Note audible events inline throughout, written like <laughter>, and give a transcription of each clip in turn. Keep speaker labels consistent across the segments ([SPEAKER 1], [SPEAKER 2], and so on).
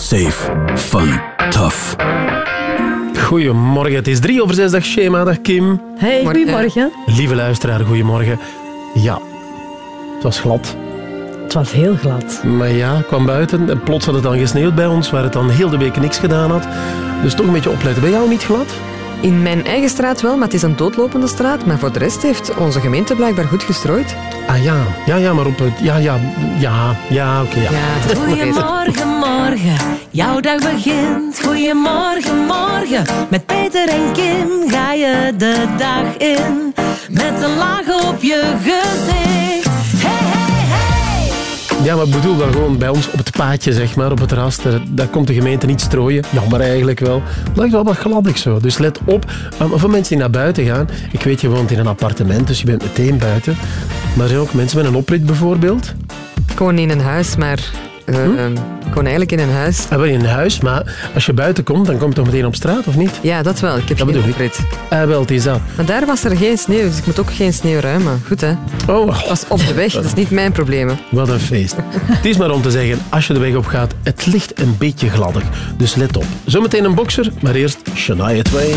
[SPEAKER 1] Safe. Fun. Tough.
[SPEAKER 2] Goedemorgen, het is drie over zes, dag Shema, dag Kim.
[SPEAKER 3] Hey, goedemorgen.
[SPEAKER 2] Lieve luisteraar, goedemorgen. Ja, het was glad.
[SPEAKER 3] Het was heel glad.
[SPEAKER 2] Maar ja, ik kwam buiten en plots had het dan gesneeuwd bij ons, waar het dan heel de week niks gedaan had. Dus toch een beetje opletten. Bij jou niet glad?
[SPEAKER 4] In mijn eigen straat wel, maar het is een doodlopende straat. Maar voor de rest heeft onze gemeente blijkbaar goed gestrooid.
[SPEAKER 2] Ah ja, ja, ja maar op het... Ja, ja, ja, ja, oké, ja.
[SPEAKER 5] Goedemorgen, morgen, jouw dag begint. Goedemorgen, morgen, met Peter en Kim ga je de dag in. Met een laag op je gezicht.
[SPEAKER 2] Ja, maar bedoel dan gewoon bij ons op het paadje, zeg maar, op het ras. Daar, komt de gemeente niet strooien. Jammer eigenlijk wel. Het lijkt wel wat gladdig zo. Dus let op. Voor mensen die naar buiten gaan. Ik weet, je woont in een appartement, dus je bent meteen buiten. Maar er zijn ook mensen met een oprit bijvoorbeeld.
[SPEAKER 4] Gewoon in een huis, maar... eh,
[SPEAKER 2] Hm?
[SPEAKER 4] Gewoon eigenlijk in een huis.
[SPEAKER 2] Ah, wel in een huis, maar als je buiten komt, dan kom je toch meteen op straat, of niet?
[SPEAKER 4] Ja, dat wel. Ik heb
[SPEAKER 2] Dat
[SPEAKER 4] geen
[SPEAKER 2] bedoel ik.
[SPEAKER 4] oprit.
[SPEAKER 2] Ah, wel, het is dat.
[SPEAKER 4] Maar daar was er geen sneeuw, dus ik moet ook geen sneeuw ruimen. Goed, hè?
[SPEAKER 2] Oh,
[SPEAKER 4] Het was op de weg, <laughs> dat is niet mijn probleem.
[SPEAKER 2] Wat een feest. het is maar om te zeggen, als je de weg op gaat, het ligt een beetje gladdig. Dus let op. Zometeen een bokser, maar eerst Shania Twain.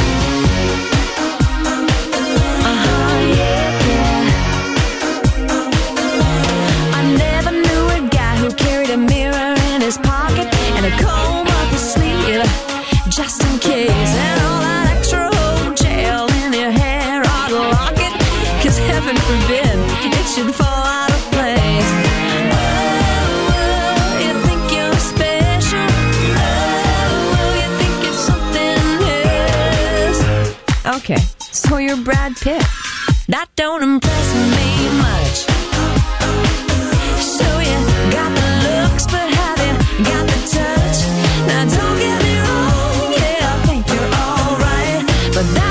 [SPEAKER 6] So you're Brad Pitt. That don't impress me much. So you got the looks, but have you got the touch? Now don't get me wrong, yeah, I think you're alright, but that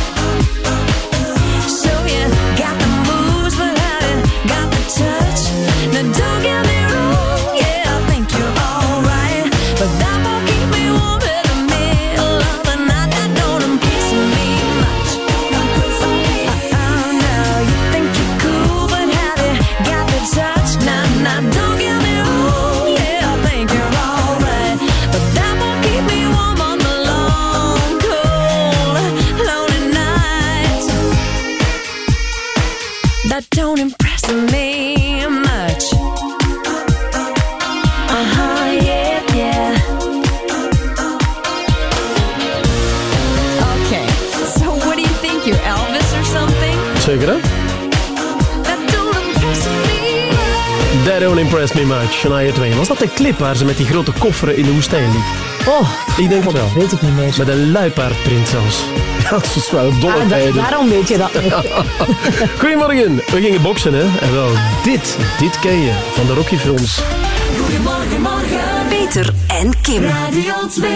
[SPEAKER 6] Impress me much.
[SPEAKER 2] Shania Twain. Was dat de clip waar ze met die grote kofferen in de woestijn liep?
[SPEAKER 3] Oh,
[SPEAKER 2] Ik denk van wel.
[SPEAKER 3] weet ik niet meer.
[SPEAKER 2] Met een luipaardprint zelfs. Ja, <laughs> dat is wel dolle
[SPEAKER 3] Ah, daarom weet je dat. <laughs>
[SPEAKER 2] Goedemorgen. We gingen boksen, hè. En wel, dit, dit ken je van de Rocky films.
[SPEAKER 5] Goedemorgen, morgen.
[SPEAKER 6] Peter en Kim.
[SPEAKER 5] Radio 2.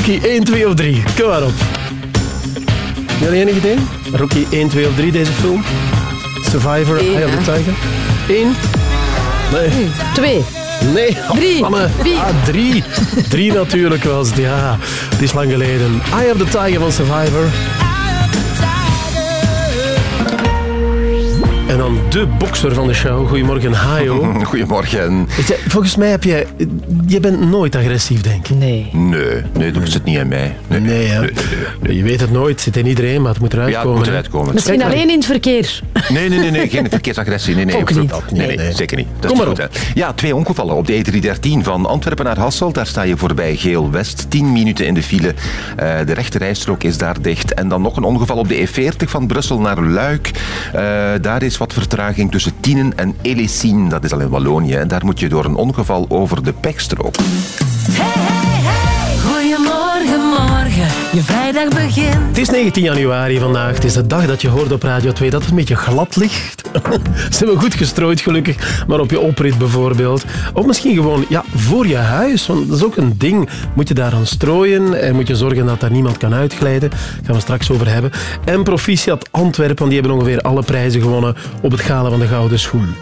[SPEAKER 2] Rocky 1, 2 of 3. Kom maar op. Jullie enig idee? Rocky 1, 2 of 3, deze film? Survivor,
[SPEAKER 4] Eén,
[SPEAKER 2] Eye of the? Tiger. 1? Nee.
[SPEAKER 3] Twee.
[SPEAKER 2] Nee.
[SPEAKER 3] Drie.
[SPEAKER 2] Anne.
[SPEAKER 3] Vier.
[SPEAKER 2] Ah, drie. Drie natuurlijk was het, ja. Het is lang geleden. Eye of the Tiger van Survivor. En dan de bokser van de show. Goedemorgen, Hayo. <laughs>
[SPEAKER 7] Goedemorgen.
[SPEAKER 2] Volgens mij heb je... Je bent nooit agressief, denk ik.
[SPEAKER 3] Nee.
[SPEAKER 7] Nee, nee, dat zit niet in mij. Nee,
[SPEAKER 2] Nee, hè?
[SPEAKER 7] nee, nee.
[SPEAKER 2] Je weet het nooit. Het zit in iedereen, maar het moet eruit
[SPEAKER 7] Ja, het
[SPEAKER 2] komen.
[SPEAKER 7] moet
[SPEAKER 2] hè.
[SPEAKER 7] eruit komen.
[SPEAKER 3] Misschien alleen in het verkeer.
[SPEAKER 7] Nee, nee, nee, nee, geen verkeersagressie. Nee, nee, <laughs>
[SPEAKER 3] Ook niet.
[SPEAKER 7] dat- Nee, nee, zeker niet. Dat
[SPEAKER 2] Kom
[SPEAKER 7] is
[SPEAKER 2] maar
[SPEAKER 7] goed, hè. Ja, twee ongevallen op de E313 van Antwerpen naar Hasselt. Daar sta je voorbij Geel-West. 10 minuten in de file. Eh, de rechterrijstrook is daar dicht. En dan nog een ongeval op de E40 van Brussel naar Luik. Eh, daar is wat vertraging tussen Tienen en Elicine. Dat is al in Wallonië. En daar moet je door een ongeval over de pechstrook.
[SPEAKER 5] Hey, hey, hey. Goedemorgen, morgen. Je vrijdag begint.
[SPEAKER 2] Het is 19 januari vandaag. Het is de dag dat je hoort op Radio 2 dat het een beetje glad ligt. <laughs> Ze hebben goed gestrooid, gelukkig. Maar op je oprit bijvoorbeeld. Of misschien gewoon ja, voor je huis. Want dat is ook een ding. Moet je daar aan strooien en moet je zorgen dat daar niemand kan uitglijden. Daar gaan we straks over hebben. En Proficiat Antwerpen, want die hebben ongeveer alle prijzen gewonnen op het galen van de Gouden Schoen.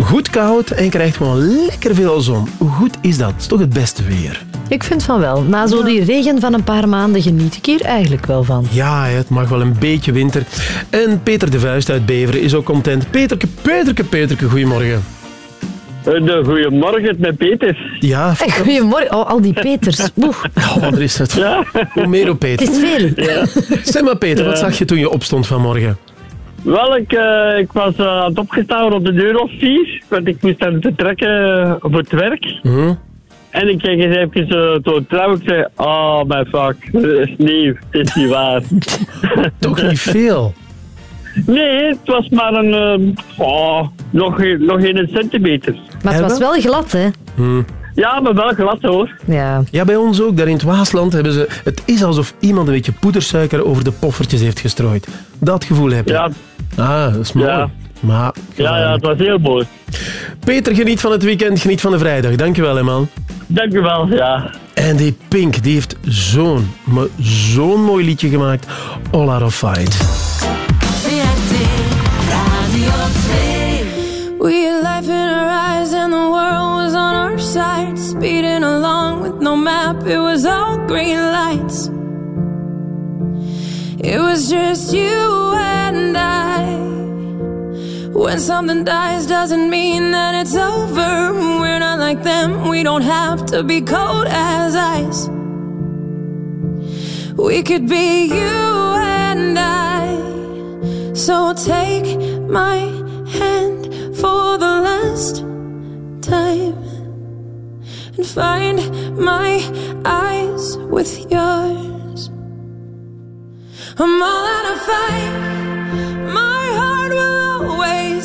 [SPEAKER 2] Goed koud en krijgt gewoon lekker veel zon. Hoe goed is dat? Het is toch het beste weer?
[SPEAKER 3] Ik vind van wel. Na zo die regen van een paar maanden geniet ik hier eigenlijk wel van.
[SPEAKER 2] Ja, het mag wel een beetje winter. En Peter de Vuist uit Beveren is ook content. Peterke, Peterke, Peterke, goedemorgen.
[SPEAKER 8] De goedemorgen met Peter.
[SPEAKER 2] Ja, <laughs>
[SPEAKER 3] goedemorgen. Oh, al die Peters. Oeh,
[SPEAKER 2] oh, er is het.
[SPEAKER 8] Ja,
[SPEAKER 2] Hoe meer op
[SPEAKER 3] het
[SPEAKER 2] Peter.
[SPEAKER 3] is veel.
[SPEAKER 2] Zeg maar Peter, wat zag je toen je opstond vanmorgen?
[SPEAKER 8] wel, ik, eh, ik was eh, aan het opgestaan op de deur of vier, want ik moest aan te trekken eh, voor het werk.
[SPEAKER 2] Hm?
[SPEAKER 8] En ik keek eens even zo door trouw, ik zei, oh mijn fuck, dat is nieuw, het is niet waar. <laughs>
[SPEAKER 2] Toch niet veel.
[SPEAKER 8] nee, het was maar een, eh, oh, nog, geen- nog geen centimeter.
[SPEAKER 3] Maar het was wel glad, hè?
[SPEAKER 8] Ja, maar wel glad hoor.
[SPEAKER 3] Ja.
[SPEAKER 2] Ja, bij ons ook. Daar in het Waasland hebben ze... Het is alsof iemand een beetje poedersuiker over de poffertjes heeft gestrooid. Dat gevoel heb je.
[SPEAKER 8] Ja,
[SPEAKER 2] Ah, dat is mooi.
[SPEAKER 8] Ja.
[SPEAKER 2] Maar,
[SPEAKER 8] ja, ja, het was heel mooi.
[SPEAKER 2] Peter, geniet van het weekend, geniet van de vrijdag. Dankjewel, hè, man.
[SPEAKER 8] Dank u wel, ja.
[SPEAKER 2] En die Pink, die heeft zo'n, maar zo'n mooi liedje gemaakt. All Out of Fight.
[SPEAKER 9] VRT Radio 2.
[SPEAKER 10] We had life in our eyes and the world was on our side. Speeding along with no map, it was all green lights. It was just you and I. When something dies, doesn't mean that it's over. We're not like them, we don't have to be cold as ice. We could be you and I. So take my hand for the last time and find my eyes with yours. I'm all out of fight.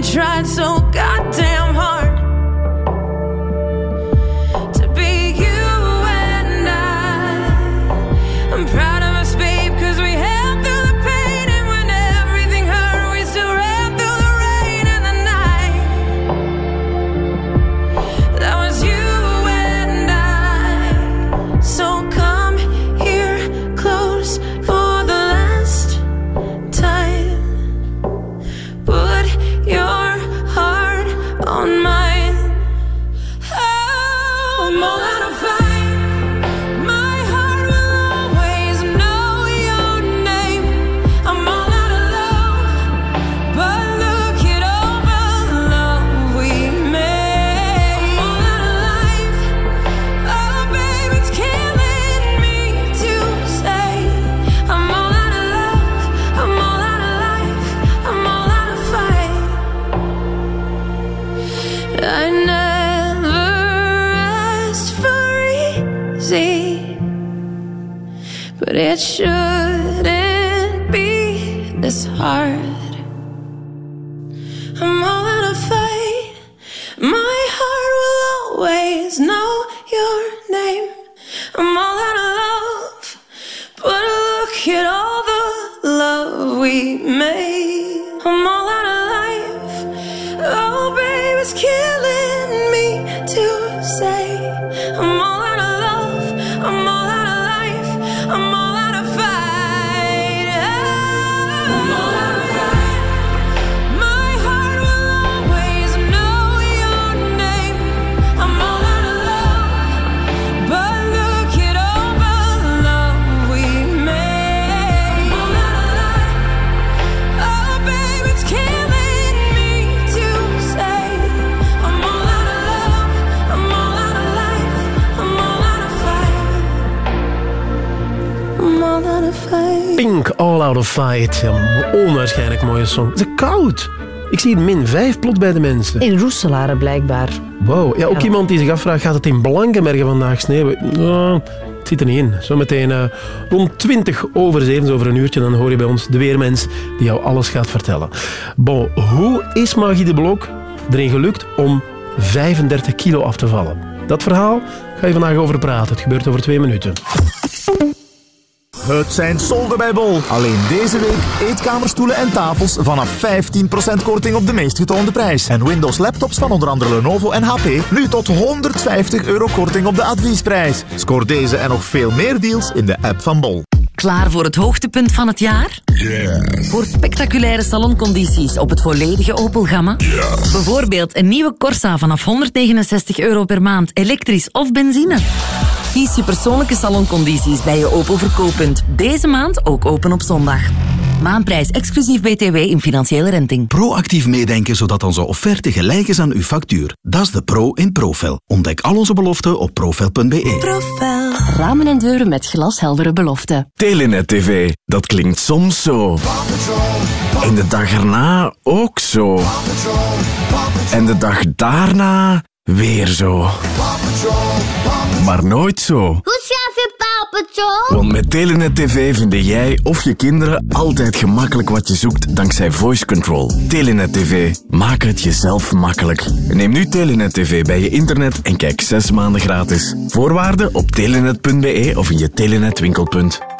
[SPEAKER 10] tried so goddamn it shouldn't be this hard. All Out of Fight.
[SPEAKER 2] Ja, onwaarschijnlijk mooie song. Het is koud. Ik zie min 5 plot bij de mensen.
[SPEAKER 3] In Roeselare blijkbaar.
[SPEAKER 2] Wow. Ja, ook
[SPEAKER 3] Ja.
[SPEAKER 2] iemand die zich afvraagt, gaat het in Blankenbergen vandaag sneeuwen? Het zit er niet in. Zometeen eh, rond 20 over 7, zo over een uurtje, dan hoor je bij ons de weermens die jou alles gaat vertellen. Bon, hoe is Magie de Blok erin gelukt om 35 kilo af te vallen? Dat verhaal ga je vandaag over praten. Het gebeurt over twee minuten.
[SPEAKER 11] Het zijn solden bij Bol. Alleen deze week eetkamerstoelen en tafels vanaf 15% korting op de meest getoonde prijs. En Windows laptops van onder andere Lenovo en HP nu tot 150 euro korting op de adviesprijs. Scoor deze en nog veel meer deals in de app van Bol.
[SPEAKER 5] Klaar voor het hoogtepunt van het jaar? Voor spectaculaire saloncondities op het volledige Opel-gamma? Bijvoorbeeld een nieuwe Corsa vanaf 169 euro per maand, elektrisch of benzine? Kies je persoonlijke saloncondities bij je Opel verkooppunt. Deze maand ook open op zondag. Maanprijs exclusief BTW in financiële renting.
[SPEAKER 1] Proactief meedenken zodat onze offerte gelijk is aan uw factuur. Dat is de pro in Profel. Ontdek al onze beloften op profel.be.
[SPEAKER 6] Profel.
[SPEAKER 5] Ramen en deuren met glasheldere beloften.
[SPEAKER 12] Telenet TV, dat klinkt soms zo. En de dag erna ook zo. En de dag daarna weer zo. Maar nooit zo.
[SPEAKER 13] Hoe schrijf je Paw Patrol?
[SPEAKER 12] Want met Telenet TV vinden jij of je kinderen altijd gemakkelijk wat je zoekt dankzij voice control. Telenet TV, maak het jezelf makkelijk. Neem nu Telenet TV bij je internet en kijk 6 maanden gratis. Voorwaarden op telenet.be of in je Telenet winkelpunt.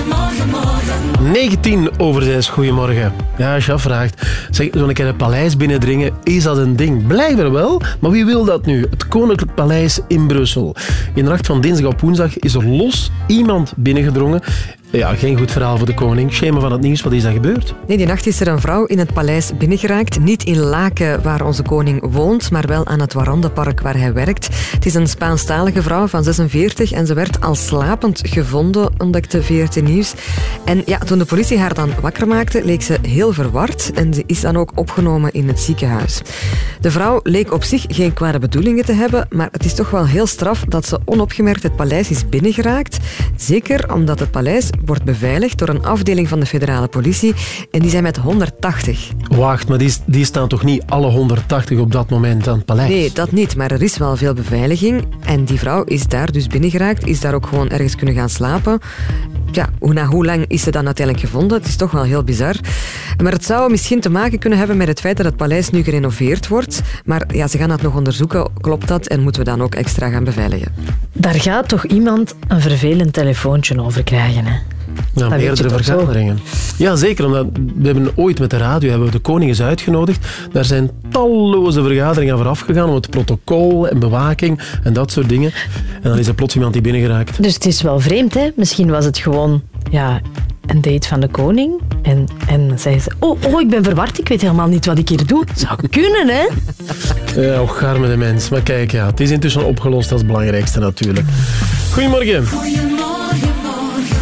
[SPEAKER 5] Goedemorgen, morgen.
[SPEAKER 2] 19 over 6, goedemorgen. Ja, als je afvraagt, zeg, zo'n keer het paleis binnendringen, is dat een ding? Blijkbaar wel, maar wie wil dat nu? Het Koninklijk Paleis in Brussel. In de nacht van dinsdag op woensdag is er los iemand binnengedrongen. Ja, geen goed verhaal voor de koning. Schema van het nieuws, wat is daar gebeurd?
[SPEAKER 4] Nee, die nacht is er een vrouw in het paleis binnengeraakt. Niet in Laken, waar onze koning woont, maar wel aan het Warandenpark waar hij werkt. Het is een Spaanstalige vrouw van 46 en ze werd al slapend gevonden, ontdekte VRT Nieuws. En ja, toen de politie haar dan wakker maakte, leek ze heel verward en ze is dan ook opgenomen in het ziekenhuis. De vrouw leek op zich geen kwade bedoelingen te hebben, maar het is toch wel heel straf dat ze onopgemerkt het paleis is binnengeraakt. Zeker omdat het paleis wordt beveiligd door een afdeling van de federale politie en die zijn met 180.
[SPEAKER 2] Wacht, maar die, die staan toch niet alle 180 op dat moment aan het paleis?
[SPEAKER 4] Nee, dat niet, maar er is wel veel beveiliging. En die vrouw is daar dus binnengeraakt, is daar ook gewoon ergens kunnen gaan slapen. Ja, hoe, na hoe lang is ze dan uiteindelijk gevonden? Het is toch wel heel bizar. Maar het zou misschien te maken kunnen hebben met het feit dat het paleis nu gerenoveerd wordt. Maar ja, ze gaan dat nog onderzoeken. Klopt dat? En moeten we dan ook extra gaan beveiligen?
[SPEAKER 3] Daar gaat toch iemand een vervelend telefoontje over krijgen, hè?
[SPEAKER 2] Ja,
[SPEAKER 3] Dat
[SPEAKER 2] meerdere vergaderingen. Ja, zeker. Omdat we hebben ooit met de radio hebben we de koning eens uitgenodigd. Daar zijn talloze vergaderingen aan vooraf gegaan om het protocol en bewaking en dat soort dingen. En dan is er plots iemand die binnengeraakt.
[SPEAKER 3] Dus het is wel vreemd, hè? Misschien was het gewoon ja, een date van de koning. En, en zei ze, oh, oh, ik ben verward, ik weet helemaal niet wat ik hier doe. Zou kunnen, hè? <laughs>
[SPEAKER 2] Ja, och, garme de mens. Maar kijk, ja, het is intussen opgelost. Dat is het belangrijkste natuurlijk. Goedemorgen.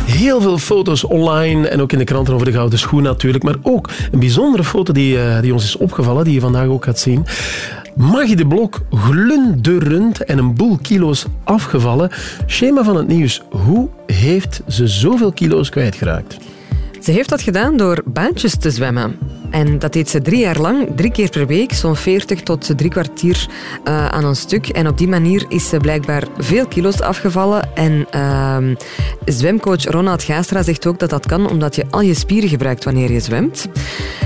[SPEAKER 2] Heel veel foto's online en ook in de kranten over de gouden schoen natuurlijk. Maar ook een bijzondere foto die, eh, die ons is opgevallen, die je vandaag ook gaat zien. Maggie de Blok glunderend en een boel kilo's afgevallen. Schema van het nieuws. Hoe heeft ze zoveel kilo's kwijtgeraakt?
[SPEAKER 4] Ze heeft dat gedaan door baantjes te zwemmen. En dat deed ze drie jaar lang, drie keer per week, zo'n 40 tot drie kwartier eh, aan een stuk. En op die manier is ze blijkbaar veel kilo's afgevallen. En ehm, zwemcoach Ronald Gaastra zegt ook dat dat kan omdat je al je spieren gebruikt wanneer je zwemt.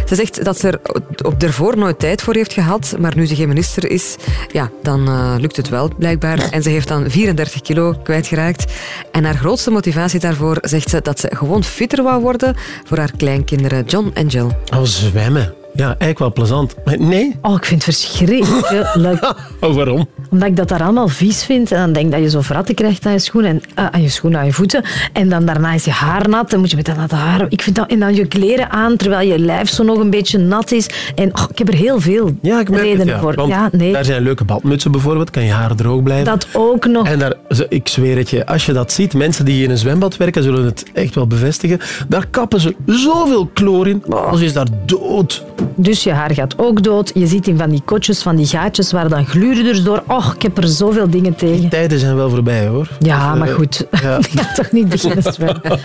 [SPEAKER 4] Ze zegt dat ze er op daarvoor nooit tijd voor heeft gehad, maar nu ze geen minister is, ja, dan eh, lukt het wel blijkbaar. En ze heeft dan 34 kilo kwijtgeraakt. En haar grootste motivatie daarvoor zegt ze dat ze gewoon fitter wou worden voor haar kleinkinderen John en Jill.
[SPEAKER 2] Oh, zwemmen. Ja, eigenlijk wel plezant. Maar nee.
[SPEAKER 3] Oh, ik vind het verschrikkelijk. <laughs>
[SPEAKER 2] Oh, waarom?
[SPEAKER 3] Omdat ik dat daar allemaal vies vind. En dan denk dat je zo vratten krijgt aan je schoen en eh, aan je schoen, aan je voeten. En dan daarna is je haar nat. Dan moet je met dat natte haar... Ik vind dat, en dan je kleren aan, terwijl je lijf zo nog een beetje nat is. En oh, ik heb er heel veel
[SPEAKER 2] Ja, ik merk het,
[SPEAKER 3] redenen
[SPEAKER 2] ja.
[SPEAKER 3] voor.
[SPEAKER 2] Want
[SPEAKER 3] ja, nee.
[SPEAKER 2] Daar zijn leuke badmutsen bijvoorbeeld, kan je haar droog blijven.
[SPEAKER 3] Dat ook nog.
[SPEAKER 2] En daar, ze- ik zweer het je, als je dat ziet, mensen die in een zwembad werken, zullen het echt wel bevestigen. Daar kappen ze zoveel chloor in, als is daar dood.
[SPEAKER 3] Dus je haar gaat ook dood. Je ziet in van die kotjes, van die gaatjes, waar dan gluurders door. Och, ik heb er zoveel dingen tegen.
[SPEAKER 5] Tijden zijn wel voorbij, hoor.
[SPEAKER 3] Ja,
[SPEAKER 5] eh, maar
[SPEAKER 3] goed.
[SPEAKER 5] Ja. <laughs>
[SPEAKER 3] ik toch niet beginnen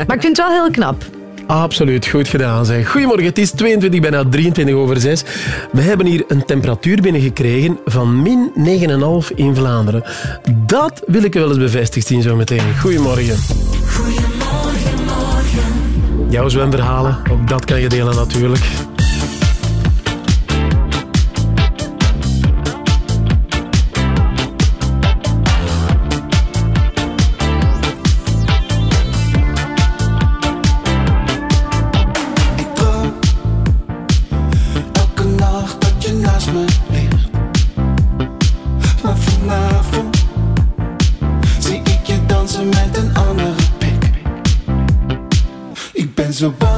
[SPEAKER 3] Maar ik vind het wel heel knap.
[SPEAKER 5] Absoluut, goed gedaan. Zeg. Goedemorgen, het is 22, bijna 23 over 6. We hebben hier een temperatuur binnengekregen van min 9,5 in Vlaanderen. Dat wil ik wel eens bevestigd zien zo meteen. Goedemorgen.
[SPEAKER 2] Goedemorgen, morgen.
[SPEAKER 5] Jouw zwemverhalen, ook dat kan je delen natuurlijk.
[SPEAKER 2] So.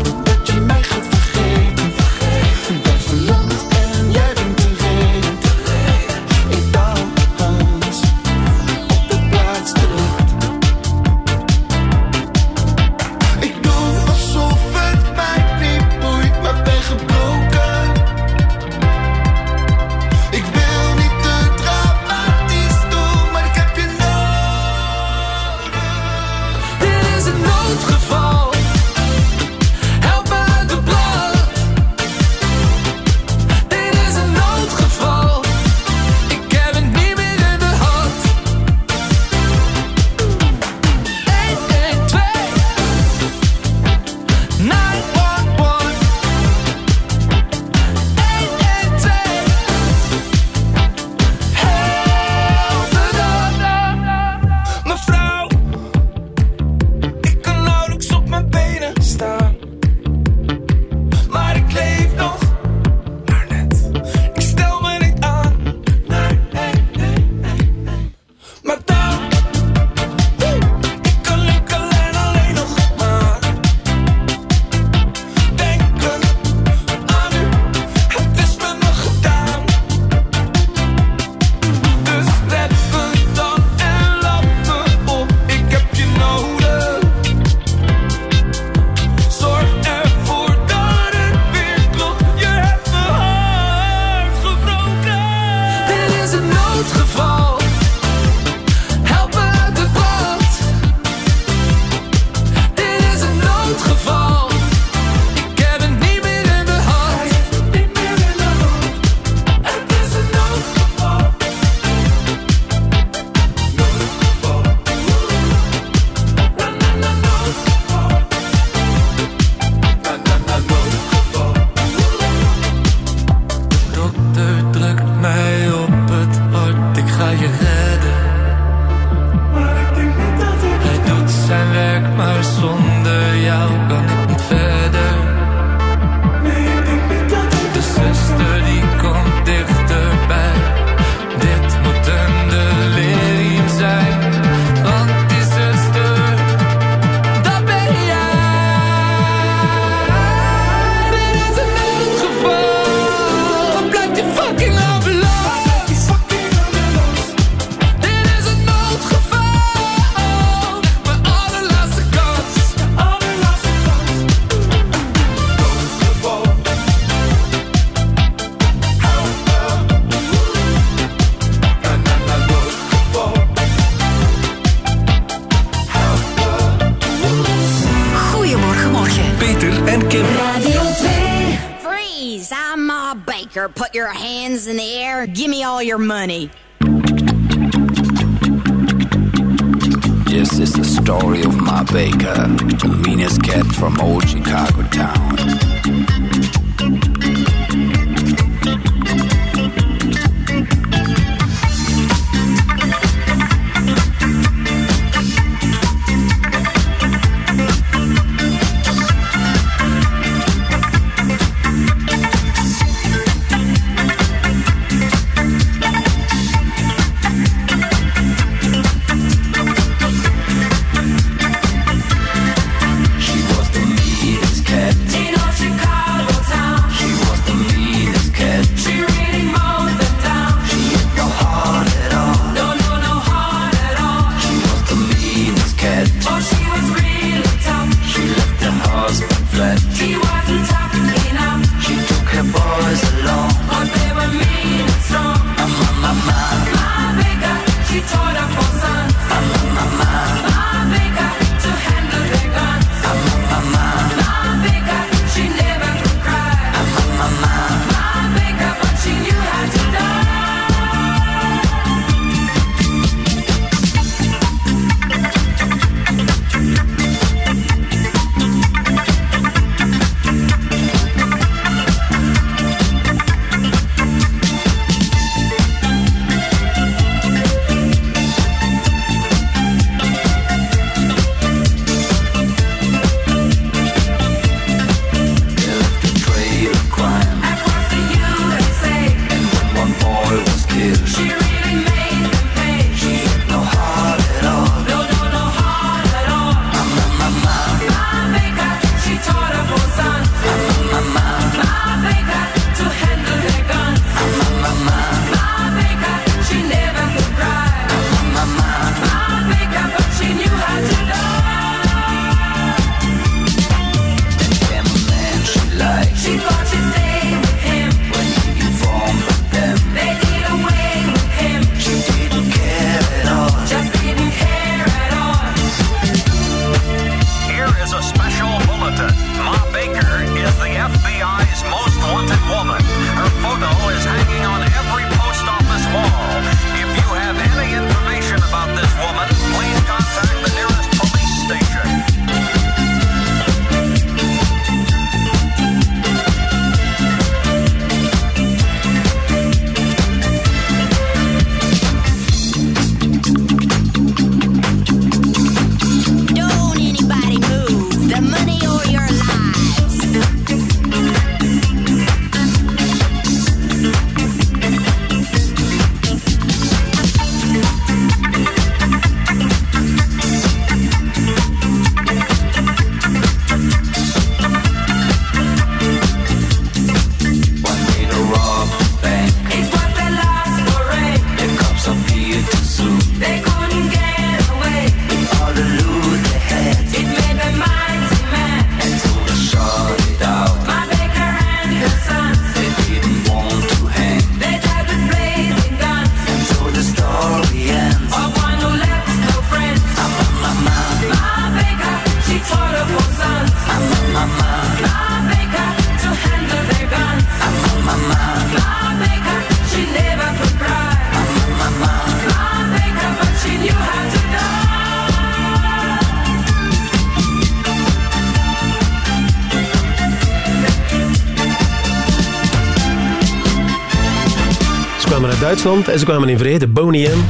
[SPEAKER 2] Duitsland en ze kwamen in vrede. Boney M.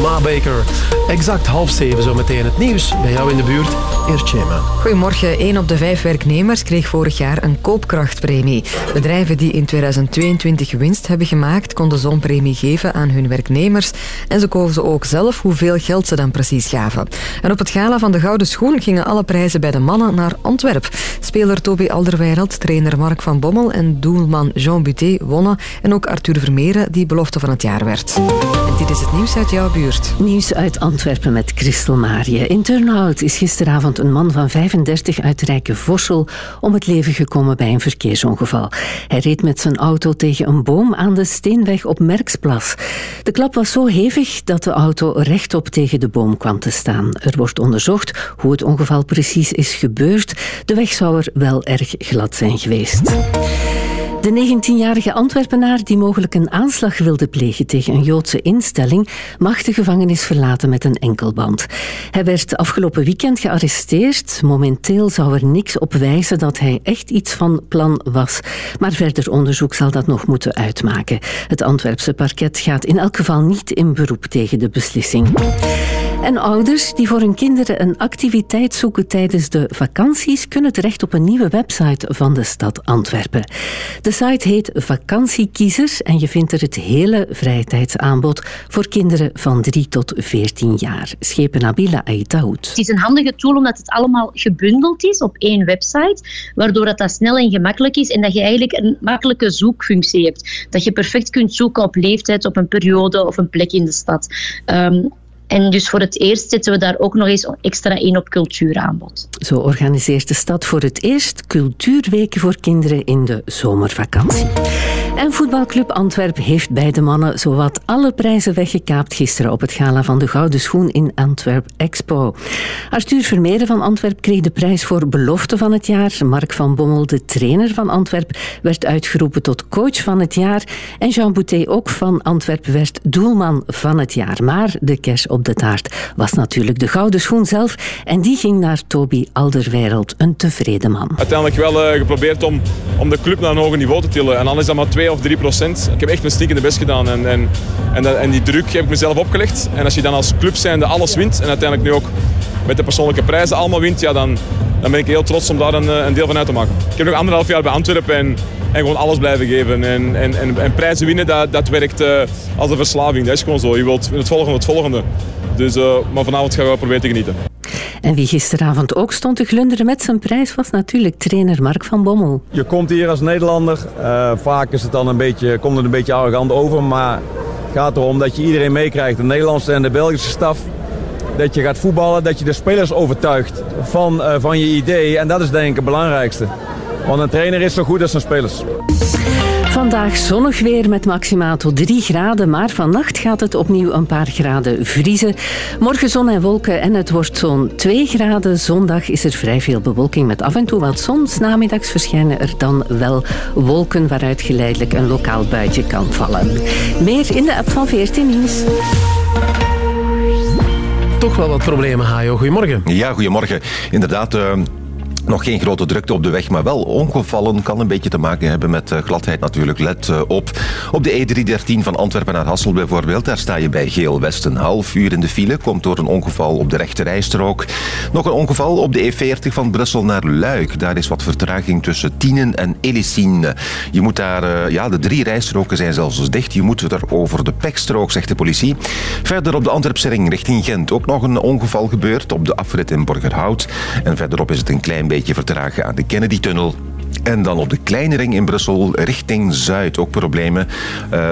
[SPEAKER 2] Ma Baker. Exact half zeven zometeen het nieuws bij jou in de buurt. Eerst Chema.
[SPEAKER 4] Goedemorgen. 1 op de vijf werknemers kreeg vorig jaar een koopkrachtpremie. Bedrijven die in 2022 winst hebben gemaakt, konden zo'n premie geven aan hun werknemers. En ze kozen ook zelf hoeveel geld ze dan precies gaven. En op het gala van de Gouden Schoen gingen alle prijzen bij de mannen naar Antwerp. Speler Toby Alderweireld, trainer Mark van Bommel en doelman Jean Buté wonnen. En ook Arthur Vermeeren, die belofte van het jaar werd. En dit is het nieuws uit jouw buurt.
[SPEAKER 14] Nieuws uit Antwerpen met Christel Marië. In Turnhout is gisteravond een man van 35 uit Rijkenvossel om het leven gekomen bij een verkeersongeval. Hij reed met zijn auto tegen een boom aan de Steenweg op Merksplas. De klap was zo hevig dat de auto rechtop tegen de boom kwam te staan. Er wordt onderzocht hoe het ongeval precies is gebeurd. De weg zou er wel erg glad zijn geweest. De 19-jarige Antwerpenaar die mogelijk een aanslag wilde plegen tegen een Joodse instelling mag de gevangenis verlaten met een enkelband. Hij werd afgelopen weekend gearresteerd. Momenteel zou er niks op wijzen dat hij echt iets van plan was. Maar verder onderzoek zal dat nog moeten uitmaken. Het Antwerpse parket gaat in elk geval niet in beroep tegen de beslissing. En ouders die voor hun kinderen een activiteit zoeken tijdens de vakanties kunnen terecht op een nieuwe website van de stad Antwerpen. De site heet Vakantiekiezers en je vindt er het hele vrijtijdsaanbod voor kinderen van 3 tot 14 jaar. Schepen Nabila Aitaoud.
[SPEAKER 15] Het is een handige tool omdat het allemaal gebundeld is op één website, waardoor dat, dat snel en gemakkelijk is en dat je eigenlijk een makkelijke zoekfunctie hebt. Dat je perfect kunt zoeken op leeftijd, op een periode of een plek in de stad. Ehm, en dus voor het eerst zetten we daar ook nog eens extra in op cultuuraanbod.
[SPEAKER 14] Zo organiseert de stad voor het eerst cultuurweken voor kinderen in de zomervakantie. En voetbalclub Antwerp heeft bij de mannen zowat alle prijzen weggekaapt gisteren op het gala van de Gouden Schoen in Antwerp Expo. Arthur Vermeeren van Antwerp kreeg de prijs voor belofte van het jaar. Mark van Bommel, de trainer van Antwerp, werd uitgeroepen tot coach van het jaar. En Jean Boutet, ook van Antwerp, werd doelman van het jaar. Maar de kers op de taart was natuurlijk de Gouden Schoen zelf. En die ging naar Toby Alderweireld, een tevreden man.
[SPEAKER 16] uiteindelijk wel eh, geprobeerd om, om de club naar een hoger niveau te tillen. En dan is dat maar 2 of 3 procent. Ik heb echt mijn stinkende best gedaan. En, en, en, en die druk heb ik mezelf opgelegd. En als je dan als club zijnde alles wint, en uiteindelijk nu ook met de persoonlijke prijzen allemaal wint, ja, dan, dan ben ik heel trots om daar een, eh, een deel van uit te maken. Ik heb nog anderhalf jaar bij Antwerpen en, gewoon alles blijven geven. En, en, en, en prijzen winnen, dat, dat werkt eh, als een verslaving. Dat is gewoon zo. Je wilt het volgende, het volgende. Dus, eh, maar vanavond gaan we wel proberen te genieten.
[SPEAKER 14] En wie gisteravond ook stond te glunderen met zijn prijs was natuurlijk trainer Mark van Bommel.
[SPEAKER 17] Je komt hier als Nederlander. eh, vaak is het dan een beetje, komt het een beetje arrogant over. Maar het gaat erom dat je iedereen meekrijgt. De Nederlandse en de Belgische staf. Dat je gaat voetballen. Dat je de spelers overtuigt van, eh, van je idee. En dat is denk ik het belangrijkste. Want een trainer is zo goed als zijn spelers.
[SPEAKER 14] Vandaag zonnig weer met maximaal tot 3 graden, maar vannacht gaat het opnieuw een paar graden vriezen. Morgen zon en wolken en het wordt zo'n 2 graden. Zondag is er vrij veel bewolking met af en toe wat zon. Namiddags verschijnen er dan wel wolken waaruit geleidelijk een lokaal buitje kan vallen. Meer in de app van 14 Nieuws.
[SPEAKER 2] Toch wel wat problemen, Hajo. Goedemorgen.
[SPEAKER 18] Ja, goedemorgen. Inderdaad, eh, nog geen grote drukte op de weg, maar wel ongevallen. Kan een beetje te maken hebben met eh, gladheid natuurlijk. Let eh, op. Op de E313 van Antwerpen naar Hassel bijvoorbeeld, daar sta je bij Geel West een half uur in de file. Komt door een ongeval op de rechte rijstrook. Nog een ongeval op de E40 van Brussel naar Luik. Daar is wat vertraging tussen Tienen en Elisine. Je moet daar, eh, ja, de drie rijstroken zijn zelfs dicht. Je moet er over de pekstrook, zegt de politie. Verder op de Antwerpse ring richting Gent ook nog een ongeval gebeurd op de afrit in Borgerhout. En verderop is het een klein beetje vertragen aan de Kennedy-tunnel. En dan op de kleine ring in Brussel richting Zuid ook problemen. Eh,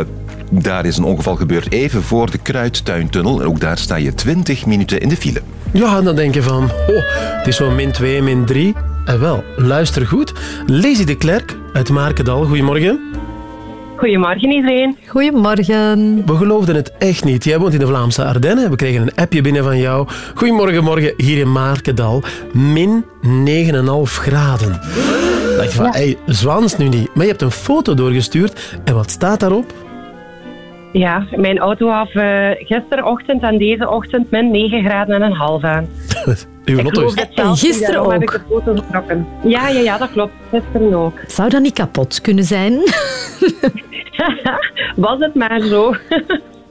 [SPEAKER 18] daar is een ongeval gebeurd even voor de Kruidtuintunnel. En ook daar sta je 20 minuten in de file.
[SPEAKER 2] Ja, dan denk je van, oh, het is zo'n min 2, min 3. En wel, luister goed. Lizzie de Klerk uit Markendal, goedemorgen.
[SPEAKER 19] Goedemorgen iedereen.
[SPEAKER 3] Goedemorgen.
[SPEAKER 2] We geloofden het echt niet. Jij woont in de Vlaamse Ardennen. We kregen een appje binnen van jou. Goedemorgen, morgen hier in Markendal. Min 9,5 graden. dacht je van, hey, zwans nu niet. Maar je hebt een foto doorgestuurd. En wat staat daarop?
[SPEAKER 19] Ja, mijn auto gaf eh gisterochtend en deze ochtend min 9 graden en een half aan. <laughs>
[SPEAKER 2] Uw
[SPEAKER 19] Ik geloof
[SPEAKER 2] is...
[SPEAKER 19] niet,
[SPEAKER 3] gisteren
[SPEAKER 19] daarom heb
[SPEAKER 3] ook.
[SPEAKER 19] ik de foto getrokken. Ja, ja, ja, dat klopt. Gisteren ook. <laughs>
[SPEAKER 3] Zou dat niet kapot kunnen zijn? <laughs>
[SPEAKER 19] Was het maar zo.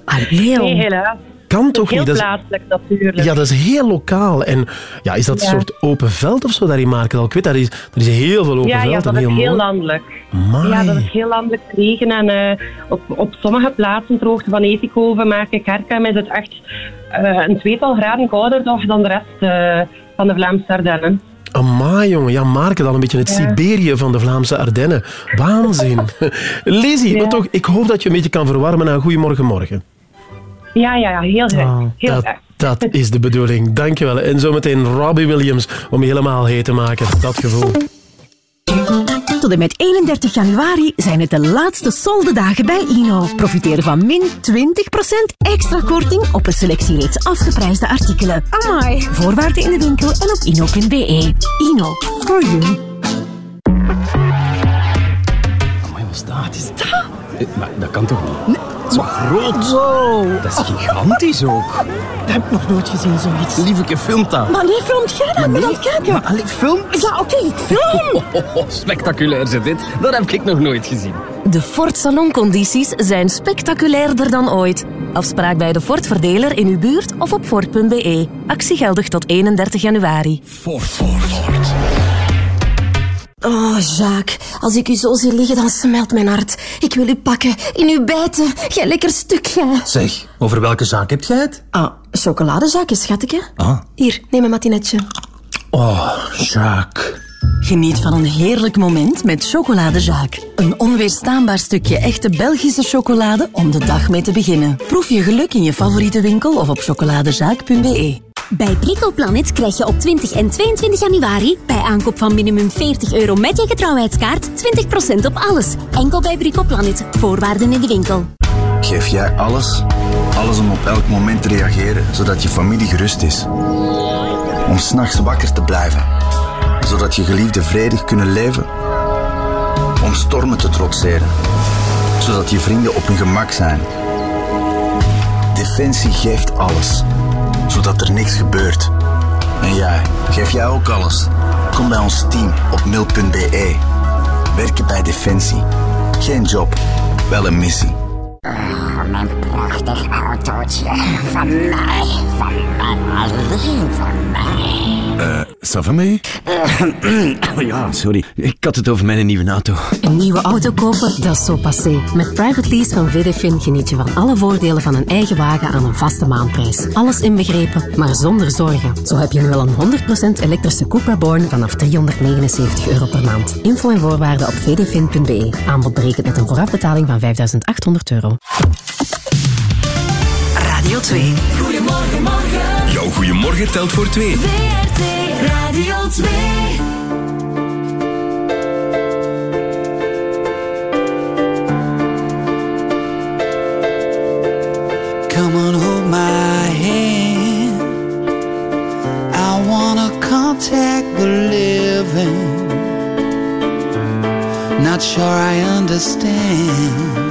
[SPEAKER 3] Allee,
[SPEAKER 19] Nee, helaas.
[SPEAKER 2] Kan toch
[SPEAKER 19] Heel
[SPEAKER 2] niet? Dat is-
[SPEAKER 19] plaatselijk natuurlijk.
[SPEAKER 2] Ja, dat is heel lokaal. En ja, is dat een
[SPEAKER 19] Ja.
[SPEAKER 2] soort open veld of zo daar in Markendal? Ik weet, daar is, er is heel veel open
[SPEAKER 19] Ja,
[SPEAKER 2] veld
[SPEAKER 19] ja, dat
[SPEAKER 2] en
[SPEAKER 19] is
[SPEAKER 2] heel mooi.
[SPEAKER 19] landelijk.
[SPEAKER 2] Amai.
[SPEAKER 19] Ja, dat is heel landelijk gelegen. En eh, op, op sommige plaatsen ter hoogte van Etikhoven, Maken, Kerkem is het echt eh, een tweetal graden kouder toch dan de rest eh, van de Vlaamse Ardennen.
[SPEAKER 2] Amai, jongen. Ja, Markendal, een beetje het
[SPEAKER 19] Ja.
[SPEAKER 2] Siberië van de Vlaamse Ardennen. Waanzin. <laughs> Lizzie, maar toch, ik hoop dat je een beetje kan verwarmen aan Goedemorgen Morgen.
[SPEAKER 19] Ja, ja, ja, heel graag.
[SPEAKER 2] Ah,
[SPEAKER 19] heel
[SPEAKER 2] dat,
[SPEAKER 19] graag.
[SPEAKER 2] dat <laughs> is de bedoeling. Dankjewel. En zometeen Robbie Williams om je helemaal heet te maken. Dat gevoel.
[SPEAKER 20] Tot en met 31 januari zijn het de laatste soldedagen bij Ino. Profiteer van min 20% extra korting op een selectie reeds afgeprijsde artikelen. Amai! Voorwaarden in de winkel en op ino.be. Ino, for you.
[SPEAKER 17] Amai, wat staat is dat? Eh, Maar dat kan toch niet? Zo groot.
[SPEAKER 20] Wow.
[SPEAKER 17] Dat is gigantisch ook.
[SPEAKER 20] Dat heb ik nog nooit gezien, zoiets.
[SPEAKER 17] Lieveke, film dat.
[SPEAKER 20] Maar nee, filmt jij dat? Ik ben aan het kijken.
[SPEAKER 17] Maar allee, film?
[SPEAKER 20] Ja, oké, ik film. <laughs>
[SPEAKER 17] spectaculair zit dit. Dat heb ik nog nooit gezien.
[SPEAKER 21] De Ford Saloncondities zijn spectaculairder dan ooit. Afspraak bij de Ford Verdeler in uw buurt of op Ford.be. Actie geldig tot 31 januari.
[SPEAKER 17] Ford, Ford, Ford.
[SPEAKER 20] Oh, Jacques, als ik u zo zie liggen, dan smelt mijn hart. Ik wil u pakken, in uw bijten. Jij lekker stukje.
[SPEAKER 17] Zeg, over welke zaak heb jij het?
[SPEAKER 20] Ah, chocoladezakje, schatje.
[SPEAKER 17] Ah.
[SPEAKER 20] Hier, neem een matinetje.
[SPEAKER 17] Oh, Jacques.
[SPEAKER 21] Geniet van een heerlijk moment met Chocolade Jacques. Een onweerstaanbaar stukje echte Belgische chocolade om de dag mee te beginnen. Proef je geluk in je favoriete winkel of op chocoladejaak.be.
[SPEAKER 22] Bij Prikkelplanet krijg je op 20 en 22 januari bij aankoop van minimum 40 euro met je getrouwheidskaart 20% op alles. Enkel bij Prikkelplanet. Voorwaarden in de winkel.
[SPEAKER 23] Geef jij alles? Alles om op elk moment te reageren, zodat je familie gerust is. Om s'nachts wakker te blijven, zodat je geliefden vredig kunnen leven. Om stormen te trotseren, zodat je vrienden op hun gemak zijn. Defensie geeft alles, zodat er niks gebeurt. En jij, geef jij ook alles? Kom bij ons team op mil.be. Werken bij Defensie. Geen job, wel een missie.
[SPEAKER 24] Mijn prachtig autootje. Van mij, van mij, alleen van mij.
[SPEAKER 25] Eh, ça va mee? Oh ja, sorry. Ik had het over mijn nieuwe auto.
[SPEAKER 21] Een nieuwe auto kopen, dat is zo passé. Met private lease van Videfin geniet je van alle voordelen van een eigen wagen aan een vaste maandprijs. Alles inbegrepen, maar zonder zorgen. Zo heb je nu al een 100% elektrische Cupra Born vanaf 379 euro per maand. Info en voorwaarden op vdfin.be. Aanbod berekend met een voorafbetaling van 5800 euro.
[SPEAKER 9] Radio 2.
[SPEAKER 26] Goedemorgen, morgen.
[SPEAKER 25] Jouw goeiemorgen telt voor twee.
[SPEAKER 9] WRT Radio 2.
[SPEAKER 5] Come on, hold my hand. I wanna contact the living. Not sure I understand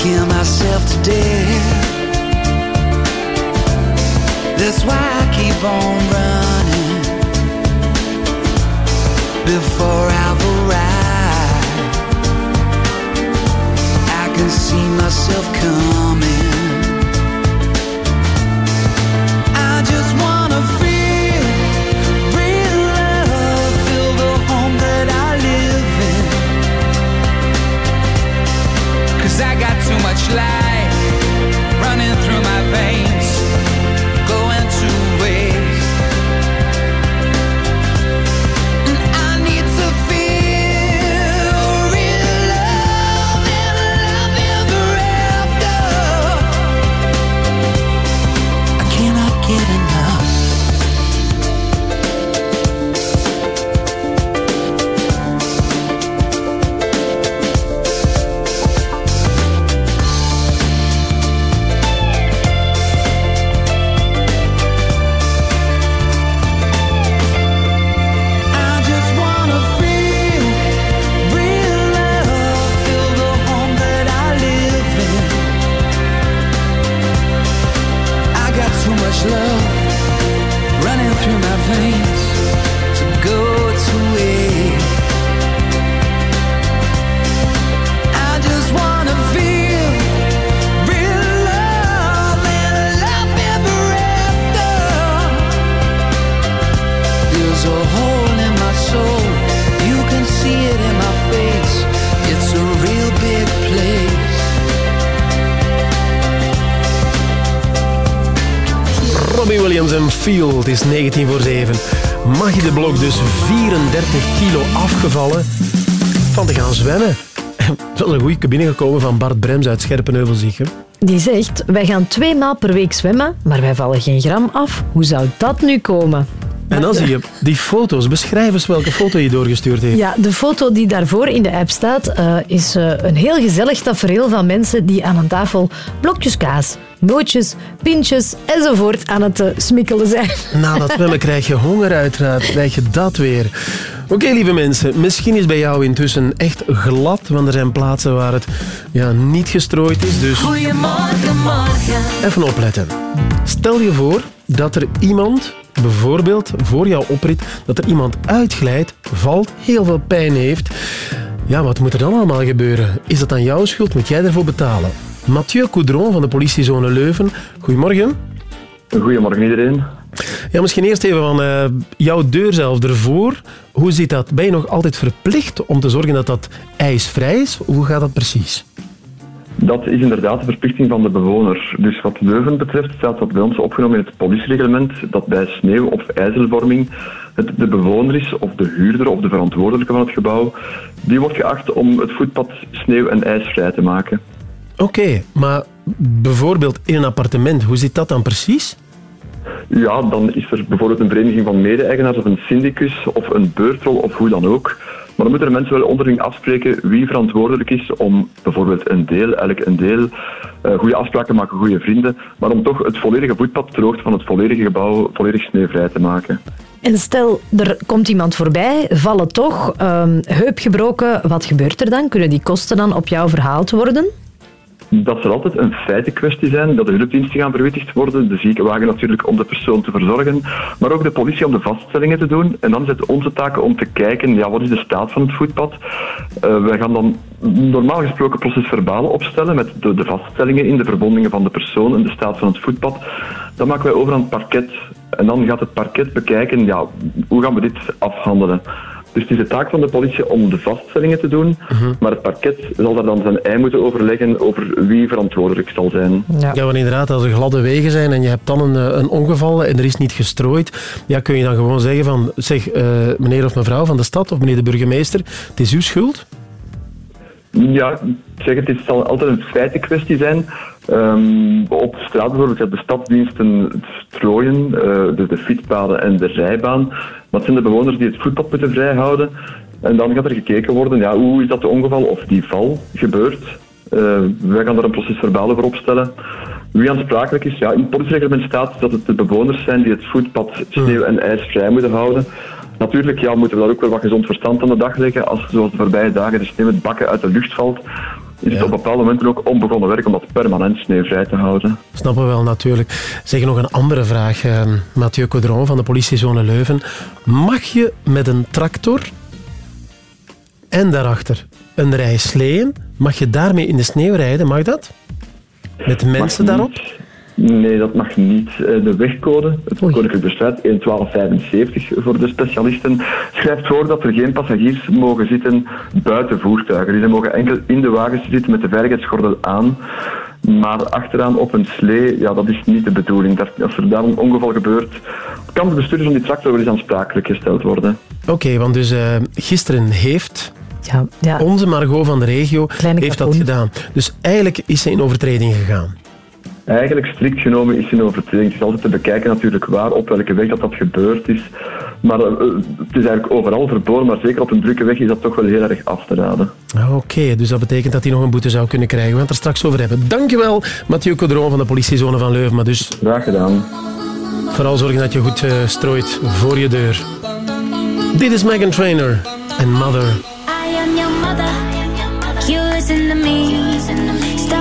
[SPEAKER 5] Scare myself to death. That's why I keep on running before I've arrived. I can see myself coming.
[SPEAKER 2] Het is 19 voor 7. Maggie de Blok dus 34 kilo afgevallen van te gaan zwemmen. <laughs> Wel een goede cabine gekomen van Bart Brems uit Scherpenheuvel, je.
[SPEAKER 3] Die zegt, wij gaan twee maal per week zwemmen, maar wij vallen geen gram af. Hoe zou dat nu komen?
[SPEAKER 2] En dan zie je die foto's. Beschrijf eens welke foto je doorgestuurd heeft.
[SPEAKER 3] Ja, de foto die daarvoor in de app staat, eh, is eh, een heel gezellig tafereel van mensen die aan een tafel blokjes kaas, nootjes, pintjes enzovoort aan het eh, smikkelen zijn.
[SPEAKER 2] Na dat zwemmen krijg je honger uiteraard. Krijg je dat weer. Oké, lieve mensen. Misschien is bij jou intussen echt glad, want er zijn plaatsen waar het ja, niet gestrooid is. Dus
[SPEAKER 27] Goedemorgen, morgen.
[SPEAKER 2] even opletten. Stel je voor dat er iemand, bijvoorbeeld voor jouw oprit, dat er iemand uitglijdt, valt, heel veel pijn heeft. Ja, wat moet er dan allemaal gebeuren? Is dat dan jouw schuld? Moet jij ervoor betalen? Mathieu Coudron van de politiezone Leuven. Goedemorgen.
[SPEAKER 28] Goedemorgen iedereen.
[SPEAKER 2] Ja, misschien eerst even van eh, jouw deur zelf ervoor. Hoe zit dat? Ben je nog altijd verplicht om te zorgen dat dat ijsvrij is? Hoe gaat dat precies?
[SPEAKER 28] Dat is inderdaad de verplichting van de bewoner. Dus wat Leuven betreft staat dat bij ons opgenomen in het politiereglement dat bij sneeuw- of ijzelvorming het de bewoner is, of de huurder of de verantwoordelijke van het gebouw, die wordt geacht om het voetpad sneeuw- en ijsvrij te maken.
[SPEAKER 2] Oké, maar bijvoorbeeld in een appartement, hoe zit dat dan precies?
[SPEAKER 28] Ja, dan is er bijvoorbeeld een vereniging van mede-eigenaars of een syndicus of een beurtrol of hoe dan ook. Maar dan moeten de mensen wel onderling afspreken wie verantwoordelijk is om bijvoorbeeld een deel, elk een deel, eh, goede afspraken maken, goede vrienden, maar om toch het volledige voetpad hoogte van het volledige gebouw volledig sneeuwvrij te maken.
[SPEAKER 3] En stel, er komt iemand voorbij, vallen toch, ehm, heup gebroken, wat gebeurt er dan? Kunnen die kosten dan op jou verhaald worden?
[SPEAKER 28] Dat zal altijd een feitenkwestie zijn, dat de hulpdiensten gaan verwittigd worden, de ziekenwagen natuurlijk om de persoon te verzorgen, maar ook de politie om de vaststellingen te doen. En dan is het onze taak om te kijken, ja, wat is de staat van het voetpad? Uh, wij gaan dan normaal gesproken procesverbalen opstellen met de, vaststellingen in, de verbondingen van de persoon en de staat van het voetpad. Dat maken wij over aan het parket. En dan gaat het parket bekijken, ja, hoe gaan we dit afhandelen? Dus het is de taak van de politie om de vaststellingen te doen, maar het parket zal daar dan zijn ei moeten overleggen over wie verantwoordelijk zal zijn.
[SPEAKER 2] Ja, want inderdaad, als er gladde wegen zijn en je hebt dan een, eh, een ongeval en er is niet gestrooid, ja, kun je dan gewoon zeggen van, zeg, uh, meneer of mevrouw van de stad of meneer de burgemeester, het is uw schuld?
[SPEAKER 28] Ja, zeg het, het zal altijd een feitenkwestie zijn. Um, op straat bijvoorbeeld hebben de stadsdiensten het strooien, uh, dus de fietspaden en de rijbaan. Wat zijn de bewoners die het voetpad moeten vrijhouden? En dan gaat er gekeken worden, ja, hoe is dat de ongeval of die val gebeurt? Uh, wij gaan daar een proces verbaal over opstellen. Wie aansprakelijk is, ja, in het politiereglement staat dat het de bewoners zijn die het voetpad sneeuw en ijs vrij moeten houden. Natuurlijk ja, moeten we daar ook wel wat gezond verstand aan de dag leggen. Als zoals de voorbije dagen de sneeuw met bakken uit de lucht valt, is het op bepaalde momenten ook onbegonnen werk om dat permanent sneeuwvrij te houden.
[SPEAKER 2] Snappen we wel, natuurlijk. Zeg nog een andere vraag, eh, Mathieu Caudron van de politiezone Leuven. Mag je met een tractor en daarachter een rij sleeën, mag je daarmee in de sneeuw rijden? Mag dat? Met mensen daarop?
[SPEAKER 28] Nee, dat mag niet. Eh, de wegcode, het Koninklijk Besluit 1275 voor de specialisten, schrijft voor dat er geen passagiers mogen zitten buiten voertuigen. Die mogen enkel in de wagens zitten met de veiligheidsgordel aan. Maar achteraan op een slee, ja, dat is niet de bedoeling. Als er daar een ongeval gebeurt, kan de bestuurder van die tractor wel eens aansprakelijk gesteld worden.
[SPEAKER 2] Oké, want dus uh, gisteren heeft
[SPEAKER 3] ja, ja.
[SPEAKER 2] onze Margot van de regio heeft dat gedaan. Dus eigenlijk is ze in overtreding gegaan.
[SPEAKER 28] Eigenlijk strikt genomen is een overtreding. Het is altijd te bekijken natuurlijk waar, op welke weg dat, dat gebeurd is. Maar uh, het is eigenlijk overal verboden, maar zeker op een drukke weg is dat toch wel heel erg af te raden.
[SPEAKER 2] Oké, okay, dus dat betekent dat hij nog een boete zou kunnen krijgen. We gaan het er straks over hebben. Dankjewel, Mathieu Codron van de politiezone van Leuven. Maar dus...
[SPEAKER 28] Graag gedaan.
[SPEAKER 2] Vooral zorgen dat je goed uh, strooit voor je deur. Dit is Megan Trainer en Mother.
[SPEAKER 27] I am your mother. You listen to me.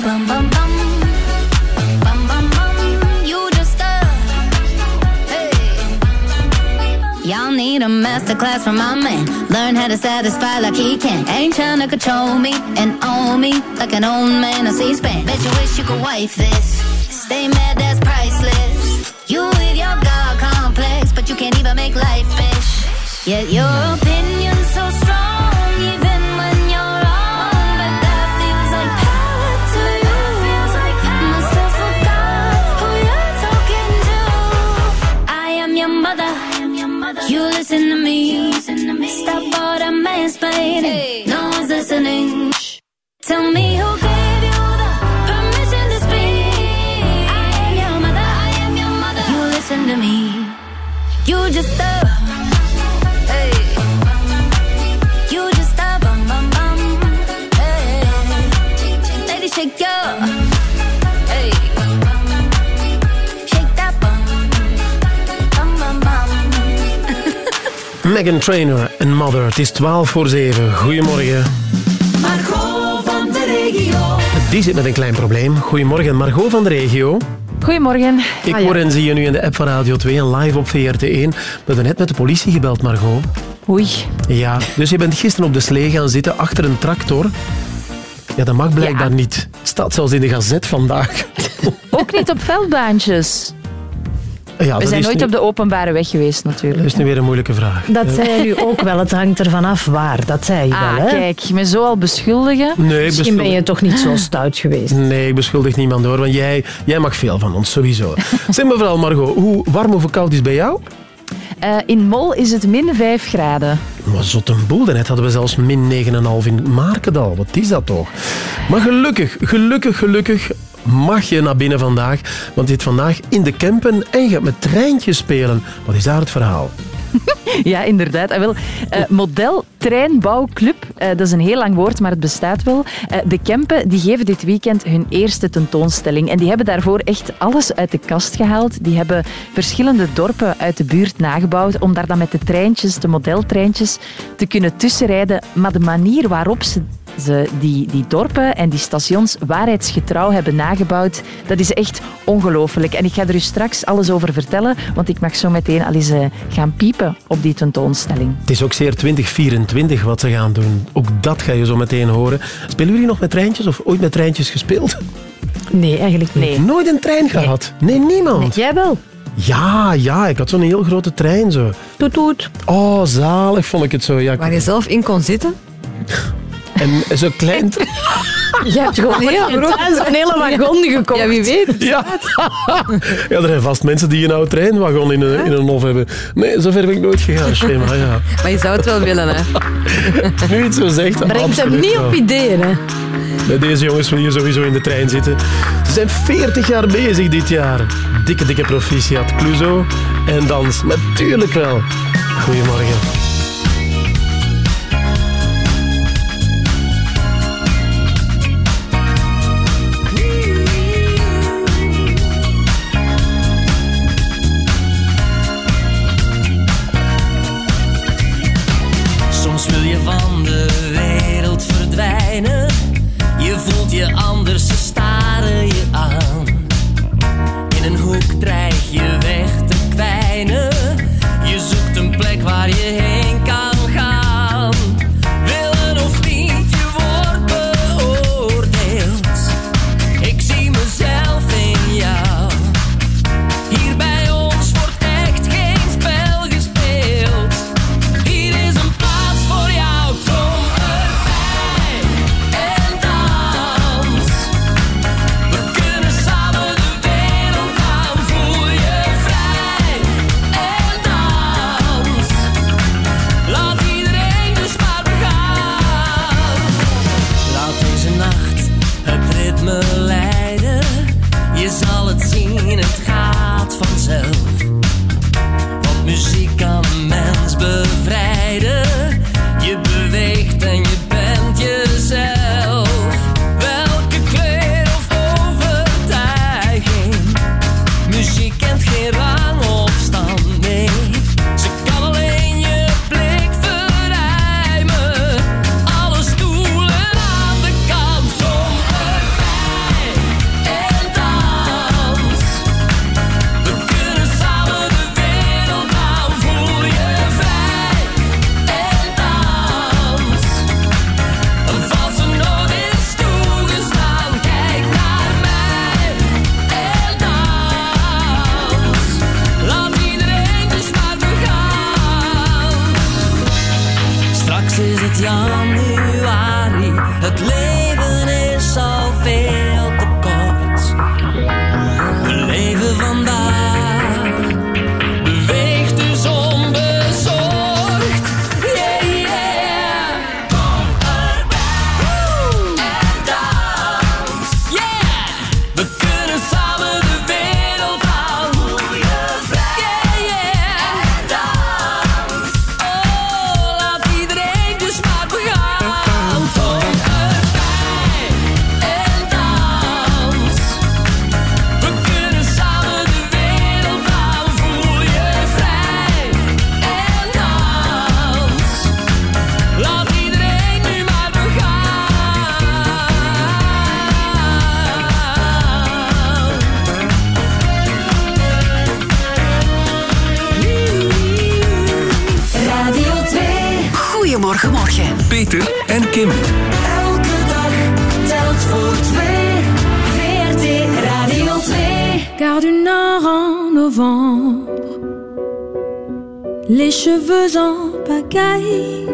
[SPEAKER 27] bum bum bum. Bum bum bum. You just a. Hey. Y'all need a masterclass from my man. Learn how to satisfy like he can. Ain't trying to control me and own me like an old man on C-SPAN. Bet you wish you could wife this. Stay mad, that's priceless. You with your God complex, but you can't even make life, fish. Yet your opinion's
[SPEAKER 2] Megan Trainer en Mother. Het is 12 voor 7. Goedemorgen.
[SPEAKER 29] Margot van de regio.
[SPEAKER 2] Die zit met een klein probleem. Goedemorgen, Margot van de regio.
[SPEAKER 30] Goedemorgen.
[SPEAKER 2] Ik
[SPEAKER 30] Ah, ja.
[SPEAKER 2] hoor en zie je nu in de app van Radio 2 en live op VRT1. We hebben net met de politie gebeld, Margot.
[SPEAKER 30] Oei.
[SPEAKER 2] Ja, dus je bent gisteren op de slee gaan zitten achter een tractor. Ja, dat mag blijkbaar niet. Staat zelfs in de gazet vandaag.
[SPEAKER 30] Ook niet op veldbaantjes.
[SPEAKER 2] Ja,
[SPEAKER 30] We zijn nooit
[SPEAKER 2] nu-
[SPEAKER 30] op de openbare weg geweest, natuurlijk.
[SPEAKER 2] Dat is nu weer een moeilijke vraag.
[SPEAKER 3] Dat zei nu ook wel. Het hangt ervan af waar. Dat zei hij
[SPEAKER 30] Ah,
[SPEAKER 3] wel, hè?
[SPEAKER 30] kijk, me zo al beschuldigen.
[SPEAKER 2] Nee,
[SPEAKER 3] Misschien ben je toch niet zo stout geweest.
[SPEAKER 2] Nee, ik beschuldig niemand hoor, want jij, jij mag veel van ons, sowieso. <laughs> zeg maar vooral, Margot, hoe warm of koud is het bij jou?
[SPEAKER 30] Eh, in Mol is het min 5 graden.
[SPEAKER 2] Maar zot een boel. Daarnet hadden we zelfs min 9,5 in Markendal. Wat is dat toch? Maar gelukkig, gelukkig, gelukkig mag je naar binnen vandaag. Want je zit vandaag in de campen en je gaat met treintjes spelen. Wat is daar het verhaal? <laughs>
[SPEAKER 30] Ja, inderdaad. Ah, wel, eh, model Treinbouwclub, eh, dat is een heel lang woord, maar het bestaat wel. Eh, de Kempen die geven dit weekend hun eerste tentoonstelling. En die hebben daarvoor echt alles uit de kast gehaald. Die hebben verschillende dorpen uit de buurt nagebouwd om daar dan met de treintjes, de modeltreintjes, te kunnen tussenrijden. Maar de manier waarop ze ze die, die dorpen en die stations waarheidsgetrouw hebben nagebouwd, dat is echt ongelooflijk. En ik ga er u straks alles over vertellen, want ik mag zo meteen al eens gaan piepen op die tentoonstelling.
[SPEAKER 2] Het is ook zeer 2024 wat ze gaan doen. Ook dat ga je zo meteen horen. Spelen jullie nog met treintjes of ooit met treintjes gespeeld?
[SPEAKER 3] Nee, eigenlijk niet.
[SPEAKER 2] Nooit een trein gehad? Nee, niemand.
[SPEAKER 3] Jij wel?
[SPEAKER 2] Ja, ja, ik had zo'n heel grote trein zo.
[SPEAKER 3] Toet toet.
[SPEAKER 2] Oh, zalig vond ik het zo. Ja,
[SPEAKER 4] Waar je zelf in kon zitten. <laughs>
[SPEAKER 2] En zo klein... <laughs>
[SPEAKER 3] Je hebt gewoon heel een hele wagon gekocht.
[SPEAKER 4] Ja, wie weet.
[SPEAKER 2] Ja. <laughs> ja, er zijn vast mensen die een oude treinwagon in een, in een hof hebben. Nee, zover ben ik nooit gegaan, Schema. Ja.
[SPEAKER 4] Maar je zou het wel willen, hè? <laughs>
[SPEAKER 2] Nu het zo zegt,
[SPEAKER 3] Brengt hem niet op ideeën, hè?
[SPEAKER 2] Bij deze jongens wil je sowieso in de trein zitten. Ze zijn 40 jaar bezig dit jaar. Dikke, dikke proficiat. Clouseau en dans. Natuurlijk wel. Goedemorgen.
[SPEAKER 31] Goedemorgen,
[SPEAKER 32] Peter en Kim.
[SPEAKER 29] Elke dag telt voor twee. VRT Radio 2.
[SPEAKER 10] Car du nord en novembre, les cheveux en pagaille,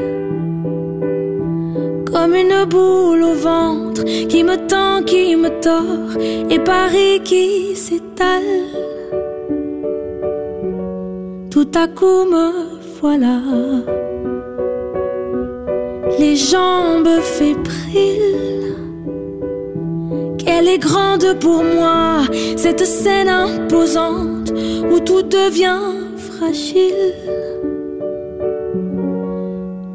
[SPEAKER 10] comme une boule au ventre qui me tend, qui me tord, et Paris qui s'étale. Tout à coup me voilà, les jambes fébriles. Qu'elle est grande pour moi, cette scène imposante où tout devient fragile.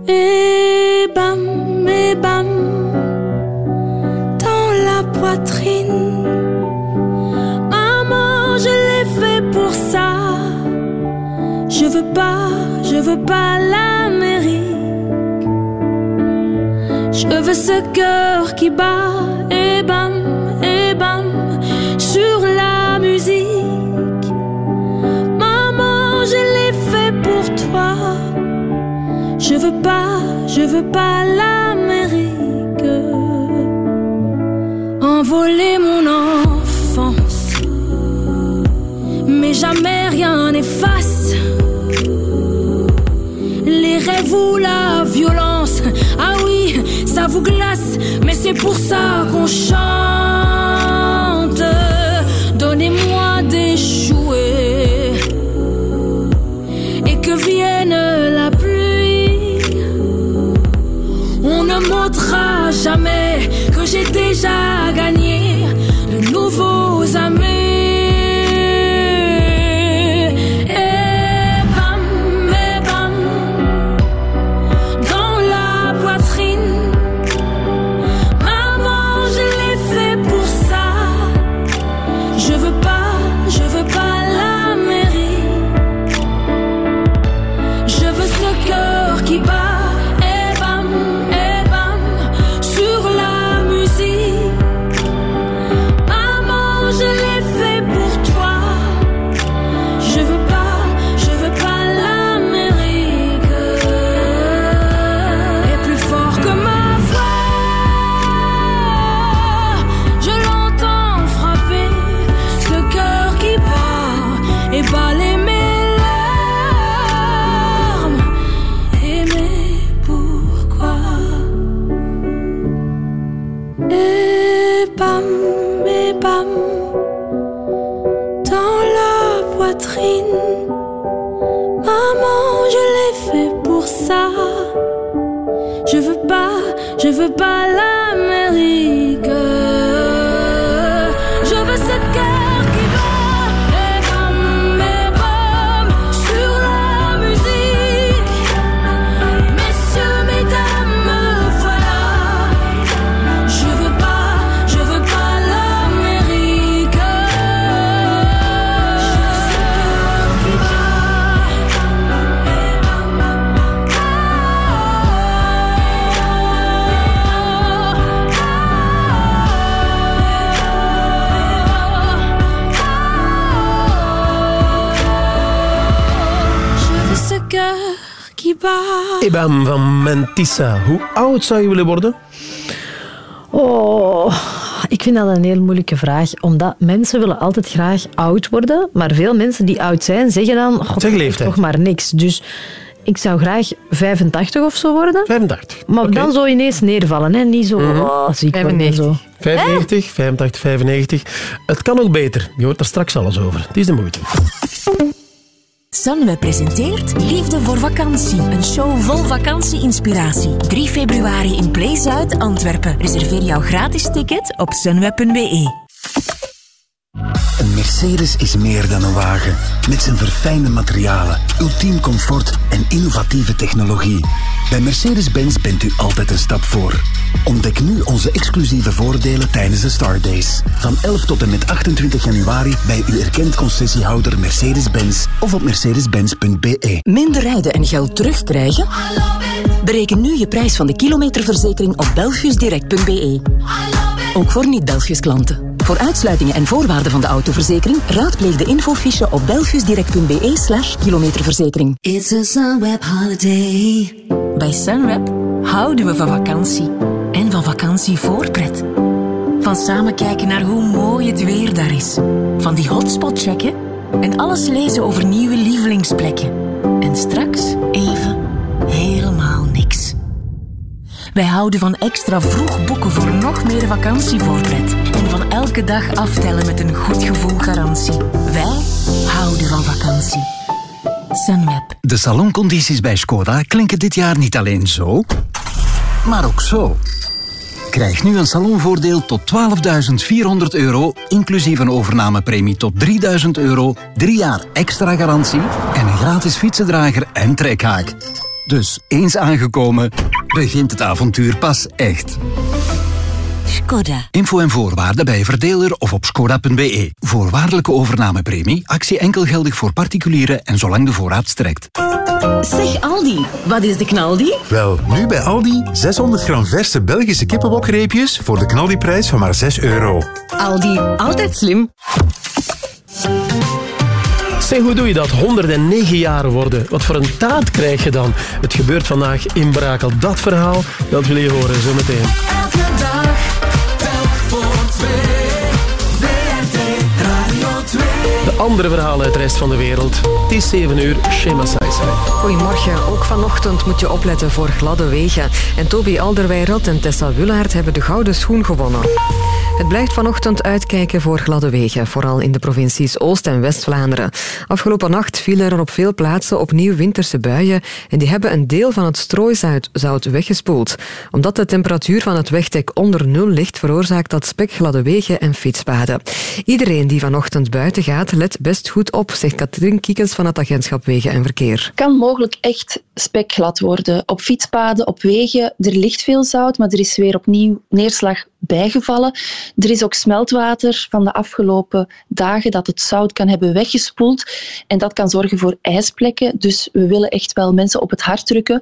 [SPEAKER 10] Et bam, et bam, dans la poitrine. Maman, je l'ai fait pour ça. Je veux pas, je veux pas l'Amérique. Je ce cœur qui bat et bam, et bam sur la musique. Maman, je l'ai fait pour toi. Je veux pas, je veux pas l'Amérique. Envoler mon enfance, mais jamais rien n'efface les rêves ou la violence. Vous glace, mais c'est pour ça qu'on chante. Donnez-moi des jouets et que vienne la pluie. On ne montrera jamais que j'ai déjà gagné
[SPEAKER 2] Ebam van Mentissa. Hoe oud zou je willen worden?
[SPEAKER 3] Oh, ik vind dat een heel moeilijke vraag. Omdat mensen willen altijd graag oud worden. Maar veel mensen die oud zijn, zeggen dan... God,
[SPEAKER 2] Zeg leeftijd.
[SPEAKER 3] toch maar niks. Dus ik zou graag 85 of zo worden.
[SPEAKER 2] 85.
[SPEAKER 3] Maar dan zo ineens neervallen. Hè? Niet zo oh, ziek worden en zo.
[SPEAKER 2] 95, 85, 95. Het kan ook beter. Je hoort er straks alles over. Het is de moeite.
[SPEAKER 21] Sunweb presenteert Liefde voor vakantie. Een show vol vakantie-inspiratie. 3 februari in Play Antwerpen. Reserveer jouw gratis ticket op sunweb.be.
[SPEAKER 23] Een Mercedes is meer dan een wagen. Met zijn verfijnde materialen, ultiem comfort en innovatieve technologie. Bij Mercedes-Benz bent u altijd een stap voor. Ontdek nu onze exclusieve voordelen tijdens de Star Days. Van 11 tot en met 28 januari bij uw erkend concessiehouder Mercedes-Benz of op mercedes-benz.be.
[SPEAKER 33] Minder rijden en geld terugkrijgen? Bereken nu je prijs van de kilometerverzekering op belfiusdirect.be. Ook voor niet-Belfius klanten. Voor uitsluitingen en voorwaarden van de autoverzekering raadpleeg de infofiche op belfiusdirect.be slash kilometerverzekering.
[SPEAKER 21] It's a Sunweb holiday.
[SPEAKER 33] Bij Sunweb
[SPEAKER 21] houden we van vakantie en van vakantie voorpret. Van samen kijken naar hoe mooi het weer daar is. Van die hotspot checken en alles lezen over nieuwe lievelingsplekken. En straks even helemaal niks. Wij houden van extra vroeg boeken voor nog meer vakantievoorpret. En van elke dag aftellen met een goed gevoel garantie. Wij houden van vakantie. Sunweb.
[SPEAKER 31] De saloncondities bij Skoda klinken dit jaar niet alleen zo, maar ook zo. Krijg nu een salonvoordeel tot 12.400 euro, inclusief een overnamepremie tot 3.000 euro, drie jaar extra garantie en een gratis fietsendrager en trekhaak. Dus eens aangekomen, begint het avontuur pas echt.
[SPEAKER 21] Skoda.
[SPEAKER 31] Info en voorwaarden bij verdeler of op skoda.be. Voorwaardelijke overnamepremie, actie enkel geldig voor particulieren en zolang de voorraad strekt.
[SPEAKER 34] Zeg Aldi, wat is de knaldi?
[SPEAKER 32] Wel, nu bij Aldi 600 gram verse Belgische kippenbokreepjes voor de knaldiprijs van maar 6 euro.
[SPEAKER 34] Aldi, altijd slim.
[SPEAKER 2] Zeg, hoe doe je dat? 109 jaar worden. Wat voor een taart krijg je dan? Het gebeurt vandaag in Brakel. Dat verhaal, dat wil je horen zometeen.
[SPEAKER 29] Elke dag telt voor twee.
[SPEAKER 2] Andere verhalen uit de rest van de wereld. Het is 7 uur, Shema Saisai.
[SPEAKER 4] Goedemorgen. Ook vanochtend moet je opletten voor gladde wegen. En Toby Alderweireld en Tessa Wullaert hebben de gouden schoen gewonnen. Het blijft vanochtend uitkijken voor gladde wegen, vooral in de provincies Oost- en West-Vlaanderen. Afgelopen nacht vielen er op veel plaatsen opnieuw winterse buien en die hebben een deel van het strooizout weggespoeld. Omdat de temperatuur van het wegdek onder nul ligt, veroorzaakt dat spekgladde wegen en fietspaden. Iedereen die vanochtend buiten gaat, let best goed op, zegt Katrien Kiekens van het agentschap Wegen en Verkeer.
[SPEAKER 35] kan mogelijk echt spekglad worden. Op fietspaden, op wegen, er ligt veel zout, maar er is weer opnieuw neerslag bijgevallen. Er is ook smeltwater van de afgelopen dagen dat het zout kan hebben weggespoeld. En dat kan zorgen voor ijsplekken. Dus we willen echt wel mensen op het hart drukken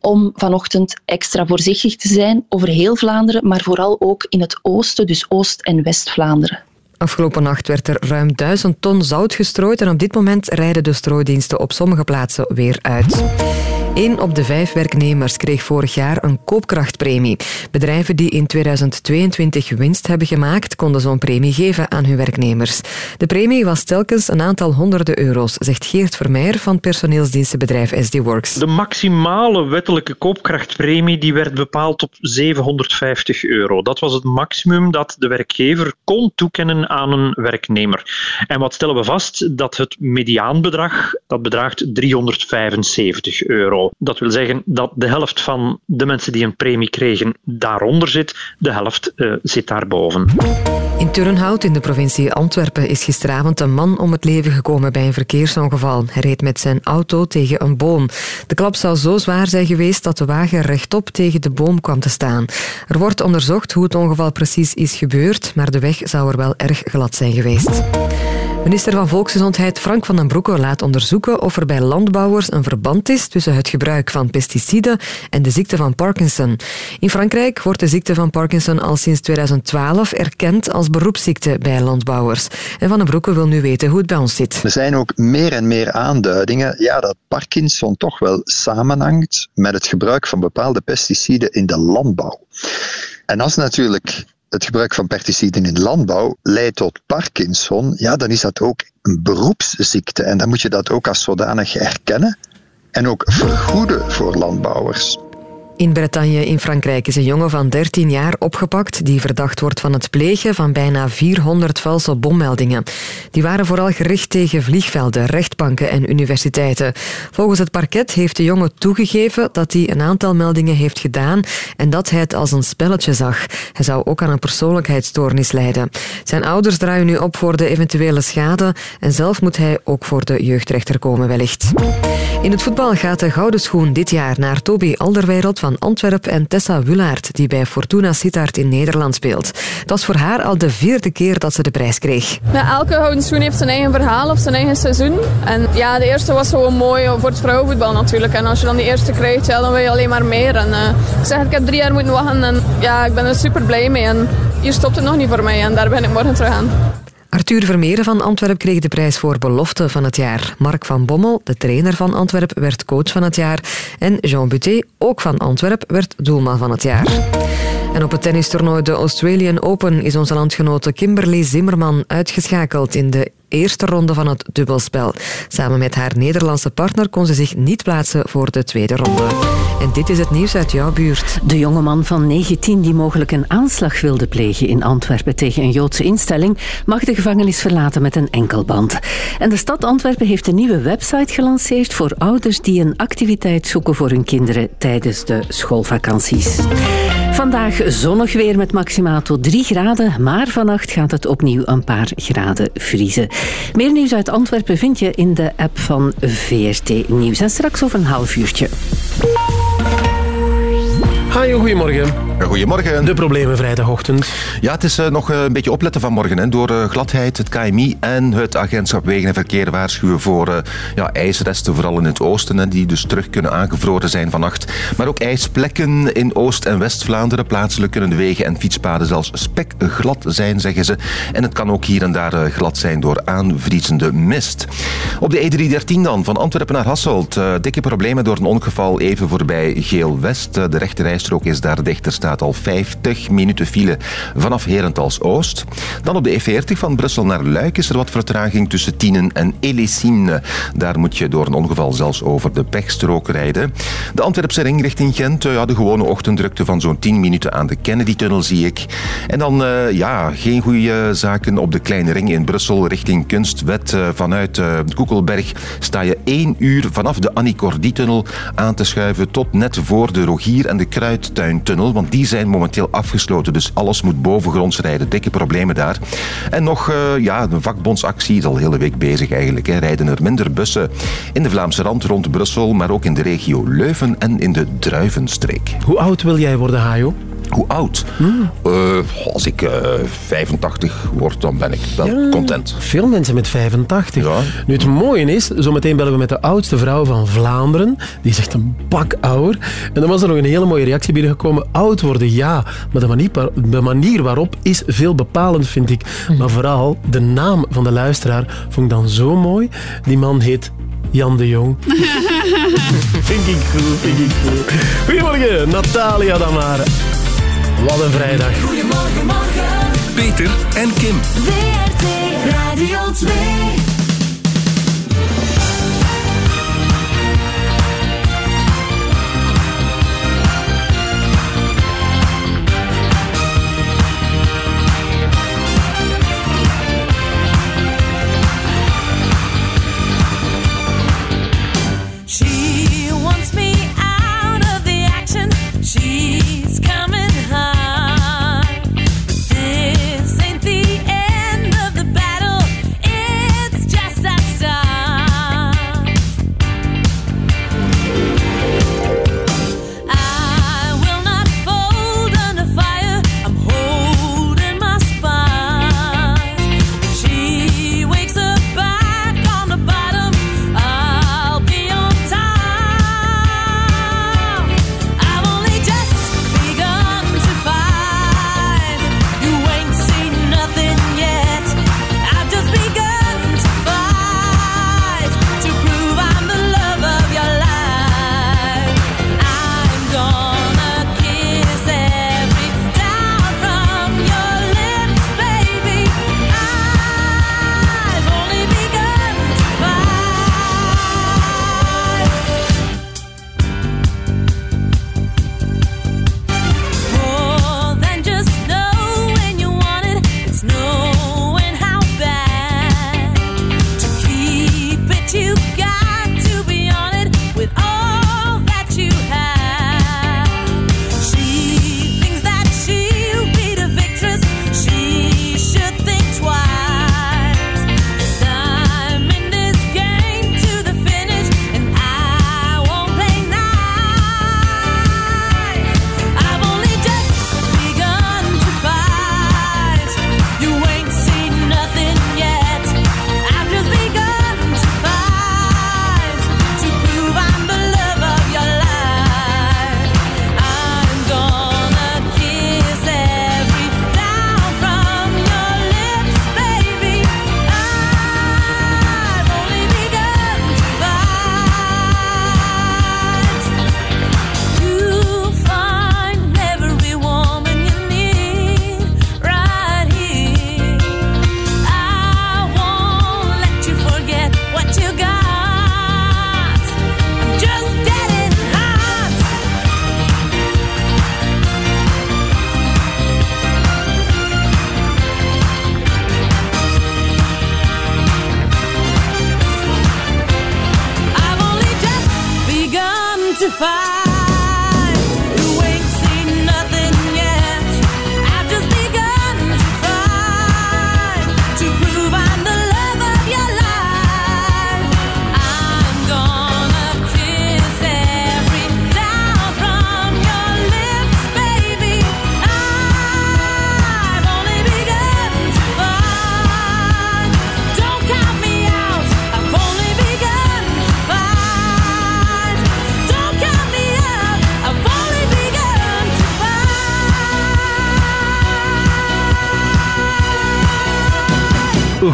[SPEAKER 35] om vanochtend extra voorzichtig te zijn over heel Vlaanderen, maar vooral ook in het oosten, dus Oost- en West-Vlaanderen.
[SPEAKER 4] Afgelopen nacht werd er ruim 1000 ton zout gestrooid en op dit moment rijden de strooidiensten op sommige plaatsen weer uit. Eén op de vijf werknemers kreeg vorig jaar een koopkrachtpremie. Bedrijven die in 2022 winst hebben gemaakt, konden zo'n premie geven aan hun werknemers. De premie was telkens een aantal honderden euro's, zegt Geert Vermeijer van personeelsdienstenbedrijf SD Works.
[SPEAKER 36] De maximale wettelijke koopkrachtpremie die werd bepaald op 750 euro. Dat was het maximum dat de werkgever kon toekennen aan een werknemer. En wat stellen we vast? Dat het mediaanbedrag dat bedraagt 375 euro. Dat wil zeggen dat de helft van de mensen die een premie kregen daaronder zit, de helft eh, zit daarboven.
[SPEAKER 4] In Turnhout in de provincie Antwerpen is gisteravond een man om het leven gekomen bij een verkeersongeval. Hij reed met zijn auto tegen een boom. De klap zou zo zwaar zijn geweest dat de wagen rechtop tegen de boom kwam te staan. Er wordt onderzocht hoe het ongeval precies is gebeurd, maar de weg zou er wel erg glad zijn geweest. Minister van Volksgezondheid Frank van den Broeke laat onderzoeken of er bij landbouwers een verband is tussen het gebruik van pesticiden en de ziekte van Parkinson. In Frankrijk wordt de ziekte van Parkinson al sinds 2012 erkend als beroepsziekte bij landbouwers. En Van den Broeke wil nu weten hoe het bij ons zit.
[SPEAKER 37] Er zijn ook meer en meer aanduidingen ja, dat Parkinson toch wel samenhangt met het gebruik van bepaalde pesticiden in de landbouw. En als natuurlijk het gebruik van pesticiden in de landbouw leidt tot Parkinson, ja, dan is dat ook een beroepsziekte. En dan moet je dat ook als zodanig erkennen en ook vergoeden voor landbouwers.
[SPEAKER 4] In Bretagne in Frankrijk is een jongen van 13 jaar opgepakt die verdacht wordt van het plegen van bijna 400 valse bommeldingen. Die waren vooral gericht tegen vliegvelden, rechtbanken en universiteiten. Volgens het parket heeft de jongen toegegeven dat hij een aantal meldingen heeft gedaan en dat hij het als een spelletje zag. Hij zou ook aan een persoonlijkheidsstoornis lijden. Zijn ouders draaien nu op voor de eventuele schade en zelf moet hij ook voor de jeugdrechter komen wellicht. In het voetbal gaat de gouden schoen dit jaar naar Toby Alderweireld van Antwerpen en Tessa Wullaert, die bij Fortuna Sittard in Nederland speelt. Het was voor haar al de vierde keer dat ze de prijs kreeg.
[SPEAKER 38] Elke gouden schoen heeft zijn eigen verhaal of zijn eigen seizoen. En ja, de eerste was gewoon mooi voor het vrouwenvoetbal natuurlijk. En als je dan die eerste krijgt, dan wil je alleen maar meer. En, eh, ik zeg, ik heb drie jaar moeten wachten en ja, ik ben er super blij mee. En hier stopt het nog niet voor mij en daar ben ik morgen terug aan.
[SPEAKER 4] Arthur Vermeeren van Antwerp kreeg de prijs voor belofte van het jaar. Mark van Bommel, de trainer van Antwerp, werd coach van het jaar. En Jean Buté, ook van Antwerp, werd doelman van het jaar. En op het tennistoernooi de Australian Open is onze landgenote Kimberly Zimmerman uitgeschakeld in de eerste ronde van het dubbelspel. Samen met haar Nederlandse partner kon ze zich niet plaatsen voor de tweede ronde. En dit is het nieuws uit jouw buurt.
[SPEAKER 14] De jongeman van 19 die mogelijk een aanslag wilde plegen in Antwerpen tegen een Joodse instelling mag de gevangenis verlaten met een enkelband. En de stad Antwerpen heeft een nieuwe website gelanceerd voor ouders die een activiteit zoeken voor hun kinderen tijdens de schoolvakanties. Vandaag zonnig weer met maximaal tot 3 graden, maar vannacht gaat het opnieuw een paar graden vriezen. Meer nieuws uit Antwerpen vind je in de app van VRT Nieuws. En straks over een half uurtje.
[SPEAKER 2] Hajo, goedemorgen.
[SPEAKER 18] Goedemorgen.
[SPEAKER 2] De problemen vrijdagochtend.
[SPEAKER 18] Ja, het is eh, nog eh, een beetje opletten vanmorgen. Hè. Door eh, gladheid, het KMI en het Agentschap Wegen en Verkeer waarschuwen voor ja, ijsresten, vooral in het oosten, hè, die dus terug kunnen aangevroren zijn vannacht. Maar ook ijsplekken in Oost- en West-Vlaanderen. Plaatselijk kunnen de wegen en fietspaden zelfs spekglad zijn, zeggen ze. En het kan ook hier en daar glad zijn door aanvriezende mist. Op de E313 dan, van Antwerpen naar Hasselt. Dikke problemen door een ongeval even voorbij Geel-West. De rechterrijstrook is daar dicht. Er al 50 minuten file vanaf Herentals Oost. Dan op de E40 van Brussel naar Luik is er wat vertraging tussen Tienen en Elessine. Daar moet je door een ongeval zelfs over de pechstrook rijden. De Antwerpse ring richting Gent. eh, Ja, de gewone ochtenddrukte van zo'n 10 minuten aan de Kennedy-tunnel zie ik. En dan, eh, ja, geen goede zaken op de kleine ring in Brussel richting Kunstwet. Eh, vanuit eh, Koekelberg sta je één uur vanaf de Annie Cordy-tunnel aan te schuiven tot net voor de Rogier- en de Kruidtuintunnel. Want die zijn momenteel afgesloten, dus alles moet bovengronds rijden. Dikke problemen daar. En nog, eh, ja, een vakbondsactie is al hele week bezig eigenlijk. Hè. Rijden er minder bussen in de Vlaamse rand rond Brussel, maar ook in de regio Leuven en in de Druivenstreek.
[SPEAKER 2] Hoe oud wil jij worden, Hajo?
[SPEAKER 18] Hoe oud? Eh, als ik eh, 85 word, dan ben ik wel content.
[SPEAKER 2] Veel mensen met 85. Nu, het mooie is, zometeen bellen we met de oudste vrouw van Vlaanderen. Die is echt een bak ouder. En dan was er nog een hele mooie reactie binnengekomen. Oud worden, ja. Maar de manier, waar- de manier waarop is veel bepalend, vind ik. Maar vooral de naam van de luisteraar vond ik dan zo mooi. Die man heet Jan de Jong. <laughs> vind ik goed, vind ik goed. Goedemorgen, Natalia Damare. Wat een vrijdag.
[SPEAKER 39] Goedemorgen, morgen.
[SPEAKER 40] Peter en Kim.
[SPEAKER 39] WRT Radio 2.
[SPEAKER 41] She wants me out of the action. She's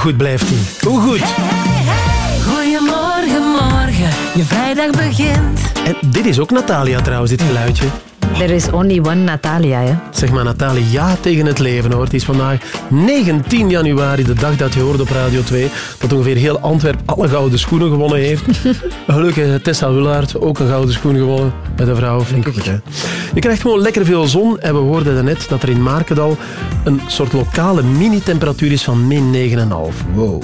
[SPEAKER 2] goed blijft hij? Hoe goed?
[SPEAKER 29] Goedemorgen, morgen. Je vrijdag begint.
[SPEAKER 2] En dit is ook Natalia trouwens, dit geluidje.
[SPEAKER 3] There is only one Natalia, hè.
[SPEAKER 2] Zeg maar Natalia, ja tegen het leven hoor. Het is vandaag 19 januari, de dag dat je hoort op Radio 2 dat ongeveer heel Antwerp alle gouden schoenen gewonnen heeft. <laughs> Gelukkig Tessa Willaert ook een gouden schoen gewonnen bij de vrouw. Flink goed, hè. Je krijgt gewoon lekker veel zon en we hoorden daarnet dat er in Markendal een soort lokale mini-temperatuur is van min 9,5. Wow.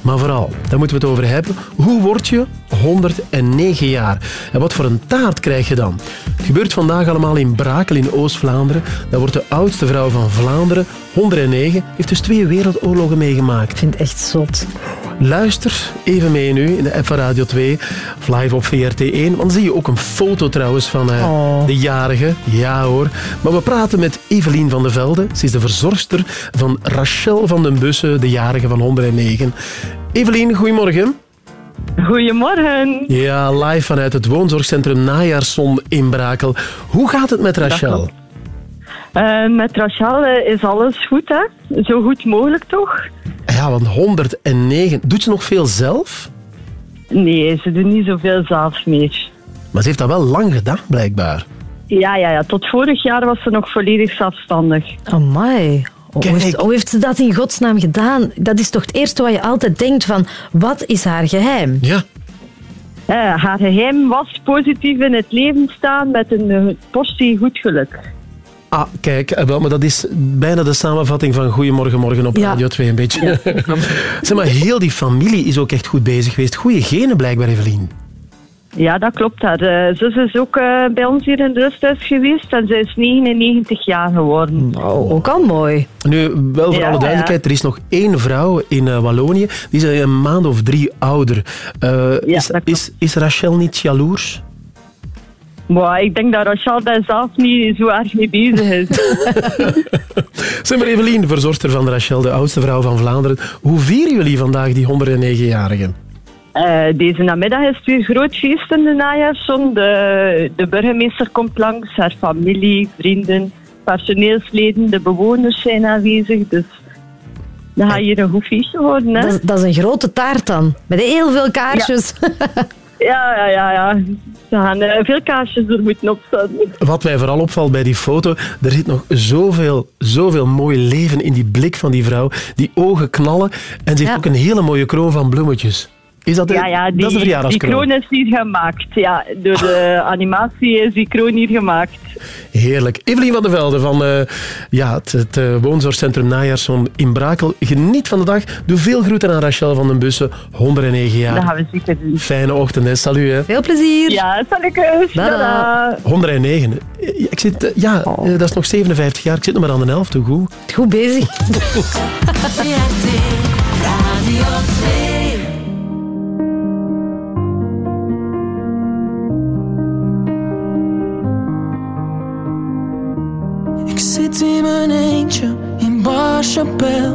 [SPEAKER 2] Maar vooral, daar moeten we het over hebben. Hoe word je 109 jaar? En wat voor een taart krijg je dan? Het gebeurt vandaag allemaal in Brakel in Oost-Vlaanderen. Daar wordt de oudste vrouw van Vlaanderen, 109, heeft dus twee wereldoorlogen meegemaakt. Ik
[SPEAKER 3] vind het echt zot.
[SPEAKER 2] Luister even mee nu in de app van Radio 2, of live op VRT1. Want dan zie je ook een foto trouwens van eh,
[SPEAKER 3] Oh.
[SPEAKER 2] de jarige. Ja hoor. Maar we praten met Evelien van de Velde. Ze is de verzorgster van Rachel van den Bussen, de jarige van 109. Evelien, goedemorgen.
[SPEAKER 42] Goedemorgen.
[SPEAKER 2] Ja, live vanuit het woonzorgcentrum Najaarszon in Brakel. Hoe gaat het met Rachel?
[SPEAKER 42] Eh, met Rachel eh, is alles goed, hè? Zo goed mogelijk toch?
[SPEAKER 2] Ja, want 109. Doet ze nog veel zelf?
[SPEAKER 42] Nee, ze doet niet zoveel zelf meer.
[SPEAKER 2] Maar ze heeft dat wel lang gedaan, blijkbaar.
[SPEAKER 42] Ja, ja, ja. Tot vorig jaar was ze nog volledig zelfstandig.
[SPEAKER 3] Amai. Hoe heeft, hoe heeft ze dat in godsnaam gedaan? Dat is toch het eerste wat je altijd denkt van, wat is haar geheim?
[SPEAKER 2] Ja.
[SPEAKER 42] Eh, haar geheim was positief in het leven staan met een portie goed geluk.
[SPEAKER 2] Ah, kijk, eh, wel, maar dat is bijna de samenvatting van Goedemorgen Morgen op
[SPEAKER 42] Ja.
[SPEAKER 2] Radio 2 een beetje. <laughs> zeg maar, heel die familie is ook echt goed bezig geweest. Goeie genen blijkbaar, Evelien.
[SPEAKER 42] Ja, dat klopt. Haar eh, zus is ook eh, bij ons hier in het rusthuis geweest en zij is 99 jaar geworden.
[SPEAKER 3] Ook al mooi.
[SPEAKER 2] Nu, wel voor
[SPEAKER 42] Ja,
[SPEAKER 2] alle duidelijkheid, er is nog één vrouw in eh, Wallonië. Die is een maand of drie ouder. Eh, is, is, is Rachel niet jaloers?
[SPEAKER 42] Maar ik denk dat Rachel daar zelf niet zo erg mee bezig is. <laughs>
[SPEAKER 2] Zeg maar Evelien, verzorgster van Rachel, de oudste vrouw van Vlaanderen. Hoe vieren jullie vandaag die 109-jarige?
[SPEAKER 42] Eh, deze namiddag is het weer groot feest in de najaarszon. De, de burgemeester komt langs, haar familie, vrienden, personeelsleden, de bewoners zijn aanwezig. Dus dan ga je hier een goed feestje worden. Hè?
[SPEAKER 3] Dat, is- dat is een grote taart dan, met heel veel kaarsjes.
[SPEAKER 42] Ja, <laughs> ja, ja. ja. Ze gaan eh, veel kaarsjes er moeten opstaan.
[SPEAKER 2] Wat mij vooral opvalt bij die foto, er zit nog zoveel, zoveel mooi leven in die blik van die vrouw. Die ogen knallen en ze heeft ook een hele mooie kroon van bloemetjes. Is dat de,
[SPEAKER 42] Ja, ja, die,
[SPEAKER 2] dat is de
[SPEAKER 42] die kroon is hier gemaakt. Ja, door de <laughs> animatie is die kroon hier gemaakt.
[SPEAKER 2] Heerlijk. Evelien van der Velde van eh, ja, het, het eh, woonzorgcentrum Najaarsson in Brakel. Geniet van de dag. Doe veel groeten aan Rachel van den Bussen, 109 jaar.
[SPEAKER 42] Dat gaan we zeker doen.
[SPEAKER 2] Fijne ochtend, hè. Salut, hè.
[SPEAKER 3] Veel plezier.
[SPEAKER 42] Ja, salutjes. Tada.
[SPEAKER 2] 109. Eh, Ik zit, eh, ja, eh, dat is nog 57 jaar. Ik zit nog maar aan de helft. Hoe goed?
[SPEAKER 3] Goed bezig. <laughs> <laughs>
[SPEAKER 43] in Bar Chapelle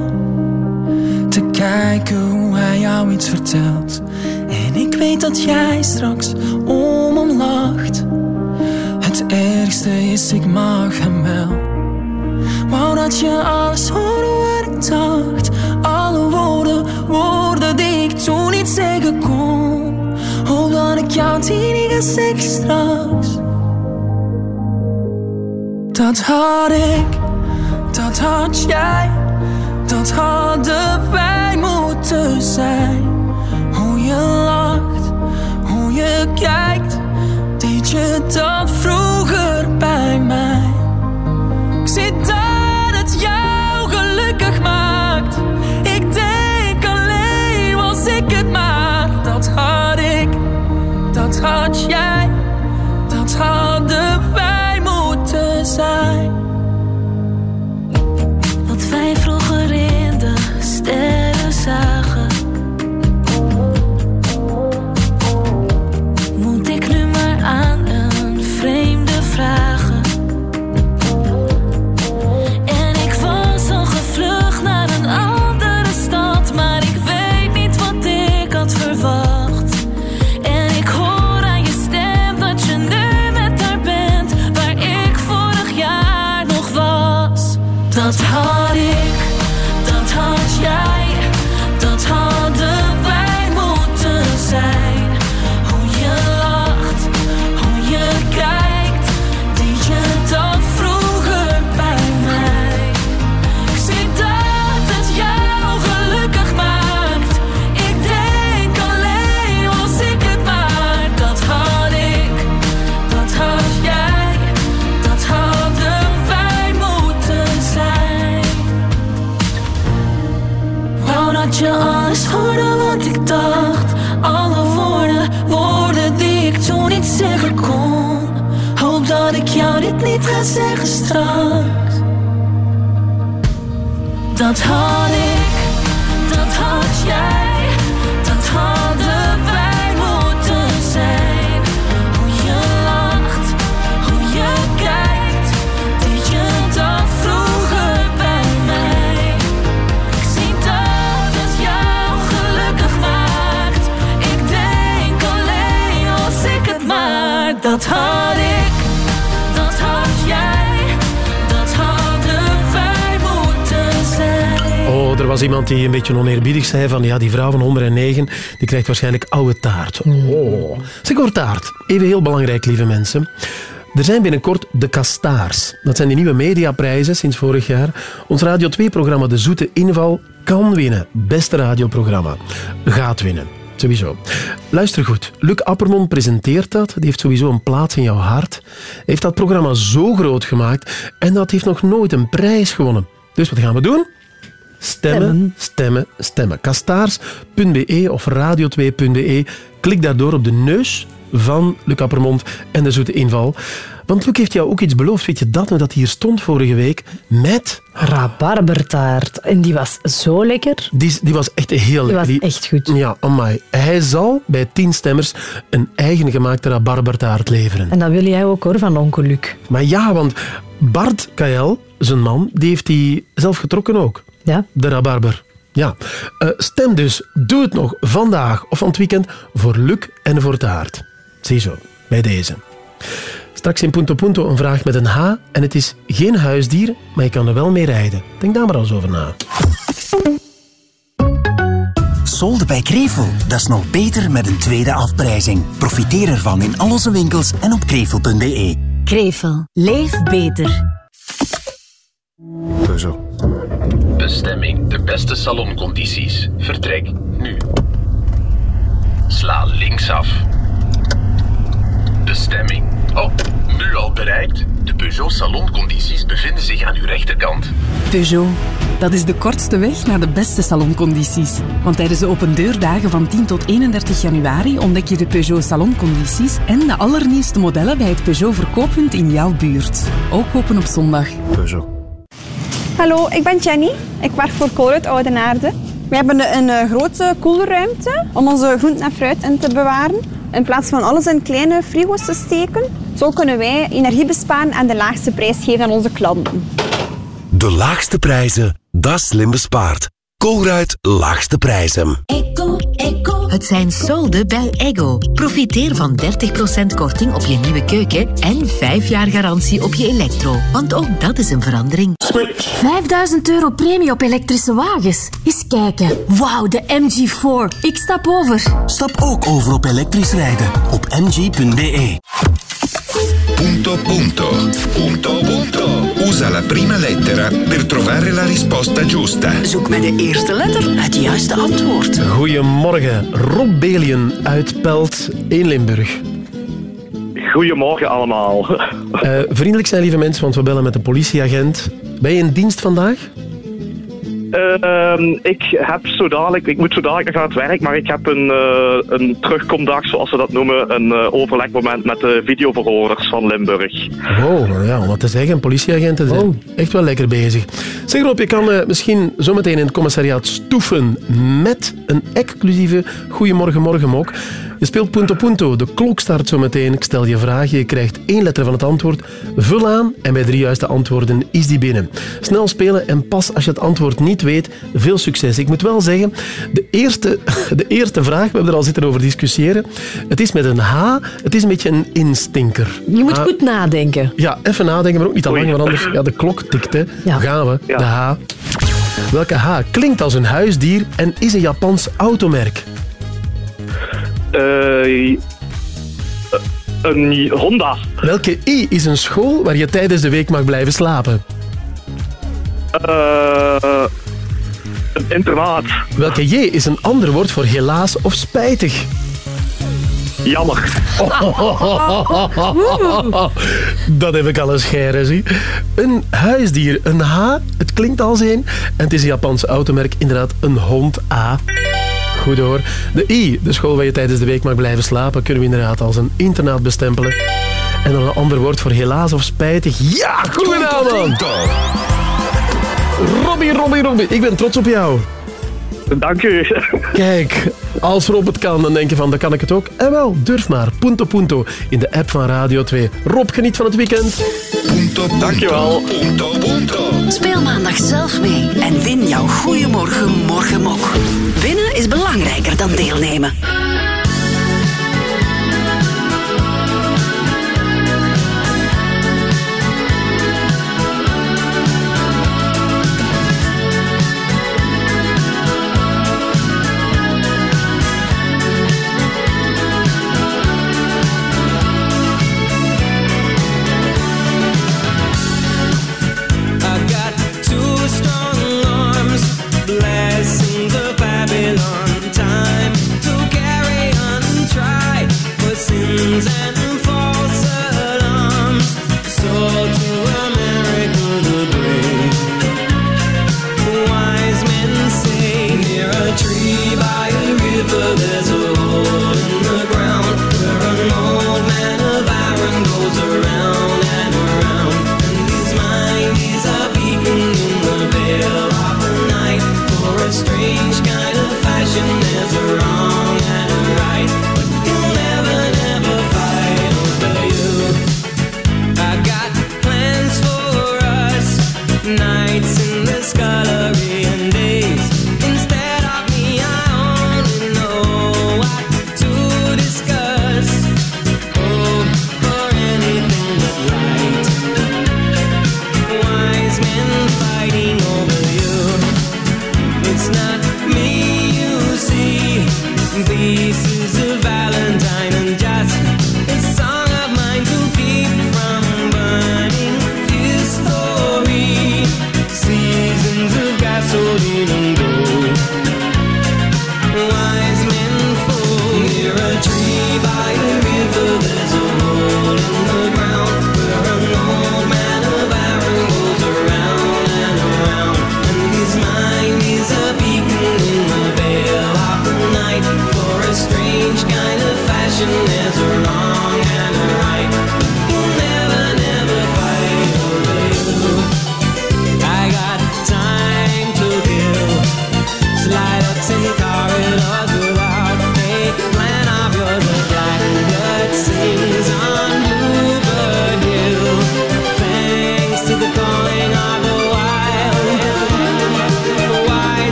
[SPEAKER 43] Te kijken hoe hij jou iets vertelt. En ik weet dat jij straks om hem lacht. Het ergste is, ik mag hem wel. Wou dat je alles hoorde wat ik dacht. Alle woorden, woorden die ik toen niet zeggen kon. Hoop dat ik jou die niet straks. Dat had ik, dat had jij, dat hadden wij moeten zijn. Hoe je lacht, hoe je kijkt, deed je dat vroeger bij mij. Ik zie dat het jou gelukkig maakt. Ik denk alleen was ik het maar. Dat had ik, dat had jij, Dat
[SPEAKER 29] had ik, dat had jij, dat hadden wij moeten zijn. Hoe je lacht, hoe je kijkt, deed je dat vroeger bij mij. Ik zie dat het jou gelukkig maakt. Ik denk alleen als ik het maar. Dat had
[SPEAKER 2] was iemand die een beetje oneerbiedig zei van ja, die vrouw van 109, die krijgt waarschijnlijk oude taart. Oh. Zeg over taart. Even heel belangrijk, lieve mensen. Er zijn binnenkort de Kastaars. Dat zijn die nieuwe mediaprijzen sinds vorig jaar. Ons Radio 2-programma De Zoete Inval kan winnen. Beste radioprogramma. Gaat winnen. Sowieso. Luister goed. Luc Appermon presenteert dat. Die heeft sowieso een plaats in jouw hart. Heeft dat programma zo groot gemaakt en dat heeft nog nooit een prijs gewonnen. Dus wat gaan we doen? Stemmen, stemmen, stemmen. Kastaars.be of radio2.be. Klik daardoor op de neus van Luc Appermond en de zoete inval. Want Luc heeft jou ook iets beloofd. Weet je dat nu dat hier stond vorige week met...
[SPEAKER 3] Rabarbertaart. En die was zo lekker.
[SPEAKER 2] Die, die was echt heel
[SPEAKER 3] Die
[SPEAKER 2] lekker.
[SPEAKER 3] was echt goed.
[SPEAKER 2] Ja, amai. Hij zal bij tien stemmers een eigen gemaakte rabarbertaart leveren.
[SPEAKER 3] En dat wil jij ook hoor, van onkel Luc.
[SPEAKER 2] Maar ja, want Bart KL, zijn man, die heeft die zelf getrokken ook.
[SPEAKER 3] Ja.
[SPEAKER 2] De rabarber. Ja. Eh, stem dus. Doe het nog vandaag of van het weekend voor Luc en voor taart. Ziezo, bij deze. Straks in Punto Punto een vraag met een H. En het is geen huisdier, maar je kan er wel mee rijden. Denk daar maar eens over na.
[SPEAKER 44] Solde bij Krevel, dat is nog beter met een tweede afprijzing. Profiteer ervan in al onze winkels en op krevel.be.
[SPEAKER 21] Krevel. Leef beter.
[SPEAKER 45] Peugeot. Bestemming de beste saloncondities. Vertrek nu. Sla linksaf. Bestemming. Oh, nu al bereikt. De Peugeot saloncondities bevinden zich aan uw rechterkant.
[SPEAKER 46] Peugeot. Dat is de kortste weg naar de beste saloncondities. Want tijdens de opendeurdagen van 10 tot 31 januari ontdek je de Peugeot saloncondities en de allernieuwste modellen bij het Peugeot verkooppunt in jouw buurt. Ook open op zondag.
[SPEAKER 45] Peugeot.
[SPEAKER 47] Hallo, ik ben Jenny. Ik werk voor Colruyt Oudenaarde. We hebben een eh, grote koelruimte om onze groenten en fruit in te bewaren. In plaats van alles in kleine frigo's te steken, zo kunnen wij energie besparen en de laagste prijs geven aan onze klanten.
[SPEAKER 20] De laagste prijzen, dat is slim bespaard. Colruyt Laagste Prijzen.
[SPEAKER 21] Het zijn solden bij Ego. Profiteer van 30% korting op je nieuwe keuken en 5 jaar garantie op je elektro. Want ook dat is een verandering.
[SPEAKER 48] 5000 euro premie op elektrische wagens. Eens kijken. Wauw, de MG4. Ik stap over.
[SPEAKER 44] Stap ook over op elektrisch rijden op mg.be.
[SPEAKER 49] Punto punto. Punto punto. Usa la prima lettera per trovare la risposta giusta.
[SPEAKER 21] Zoek met de eerste letter het juiste antwoord.
[SPEAKER 2] Goedemorgen, Rob Belien uit Pelt in Limburg.
[SPEAKER 50] Goedemorgen allemaal.
[SPEAKER 2] Eh, vriendelijk zijn, lieve mensen, want we bellen met een politieagent. Ben je in dienst vandaag?
[SPEAKER 50] Ehm, ik heb zo dadelijk, ik moet zo dadelijk nog aan het werk, maar ik heb een, eh, een terugkomdag, zoals ze dat noemen, een eh, overlegmoment met de videoverhoorders van Limburg.
[SPEAKER 2] Wow, nou ja, wat te zeggen, politieagenten zijn echt wel lekker bezig. Zeg Rob, je kan eh, misschien zometeen in het commissariaat stoeven met een exclusieve Goeiemorgen Morgenmok. Je speelt punto punto. De klok start zo meteen. Ik stel je vragen. Je krijgt één letter van het antwoord. Vul aan en bij drie juiste antwoorden is die binnen. Snel spelen en pas als je het antwoord niet weet. Veel succes. Ik moet wel zeggen, de eerste, <laughs> de eerste vraag, we hebben er al zitten over discussiëren. Het is met een H. Het is een beetje een instinker.
[SPEAKER 3] Je moet
[SPEAKER 2] H-
[SPEAKER 3] goed nadenken.
[SPEAKER 2] Ja, even nadenken, maar ook niet te lang, want anders ja, de klok tikt. Hè.
[SPEAKER 3] Ja.
[SPEAKER 2] Gaan we. De H. Welke H klinkt als een huisdier en is een Japans automerk?
[SPEAKER 50] Eh, een Honda.
[SPEAKER 2] Welke I is een school waar je tijdens de week mag blijven slapen?
[SPEAKER 50] Eh, een internaat.
[SPEAKER 2] Welke J is een ander woord voor helaas of spijtig?
[SPEAKER 50] Jammer. <laughs>
[SPEAKER 2] Dat heb ik al eens zie. Een huisdier, een H, het klinkt als een. En het is een Japanse automerk, inderdaad een hond A. Goed hoor. De I, de school waar je tijdens de week mag blijven slapen, kunnen we inderdaad als een internaat bestempelen. En dan een ander woord voor helaas of spijtig. Ja, goed gedaan man! Robbie, Robbie, Robbie, ik ben trots op jou.
[SPEAKER 50] Dank u.
[SPEAKER 2] Kijk, als Rob het kan, dan denk je van, dan kan ik het ook. En wel, durf maar. Punto Punto in de app van Radio 2. Rob, geniet van het weekend.
[SPEAKER 49] Punto,
[SPEAKER 50] Dankjewel.
[SPEAKER 49] Punto, punto.
[SPEAKER 51] Speel maandag zelf mee en win jouw Goeiemorgen Morgenmok. Winnen is belangrijker dan deelnemen.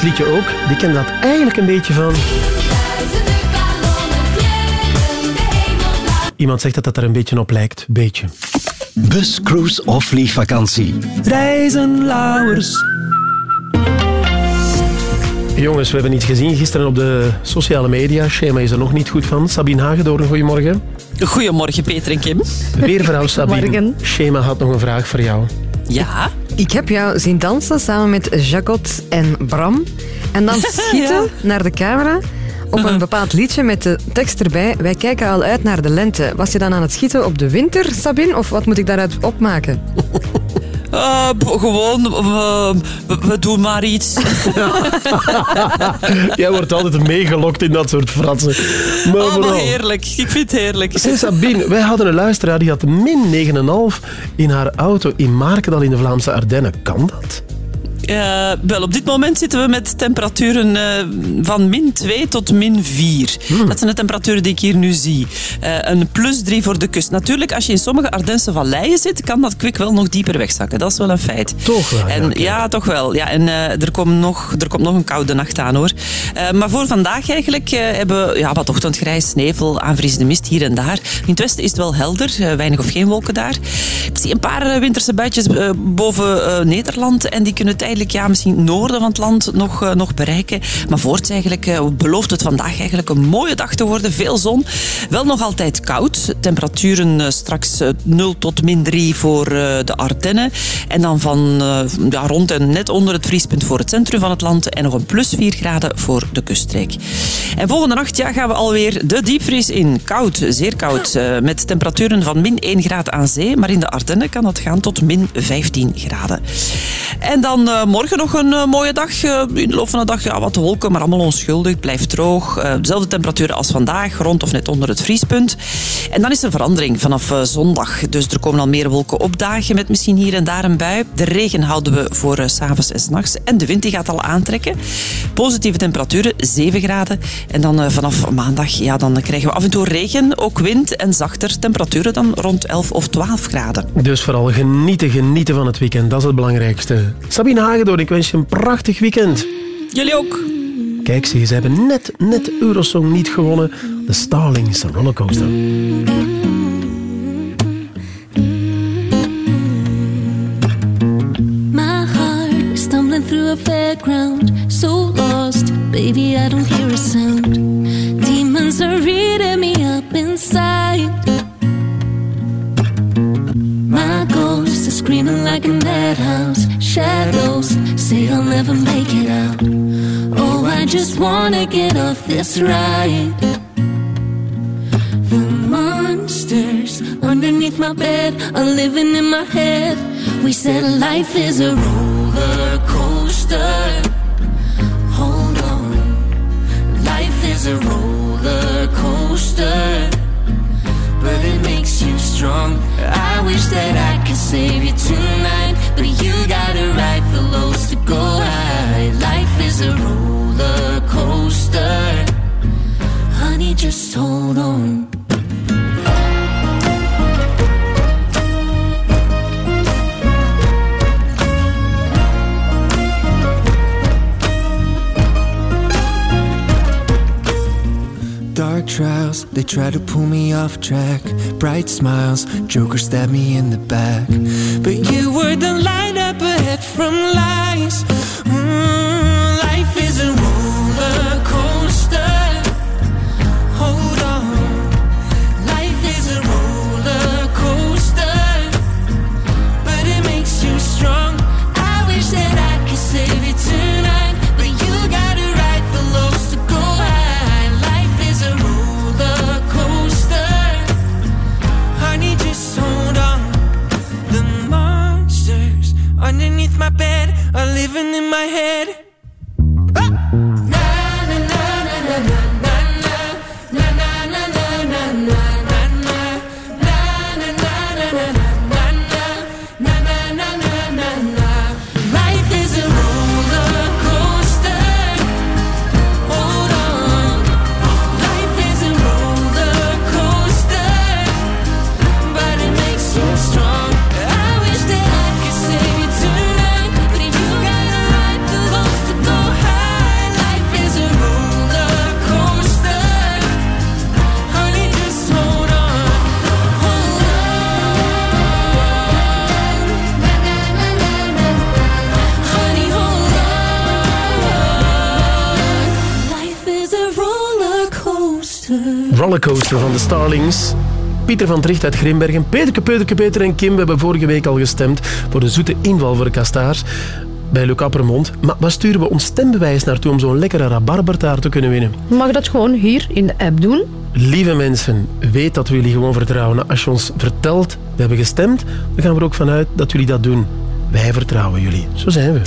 [SPEAKER 2] Dat liedje ook. Die kennen dat eigenlijk een beetje van... Iemand zegt dat dat er een beetje op lijkt. Beetje.
[SPEAKER 52] Bus, cruise of vliegvakantie.
[SPEAKER 2] Reizen, lauwers. Jongens, we hebben iets gezien gisteren op de sociale media. Schema is er nog niet goed van. Sabine Hagedoorn, goedemorgen.
[SPEAKER 53] Goedemorgen, Peter en Kim.
[SPEAKER 2] Weer vrouw Sabine. <laughs>
[SPEAKER 4] Morgen.
[SPEAKER 2] Schema had nog een vraag voor jou.
[SPEAKER 53] Ja?
[SPEAKER 4] Ik heb jou zien dansen samen met Jacot en Bram. En dan <laughs> schieten naar de camera op een <laughs> bepaald liedje met de tekst erbij. Wij kijken al uit naar de lente. Was je dan aan het schieten op de winter, Sabine? Of wat moet ik daaruit opmaken?
[SPEAKER 53] Eh, gewoon, we, we- doen maar iets. <laughs>
[SPEAKER 2] Jij wordt altijd meegelokt in dat soort fratsen. Maar
[SPEAKER 53] Oh, maar heerlijk. Ik vind het heerlijk.
[SPEAKER 2] Zeg Sabine, wij hadden een luisteraar die had min 9,5 in haar auto in Markendal in de Vlaamse Ardennen. Kan dat?
[SPEAKER 53] Eh, wel, op dit moment zitten we met temperaturen eh, van min 2 tot min 4. Dat zijn de temperaturen die ik hier nu zie. Eh, een plus 3 voor de kust. Natuurlijk, als je in sommige Ardense valleien zit, kan dat kwik wel nog dieper wegzakken. Dat is wel een feit.
[SPEAKER 2] Toch wel?
[SPEAKER 53] En, ja, toch wel. Ja, en er, komt nog, er komt nog een koude nacht aan hoor. Maar voor vandaag eigenlijk hebben we ja, wat ochtendgrijs, sneeuw, aanvriezende mist hier en daar. In het westen is het wel helder, weinig of geen wolken daar. Zie een paar eh, winterse buitjes eh, boven eh, Nederland en die kunnen tijdelijk ja, misschien noorden van het land nog, nog bereiken. Maar voorts eigenlijk belooft het vandaag eigenlijk een mooie dag te worden. Veel zon, wel nog altijd koud. Temperaturen straks eh, 0 tot min 3 voor de Ardennen. En dan van ja, rond en net onder het vriespunt voor het centrum van het land. En nog een plus 4 graden voor de kuststreek. En volgende nacht ja, gaan we alweer de diepvries in. Koud, zeer koud. met temperaturen van min 1 graad aan zee. Maar in de Ardennen kan dat gaan tot min 15 graden. En dan eh, morgen nog een eh, mooie dag. Eh, in de loop van de dag ja, wat wolken, maar allemaal onschuldig. Het blijft droog. Dezelfde temperaturen als vandaag, rond of net onder het vriespunt. En dan is er verandering vanaf zondag. Dus er komen al meer wolken opdagen met misschien hier en daar een bui. De regen houden we voor s s'avonds en s'nachts. En de wind die gaat al aantrekken. Positieve temperaturen, 7 graden. En dan vanaf maandag ja, dan krijgen we af en toe regen, ook wind en zachter. Temperaturen dan rond 11 of 12 graden.
[SPEAKER 2] Dus vooral genieten, genieten van het weekend. Dat is het belangrijkste. Sabine Hagedoorn, ik wens je een prachtig weekend.
[SPEAKER 53] Jullie ook.
[SPEAKER 2] Kijk, zie, ze hebben net, net Eurosong niet gewonnen. De Starlings Rollercoaster.
[SPEAKER 9] My heart is stumbling through a fairground, so lost, baby, I don't hear a sound. Demons are eating me up inside. Like a madhouse. Shadows say I'll never make it out. Oh, I just wanna get off this ride. The monsters underneath my bed are living in my head. We said life is a roller coaster. Hold on, life is a roller coaster, but it strong. I wish that I could save you tonight, but you gotta ride for lows to go high. Life is a roller coaster, honey, just hold on.
[SPEAKER 5] Trials, they try to pull me off track. Bright smiles, Joker stabbed me in the back. But you were the light up ahead from lies.
[SPEAKER 2] Van de Starlings. Pieter van Tricht uit Grimbergen. Peterke, Peterke, Peter en Kim. We hebben vorige week al gestemd voor de zoete inval voor de kastaars bij Luc Appermond. Maar waar sturen we ons stembewijs naartoe om zo'n lekkere rabarbertaart te kunnen winnen?
[SPEAKER 3] Mag dat gewoon hier in de app doen.
[SPEAKER 2] Lieve mensen, weet dat we jullie gewoon vertrouwen. Als je ons vertelt, we hebben gestemd, dan gaan we er ook vanuit dat jullie dat doen. Wij vertrouwen jullie. Zo zijn we.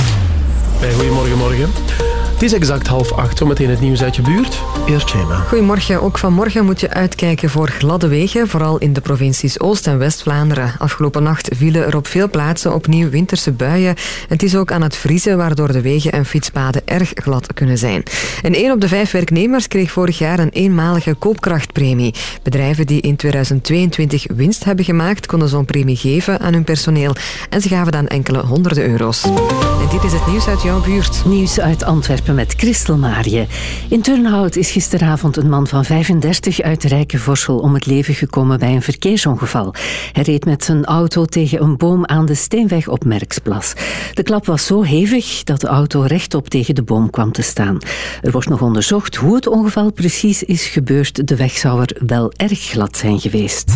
[SPEAKER 2] Bij Goedemorgen Morgen. Het is exact half acht, zometeen het nieuws uit je buurt. Eerst Shema.
[SPEAKER 4] Goedemorgen. Ook vanmorgen moet je uitkijken voor gladde wegen, vooral in de provincies Oost- en West-Vlaanderen. Afgelopen nacht vielen er op veel plaatsen opnieuw winterse buien. Het is ook aan het vriezen, waardoor de wegen en fietspaden erg glad kunnen zijn. En één op de vijf werknemers kreeg vorig jaar een eenmalige koopkrachtpremie. Bedrijven die in 2022 winst hebben gemaakt, konden zo'n premie geven aan hun personeel. En ze gaven dan enkele honderden euro's. En dit is het nieuws uit jouw buurt.
[SPEAKER 14] Nieuws uit Antwerpen met Christel Marië. In Turnhout is gisteravond een man van 35 uit Rijkenvorsel om het leven gekomen bij een verkeersongeval. Hij reed met zijn auto tegen een boom aan de Steenweg op Merksplas. De klap was zo hevig dat de auto rechtop tegen de boom kwam te staan. Er wordt nog onderzocht hoe het ongeval precies is gebeurd. De weg zou er wel erg glad zijn geweest.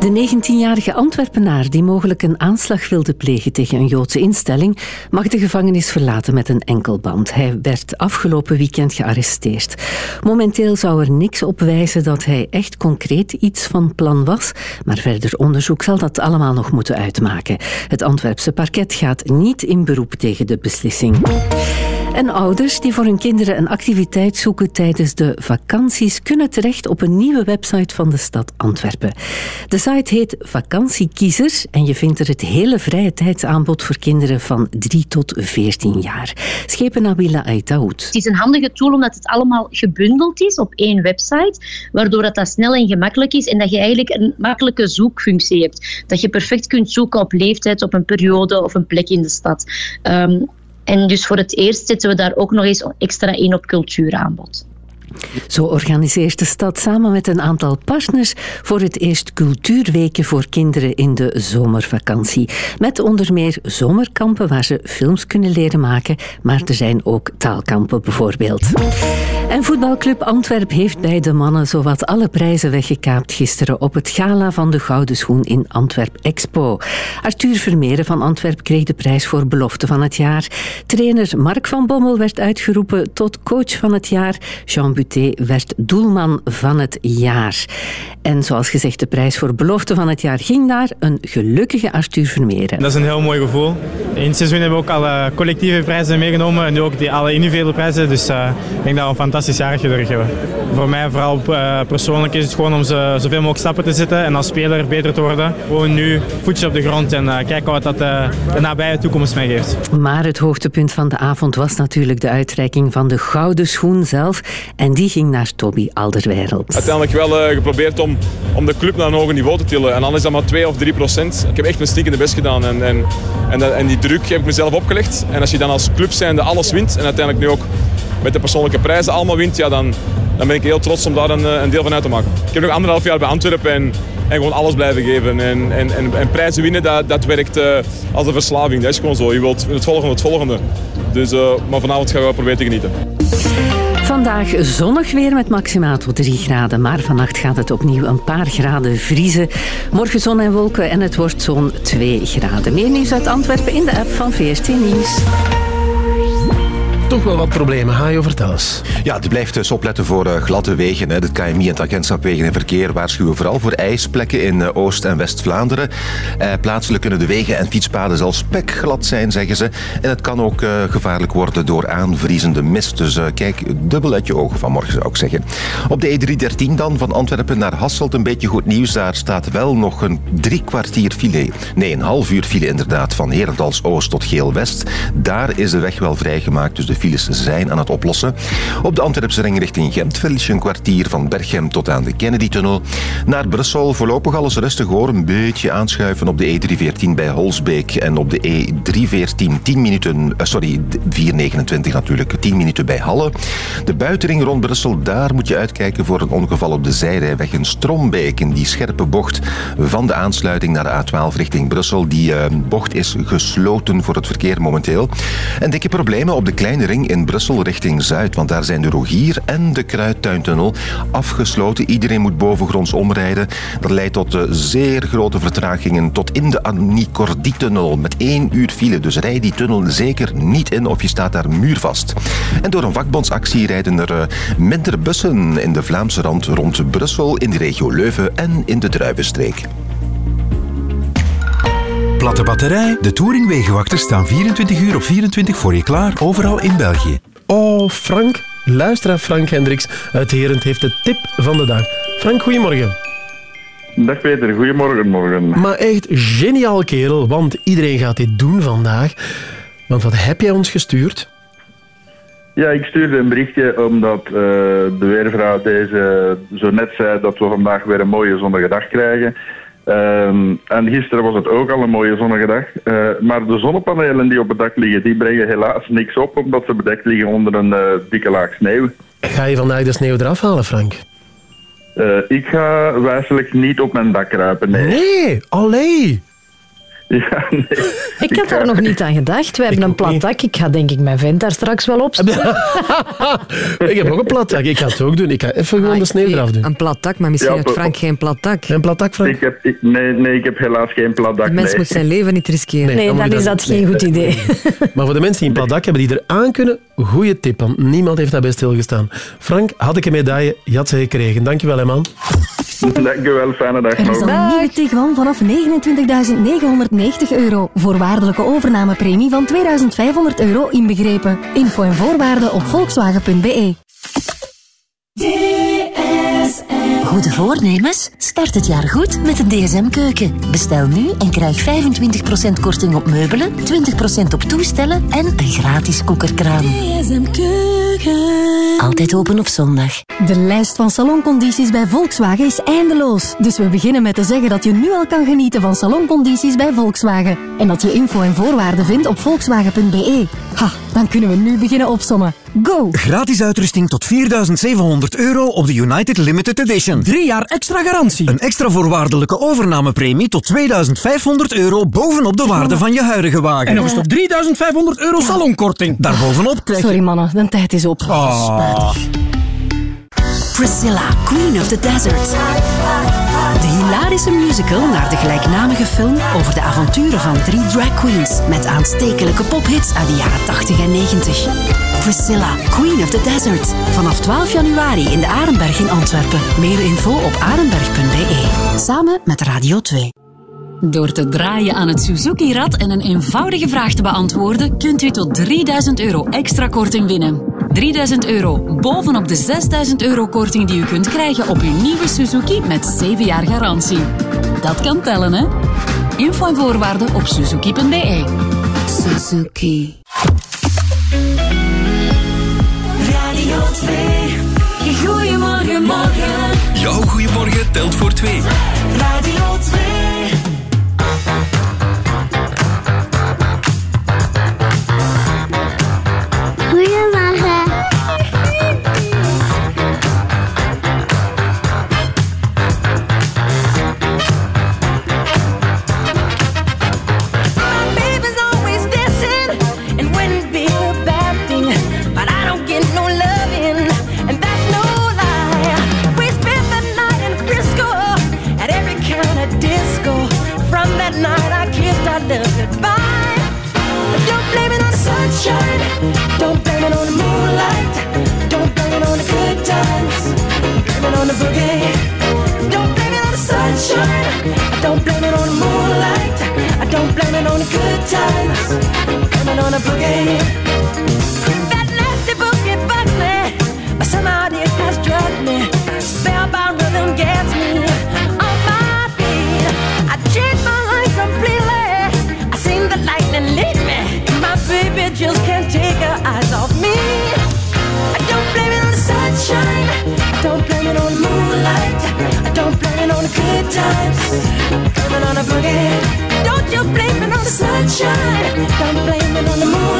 [SPEAKER 14] De 19-jarige Antwerpenaar die mogelijk een aanslag wilde plegen tegen een Joodse instelling, mag de gevangenis verlaten met een enkelband. Hij werd afgelopen weekend gearresteerd. Momenteel zou er niks op wijzen dat hij echt concreet iets van plan was, maar verder onderzoek zal dat allemaal nog moeten uitmaken. Het Antwerpse parket gaat niet in beroep tegen de beslissing. En ouders die voor hun kinderen een activiteit zoeken tijdens de vakanties kunnen terecht op een nieuwe website van de stad Antwerpen. De site heet Vakantiekiezer en je vindt er het hele vrije tijdsaanbod voor kinderen van 3 tot 14 jaar. Schepen Nabila Aitaoud.
[SPEAKER 15] Het is een handige tool omdat het allemaal gebundeld is op één website, waardoor dat, dat snel en gemakkelijk is en dat je eigenlijk een makkelijke zoekfunctie hebt. Dat je perfect kunt zoeken op leeftijd, op een periode of een plek in de stad. Um, en dus voor het eerst zetten we daar ook nog eens extra in op cultuuraanbod.
[SPEAKER 14] Zo organiseert de stad samen met een aantal partners voor het eerst cultuurweken voor kinderen in de zomervakantie. Met onder meer zomerkampen waar ze films kunnen leren maken, maar er zijn ook taalkampen bijvoorbeeld. En voetbalclub Antwerp heeft bij de mannen zowat alle prijzen weggekaapt gisteren op het gala van de Gouden Schoen in Antwerp Expo. Arthur Vermeeren van Antwerp kreeg de prijs voor belofte van het jaar. Trainer Mark van Bommel werd uitgeroepen tot coach van het jaar. Jean Buté werd doelman van het jaar. En zoals gezegd, de prijs voor belofte van het jaar ging naar een gelukkige Arthur Vermeeren.
[SPEAKER 54] Dat is een heel mooi gevoel. In het seizoen hebben we ook alle collectieve prijzen meegenomen en nu ook die, alle individuele prijzen. Dus uh, ik denk dat we een fantastisch jaar gedurfd hebben. Voor mij vooral uh, persoonlijk is het gewoon om zo, zoveel mogelijk stappen te zetten en als speler beter te worden. Gewoon nu voetje op de grond en uh, kijken wat dat de nabije toekomst mij geeft.
[SPEAKER 14] Maar het hoogtepunt van de avond was natuurlijk de uitreiking van de Gouden Schoen zelf. En die ging naar Toby Alderweireld.
[SPEAKER 16] Uiteindelijk wel uh, geprobeerd om, om de club naar een hoger niveau te tillen. En dan is dat maar 2 of 3 procent. Ik heb echt mijn stinkende best gedaan. En, en, en, en die druk heb ik mezelf opgelegd. En als je dan als club zijnde alles wint en uiteindelijk nu ook met de persoonlijke prijzen allemaal wint, ja, dan, dan ben ik heel trots om daar een, een deel van uit te maken. Ik heb nog anderhalf jaar bij Antwerpen en, en gewoon alles blijven geven. En, en, en, en prijzen winnen, dat, dat werkt uh, als een verslaving. Dat is gewoon zo. Je wilt het volgende, het volgende. Dus, maar vanavond gaan we proberen te genieten.
[SPEAKER 14] Vandaag zonnig weer met maximaal tot 3 graden, maar vannacht gaat het opnieuw een paar graden vriezen. Morgen zon en wolken en het wordt zo'n 2 graden. Meer nieuws uit Antwerpen in de app van VRT Nieuws
[SPEAKER 2] toch wel wat problemen. Hajo, vertel eens.
[SPEAKER 18] Ja, het blijft dus opletten voor uh, gladde wegen. Hè. Het KMI en het agentschap Wegen en Verkeer waarschuwen vooral voor ijsplekken in uh, Oost- en West-Vlaanderen. Uh, plaatselijk kunnen de wegen en fietspaden zelfs spekglad zijn, zeggen ze. En het kan ook gevaarlijk worden door aanvriezende mist. Dus kijk dubbel uit je ogen vanmorgen, zou ik zeggen. Op de E313 dan, van Antwerpen naar Hasselt, een beetje goed nieuws. Daar staat wel nog een drie kwartier file. Nee, een half uur file inderdaad, van Herendals Oost tot Geel-West. Daar is de weg wel vrijgemaakt, dus de files zijn aan het oplossen. Op de Antwerpse ring richting Gent verlies een kwartier van Berchem tot aan de Kennedy-tunnel. Naar Brussel voorlopig alles rustig hoor. Een beetje aanschuiven op de E314 bij Holsbeek en op de E314 10 minuten, uh, sorry, 429 natuurlijk, 10 minuten bij Halle. De buitenring rond Brussel, daar moet je uitkijken voor een ongeval op de zijrijweg in Strombeek. In die scherpe bocht van de aansluiting naar de A12 richting Brussel. Die uh, bocht is gesloten voor het verkeer momenteel. En dikke problemen op de kleine in Brussel richting Zuid. Want daar zijn de Rogier en de Kruidtuintunnel afgesloten. Iedereen moet bovengronds omrijden. Dat leidt tot eh, zeer grote vertragingen tot in de Annie-Cordy-tunnel met één uur file. Dus rij die tunnel zeker niet in of je staat daar muurvast. En door een vakbondsactie rijden er eh, minder bussen in de Vlaamse rand rond Brussel, in de regio Leuven en in de Druivenstreek.
[SPEAKER 52] Platte batterij. De Touringwegenwachters staan 24 uur op 24 voor je klaar, overal in België.
[SPEAKER 2] Oh, Frank. Luisteraar Frank Hendricks uit Herent heeft de tip van de dag. Frank, goedemorgen.
[SPEAKER 55] Dag Peter, goedemorgen. Morgen.
[SPEAKER 2] Maar echt geniaal kerel, want iedereen gaat dit doen vandaag. Want wat heb jij ons gestuurd?
[SPEAKER 55] Ja, ik stuurde een berichtje omdat eh, de weervrouw deze zo net zei dat we vandaag weer een mooie zonnige dag krijgen. Ehm, en gisteren was het ook al een mooie zonnige dag. Eh, maar de zonnepanelen die op het dak liggen, die brengen helaas niks op omdat ze bedekt liggen onder een eh, dikke laag sneeuw.
[SPEAKER 2] Ga je vandaag de sneeuw eraf halen, Frank?
[SPEAKER 55] Eh, ik ga wijselijk niet op mijn dak kruipen, nee.
[SPEAKER 2] Nee, allee. <laughs>
[SPEAKER 55] Ja, nee.
[SPEAKER 56] Ik had daar nog niet aan gedacht. We hebben een plat dak. Ik ga denk ik mijn vent daar straks wel op <laughs>
[SPEAKER 2] Ik heb ook een plat dak. Ik ga het ook doen. Ik ga even gewoon de sneeuw eraf doen.
[SPEAKER 4] Een plat dak, maar misschien
[SPEAKER 55] Ja,
[SPEAKER 4] heeft Frank geen plat dak.
[SPEAKER 2] Een plat dak, Frank?
[SPEAKER 55] Ik heb, ik- nee, nee, ik heb helaas geen plat dak.
[SPEAKER 4] De mens
[SPEAKER 55] nee.
[SPEAKER 4] moet zijn leven niet riskeren.
[SPEAKER 56] Nee,
[SPEAKER 2] dan
[SPEAKER 56] is
[SPEAKER 2] dat-
[SPEAKER 56] dat geen goed idee.
[SPEAKER 2] Maar voor de mensen die een plat dak hebben die er aan kunnen, goede tip. Want niemand heeft daarbij stilgestaan. Frank, had ik een medaille, je had ze gekregen. Dankjewel, hè, man. <laughs>
[SPEAKER 55] Dankjewel, fijne dag
[SPEAKER 3] Er is al een nieuwe Tiguan vanaf 29.990 euro. Voorwaardelijke overnamepremie van 2.500 euro inbegrepen. Info en voorwaarden op volkswagen.be.
[SPEAKER 57] Goede voornemens? Start het jaar goed met de DSM-keuken. Bestel nu en krijg 25% korting op meubelen, 20% op toestellen en een gratis koekerkraan.
[SPEAKER 3] DSM Keuken.
[SPEAKER 57] Altijd open op zondag.
[SPEAKER 3] De lijst van saloncondities bij Volkswagen is eindeloos. Dus we beginnen met te zeggen dat je nu al kan genieten van saloncondities bij Volkswagen. En dat je info en voorwaarden vindt op volkswagen.be. Ha, dan kunnen we nu beginnen opsommen. Go!
[SPEAKER 11] Gratis uitrusting tot 4700 euro op de United Limited Edition. Drie jaar extra garantie. Een extra voorwaardelijke overnamepremie tot 2500 euro bovenop de waarde van je huidige wagen.
[SPEAKER 3] En nog eens tot
[SPEAKER 11] 3500 euro salonkorting. Daarbovenop krijg je...
[SPEAKER 3] Sorry mannen, de tijd is op.
[SPEAKER 11] Ah.
[SPEAKER 21] Priscilla, Queen of the Desert. De hilarische musical naar de gelijknamige film over de avonturen van drie drag queens met aanstekelijke pophits uit de jaren 80 en 90. Priscilla, Queen of the Desert. Vanaf 12 januari in de Arenberg in Antwerpen. Meer info op arenberg.be. Samen met Radio 2.
[SPEAKER 58] Door te draaien aan het Suzuki-rad en een eenvoudige vraag te beantwoorden, kunt u tot 3000 euro extra korting winnen. 3000 euro bovenop de 6000 euro korting die u kunt krijgen op uw nieuwe Suzuki met 7 jaar garantie. Dat kan tellen, hè? Info en voorwaarden op suzuki.be.
[SPEAKER 21] Suzuki.
[SPEAKER 45] Radio 2. Goedemorgen, morgen.
[SPEAKER 20] Jouw goeiemorgen telt voor twee.
[SPEAKER 45] Don't you blame it on the sunshine. Don't blame it on the moonlight.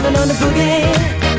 [SPEAKER 20] I blame it on the boogie.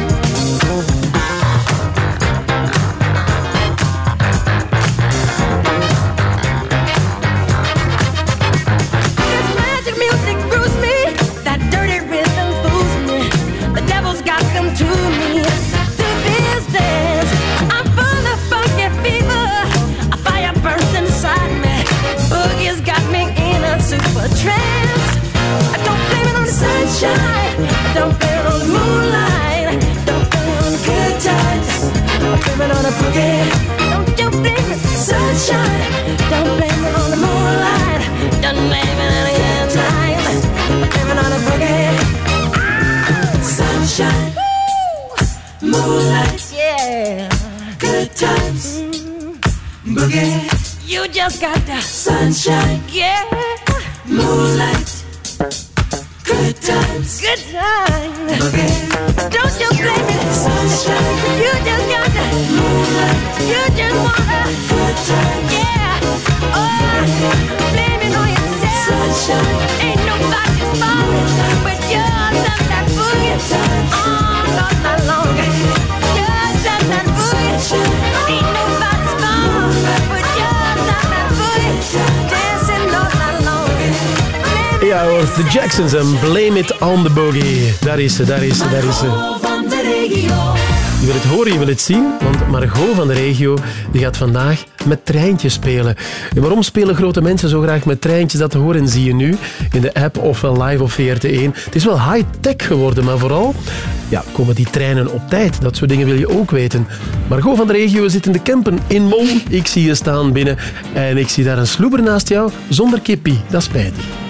[SPEAKER 20] Got the sunshine,
[SPEAKER 2] De Jacksons en Blame It on the Boogie. Daar is ze, daar is ze, daar is ze.
[SPEAKER 20] Van de regio.
[SPEAKER 2] Je wil het horen, je wil het zien, want Margot van de regio die gaat vandaag met treintjes spelen. En waarom spelen grote mensen zo graag met treintjes? Dat horen zie je nu in de app of live op VRT1. Het is wel high-tech geworden, maar vooral ja, komen die treinen op tijd. Dat soort dingen wil je ook weten. Margot van de regio zit in de Kempen in Mol. Ik zie je staan binnen en ik zie daar een sloeber naast jou zonder kippie. Dat is spijtig.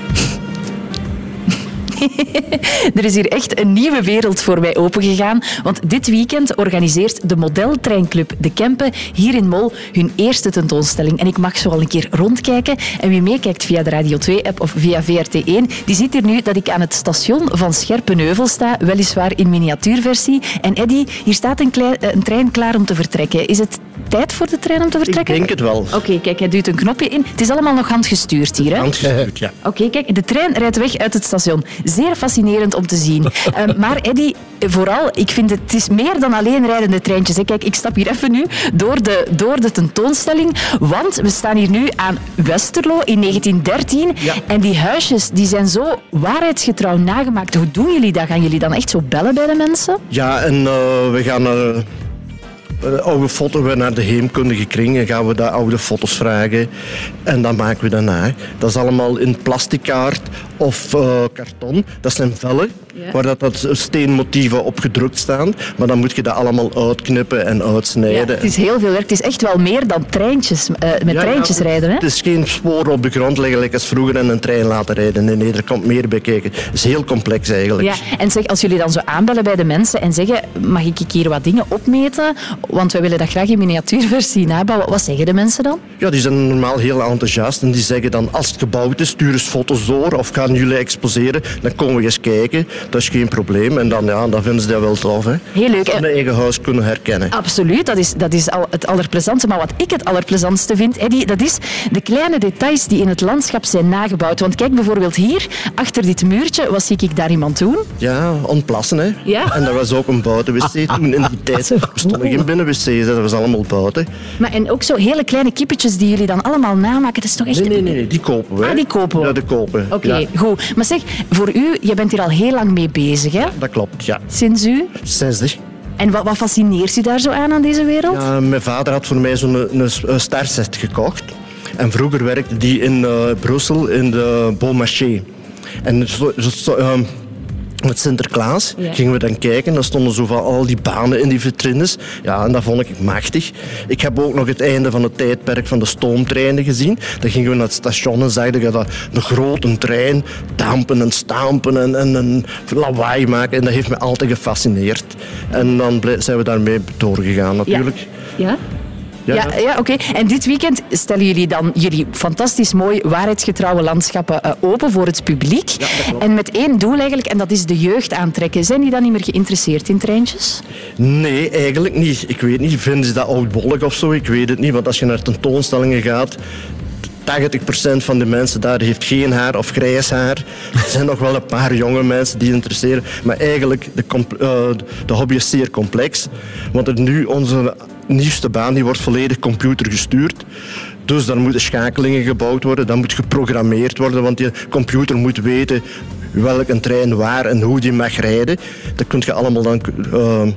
[SPEAKER 2] <laughs>
[SPEAKER 59] er is hier echt een nieuwe wereld voor mij opengegaan. Want dit weekend organiseert de modeltreinclub De Kempen hier in Mol hun eerste tentoonstelling. En ik mag zo al een keer rondkijken. En wie meekijkt via de Radio 2-app of via VRT1, die ziet hier nu dat ik aan het station van Scherpenheuvel sta. Weliswaar in miniatuurversie. En Eddy, hier staat een, klei- eh, een trein klaar om te vertrekken. Is het tijd voor de trein om te vertrekken?
[SPEAKER 60] Ik denk het wel.
[SPEAKER 59] Oké, kijk, hij duwt een knopje in. Het is allemaal nog handgestuurd hier, hè?
[SPEAKER 60] Handgestuurd, ja.
[SPEAKER 59] Oké, kijk, de trein rijdt weg uit het station. Zeer fascinerend om te zien. <laughs> Ehm, maar Eddy, vooral, ik vind het, het is meer dan alleen rijdende treintjes. hè. Kijk, ik stap hier even nu door de, door de tentoonstelling, want we staan hier nu aan Westerlo in 1913. En die huisjes die zijn zo waarheidsgetrouw nagemaakt. Hoe doen jullie dat? Gaan jullie dan echt zo bellen bij de mensen?
[SPEAKER 60] Ja, en eh, we gaan eh, eh, oude foto's we naar de heemkundige kring en gaan we daar oude foto's vragen. En dan maken we dat na. Dat is allemaal in plastickaart of eh, karton. Dat zijn vellen
[SPEAKER 59] Ja.
[SPEAKER 60] waar dat, dat steenmotieven op gedrukt staan. Maar dan moet je dat allemaal uitknippen en uitsnijden.
[SPEAKER 59] Het is heel veel werk. Het is echt wel meer dan treintjes, eh, met
[SPEAKER 60] Ja,
[SPEAKER 59] treintjes
[SPEAKER 60] ja,
[SPEAKER 59] rijden. Hè?
[SPEAKER 60] Het is geen sporen op de grond leggen, like als vroeger en een trein laten rijden. Nee, nee, er komt meer bij kijken. Het is heel complex eigenlijk.
[SPEAKER 59] Ja, en zeg, als jullie dan zo aanbellen bij de mensen en zeggen, mag ik hier wat dingen opmeten? Want wij willen dat graag in miniatuurversie nabouwen. Wat zeggen de mensen dan?
[SPEAKER 60] Ja, die zijn normaal heel enthousiast en die zeggen dan als het gebouwd is, stuur eens foto's door of gaan jullie exposeren, dan komen we eens kijken. Dat is geen probleem en dan, ja, dan vinden ze dat wel tof. Hè.
[SPEAKER 59] Heel leuk.
[SPEAKER 60] Hun eigen huis kunnen herkennen.
[SPEAKER 59] Absoluut, dat is, dat is al het allerplezantste. Maar wat ik het allerplezantste vind, Eddy, dat is de kleine details die in het landschap zijn nagebouwd. Want kijk bijvoorbeeld hier, achter dit muurtje, wat zie ik daar iemand doen?
[SPEAKER 60] Ja, ontplassen hè.
[SPEAKER 59] Ja.
[SPEAKER 60] En dat was ook een buitenwc <laughs> toen in die tijd. Er stonden geen binnenwc's, dat was allemaal buiten.
[SPEAKER 59] Maar en ook zo hele kleine kippetjes die jullie dan allemaal namaken. Dat is toch echt...
[SPEAKER 60] Nee, nee, nee, die kopen we. hè.
[SPEAKER 59] Ah, die kopen we.
[SPEAKER 60] Ja, die kopen.
[SPEAKER 59] Oké,
[SPEAKER 60] Ja,
[SPEAKER 59] goed. Maar zeg, voor u, je bent hier al heel lang mee bezig, hè?
[SPEAKER 60] dat klopt, ja.
[SPEAKER 59] Sinds u?
[SPEAKER 60] 60.
[SPEAKER 59] En wat, wat fascineert u daar zo aan, aan deze wereld?
[SPEAKER 60] Ja, mijn vader had voor mij zo'n een, een, starset gekocht. En vroeger werkte die in eh, Brussel in de Beaumarchais. En zo, zo- zo, ehm, met Sinterklaas
[SPEAKER 61] Ja.
[SPEAKER 60] gingen we dan kijken. Dan stonden zo van al die banen in die vitrines. Ja, en dat vond ik machtig. Ik heb ook nog het einde van het tijdperk van de stoomtreinen gezien. Dan gingen we naar het station en zagen je dat een grote trein dampen en stampen en, en, en lawaai maken. En dat heeft me altijd gefascineerd. En dan zijn we daarmee doorgegaan natuurlijk.
[SPEAKER 59] Ja? Ja,
[SPEAKER 60] Ja,
[SPEAKER 59] ja, oké. En dit weekend stellen jullie dan jullie fantastisch mooi waarheidsgetrouwe landschappen eh, open voor het publiek. en met één doel eigenlijk, en dat is de jeugd aantrekken. Zijn die dan niet meer geïnteresseerd in treintjes?
[SPEAKER 60] Nee, eigenlijk niet. Ik weet niet. Vinden ze dat oudbollig of zo? Ik weet het niet. Want als je naar tentoonstellingen gaat, 80% van de mensen daar heeft geen haar of grijs haar. Er zijn nog wel een paar jonge mensen die interesseren. Maar eigenlijk, de, eh, de hobby is zeer complex. Want er nu onze nieuwste baan die wordt volledig computergestuurd. Dus daar moeten schakelingen gebouwd worden. Dat moet geprogrammeerd worden. Want die computer moet weten welk een trein waar en hoe die mag rijden. Dat kun je allemaal dan eh,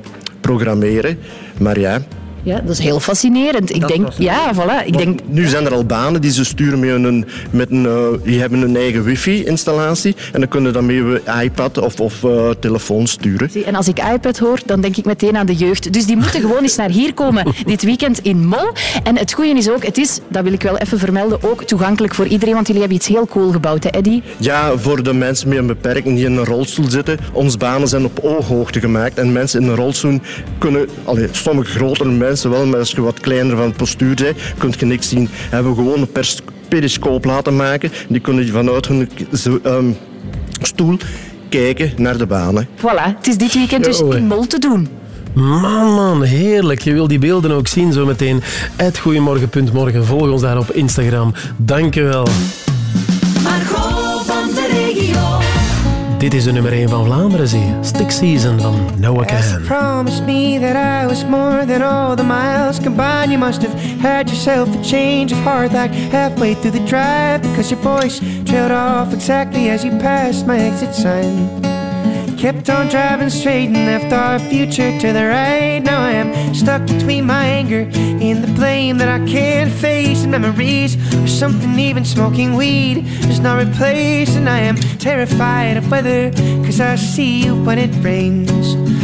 [SPEAKER 60] programmeren. Maar ja,
[SPEAKER 59] Ja, dat is heel fascinerend. Ik denk, ja, voilà. Ik denk,
[SPEAKER 60] nu zijn er al banen die ze sturen met een, met een eh, die hebben een eigen wifi-installatie en dan kunnen dan met je iPad of, of eh, telefoon sturen.
[SPEAKER 59] Zie, En als ik iPad hoor, dan denk ik meteen aan de jeugd. Dus die moeten gewoon eens naar hier komen <laughs> dit weekend in Mol. En het goede is ook, het is, dat wil ik wel even vermelden, ook toegankelijk voor iedereen, want jullie hebben iets heel cool gebouwd, hè Eddy?
[SPEAKER 60] Ja, voor de mensen met een beperking die in een rolstoel zitten, onze banen zijn op ooghoogte gemaakt en mensen in een rolstoel kunnen, allee, sommige grotere mensen wel, maar als je wat kleiner van postuur bent, kun je niks zien. Hebben we gewoon een pers- periscoop laten maken. Die kunnen vanuit hun ehm, stoel kijken naar de banen.
[SPEAKER 59] Voilà, het is dit weekend dus in Mol te doen.
[SPEAKER 2] Man, man, heerlijk. Je wil die beelden ook zien zometeen. Het Goedemorgen.morgen. Volg ons daar op Instagram. Dank je wel. Dit is de nummer 1 van Vlaanderen, zie je. Stick Season van Noah Kahan.
[SPEAKER 62] Promised me that I was more than all the miles combined. You must have had yourself a change of heart like halfway through the drive because your voice trailed off exactly as you passed my exit sign. Kept on driving straight and left our future to the right. Now I am stuck between my anger and the blame that I can't face. And memories or something even smoking weed does not replace. And I am terrified of weather cause I see you when it rains.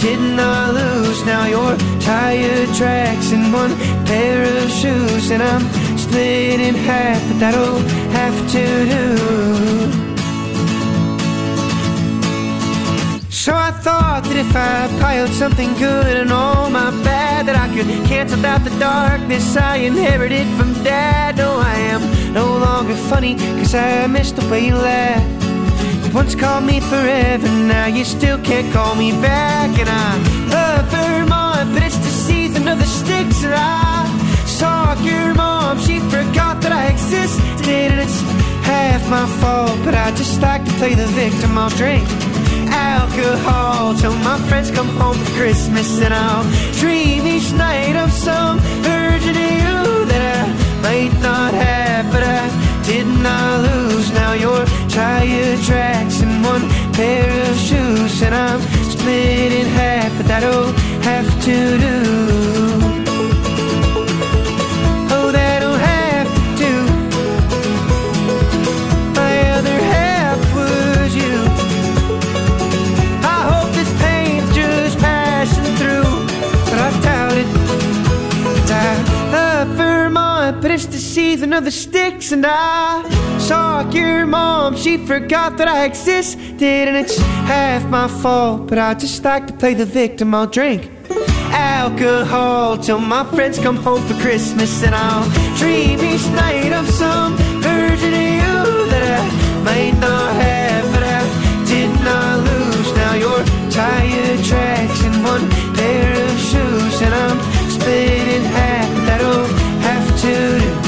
[SPEAKER 62] did not I lose. Now your tire tracks in one pair of shoes, and I'm split in half, but that'll have to do. So I thought that if I piled something good and all my bad, that I could cancel out the darkness I inherited from dad. No, I am no longer funny, cause I missed the way you laughed. You once called me forever, now you still can't call me back. And I love Vermont, but it's the season of the sticks. And I saw your mom, she forgot that I existed. And it's half my fault, but I just like to play the victim. I'll drink alcohol till my friends come home for Christmas. And I'll dream each night of some of you that I might not have, but I did not I lose. Now your tire tracks in one pair of shoes, and I'm split in half, but that'll have to do. The sticks, and I saw your mom. She forgot that I existed, and it's half my fault, but I just like to play the victim. I'll drink alcohol till my friends come home for Christmas, and I'll dream each night of some version of you that I might not have, but I did not lose. Now your tire tracks in one pair of shoes, and I'm split in half. That'll have to do,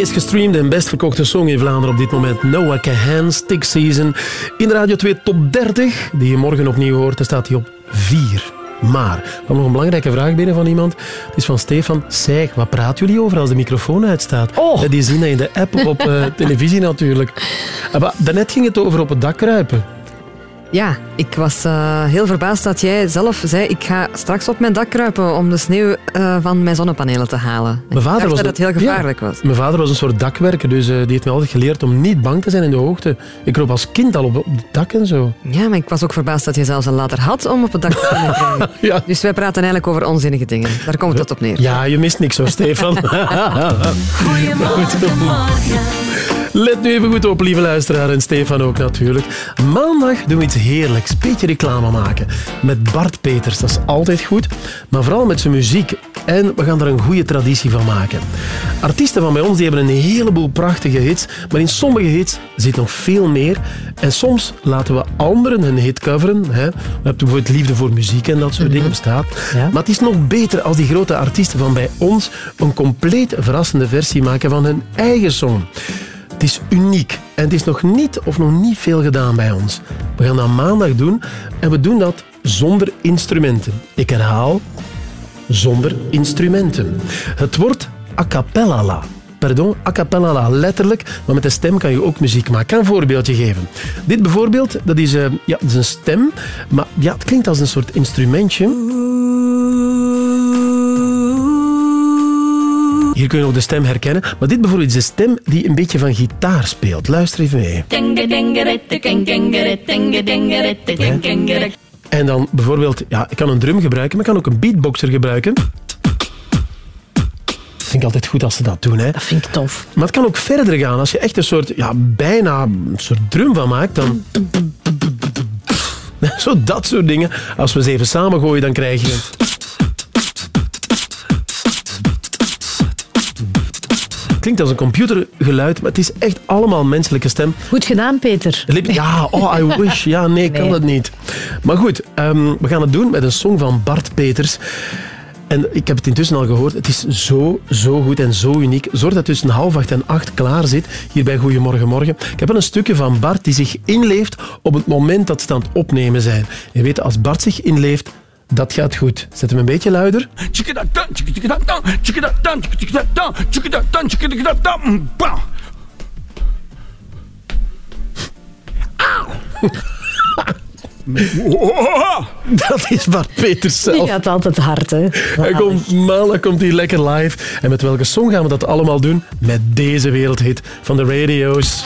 [SPEAKER 2] Meest gestreamde en best verkochte song in Vlaanderen op dit moment. Noah Kahan, Stick Season. In de Radio 2 Top 30, die je morgen opnieuw hoort, daar staat hij op 4. Maar, er kwam nog een belangrijke vraag binnen van iemand. Het is van Stefan. Zeg, wat praten jullie over als de microfoon uitstaat? Oh. Die zien dat in de app op eh, televisie natuurlijk. Ah, maar daarnet ging het over op het dak kruipen.
[SPEAKER 4] Ja, ik was eh, heel verbaasd dat jij zelf zei ik ga straks op mijn dak kruipen om de sneeuw eh, van mijn zonnepanelen te halen.
[SPEAKER 2] Mijn vader
[SPEAKER 4] ik dacht
[SPEAKER 2] was
[SPEAKER 4] dat het heel gevaarlijk
[SPEAKER 2] ja,
[SPEAKER 4] was.
[SPEAKER 2] Mijn vader was een soort dakwerker, dus eh, die heeft me altijd geleerd om niet bang te zijn in de hoogte. Ik kroop als kind al op, op het dak en zo.
[SPEAKER 4] Ja, maar ik was ook verbaasd dat je zelfs een ladder had om op het dak te kunnen <laughs> krijgen. Dus wij praten eigenlijk over onzinnige dingen. Daar komt het op neer.
[SPEAKER 2] Ja, je mist niks hoor, Stefan. <laughs> <laughs>
[SPEAKER 5] Goedemorgen, morgen.
[SPEAKER 2] Let nu even goed op, lieve luisteraar en Stefan ook natuurlijk. Maandag doen we iets heerlijks. Beetje reclame maken. Met Bart Peters, dat is altijd goed. Maar vooral met zijn muziek. En we gaan er een goede traditie van maken. Artiesten van bij ons die hebben een heleboel prachtige hits. Maar in sommige hits zit nog veel meer. En soms laten we anderen hun hit coveren. Hè. We hebben bijvoorbeeld liefde voor muziek en dat soort dingen bestaat. Maar het is nog beter als die grote artiesten van bij ons een compleet verrassende versie maken van hun eigen song. Het is uniek en het is nog niet of nog niet veel gedaan bij ons. We gaan dat maandag doen en we doen dat zonder instrumenten. Ik herhaal, zonder instrumenten. Het wordt a cappella la. Pardon, a cappella la, letterlijk, maar met de stem kan je ook muziek maken. Ik kan een voorbeeldje geven. Dit bijvoorbeeld, dat is, eh, ja, dat is een stem, maar ja, het klinkt als een soort instrumentje. Hier kun je nog de stem herkennen, maar dit bijvoorbeeld is de stem die een beetje van gitaar speelt. Luister even mee. En dan bijvoorbeeld, ja, ik kan een drum gebruiken, maar ik kan ook een beatboxer gebruiken. Dat vind ik altijd goed als ze dat doen. Hè.
[SPEAKER 3] Dat vind ik tof.
[SPEAKER 2] Maar het kan ook verder gaan. Als je echt een soort, ja, bijna een soort drum van maakt, dan... <laughs> Zo dat soort dingen. Als we ze even samengooien, dan krijg je... Klinkt als een computergeluid, maar het is echt allemaal menselijke stem.
[SPEAKER 3] Goed gedaan, Peter.
[SPEAKER 2] Ja, oh, I <laughs> wish. Ja, nee, ik kan het niet. Maar goed, ehm, we gaan het doen met een song van Bart Peters. En ik heb het intussen al gehoord. Het is zo, zo goed en zo uniek. Zorg dat tussen half acht en acht klaar zit. Hier bij Goedemorgen Morgen. Ik heb wel een stukje van Bart die zich inleeft op het moment dat ze aan het opnemen zijn. Je weet, als Bart zich inleeft, dat gaat goed. Zet hem een beetje luider. <laughs> Dat is Bart Peters zelf.
[SPEAKER 3] Die gaat altijd hard, hè.
[SPEAKER 2] Hij komt, maandag komt hij lekker live. En met welke song gaan we dat allemaal doen? Met deze wereldhit van de radio's.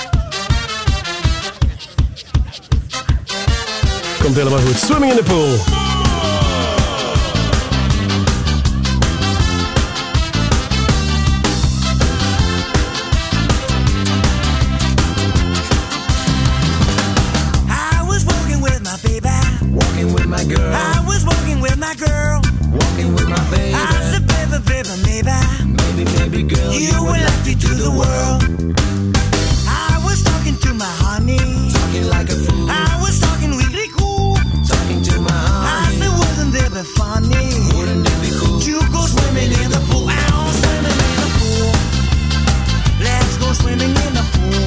[SPEAKER 2] Komt helemaal goed. Swimming in the pool.
[SPEAKER 5] You, like me to the world. I was talking to my honey. Talking like a fool. I was talking really cool. Talking to my honey. I said, wouldn't it be funny? Wouldn't it be cool? To go swimming in the pool. Ow, swimming in the pool. Let's go swimming in the pool.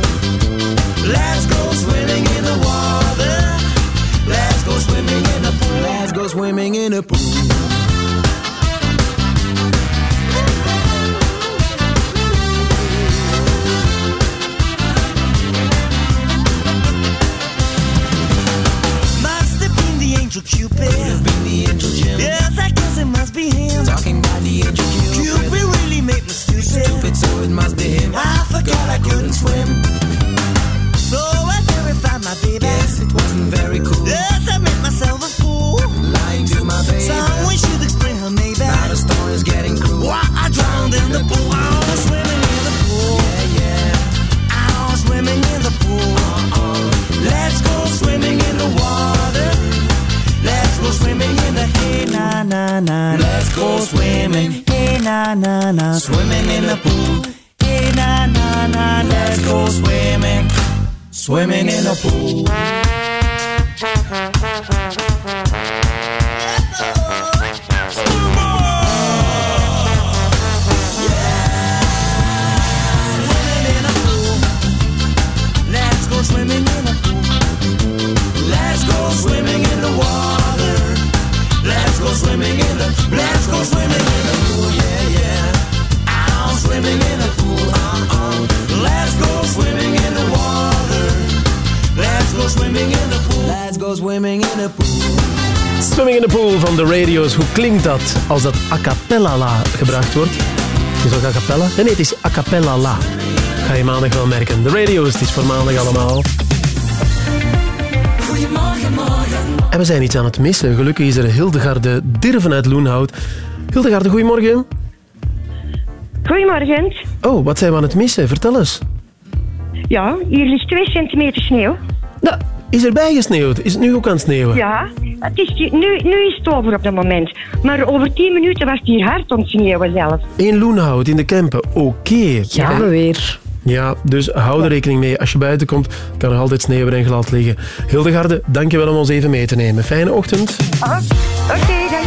[SPEAKER 5] Let's go swimming in the water. Let's go swimming in the pool. Let's go swimming in the pool. So it must be him. I forgot I couldn't swim. So I terrified my baby. Yes, it wasn't very cool. Yes, I made myself a fool. Lying to my baby. Someone should explain her maybe. Now the storm is getting cruel. Why I drowned in the pool. I was swimming in the pool. Yeah, yeah. I was swimming in the pool. Uh-uh. Let's go swimming in the water. Let's go swimming in the hey na na na. Let's go swimming. Na na na. Swimming in the pool. Hey na na na. Let's go swimming. Swimming in the pool. Swimming in the Pool
[SPEAKER 2] van de radio's. Hoe klinkt dat als dat a cappella la gebracht wordt? Is ook a cappella? Nee, nee, het is a cappella la. Ga je maandag wel merken. De radio's, het is voor maandag allemaal.
[SPEAKER 10] Goedemorgen, morgen.
[SPEAKER 2] En we zijn iets aan het missen. Gelukkig is er Hildegarde Dirven uit Loenhout. Hildegarde, goedemorgen.
[SPEAKER 63] Goedemorgen.
[SPEAKER 2] Oh, wat zijn we aan het missen? Vertel eens.
[SPEAKER 63] Ja, hier ligt 2 centimeter sneeuw.
[SPEAKER 2] Is er bijgesneeuwd? Is het nu ook aan het sneeuwen?
[SPEAKER 63] Ja, het is, nu, nu is het over op dat moment. Maar over 10 minuten was het hier hard om het sneeuwen zelf.
[SPEAKER 2] In Loenhout, in de Kempen. Oké.
[SPEAKER 3] Gaan we weer.
[SPEAKER 2] Ja, dus hou er rekening mee. Als je buiten komt, kan er altijd sneeuw en glad liggen. Hildegarde, dankjewel om ons even mee te nemen. Fijne ochtend.
[SPEAKER 63] Ah, Oké, dankjewel.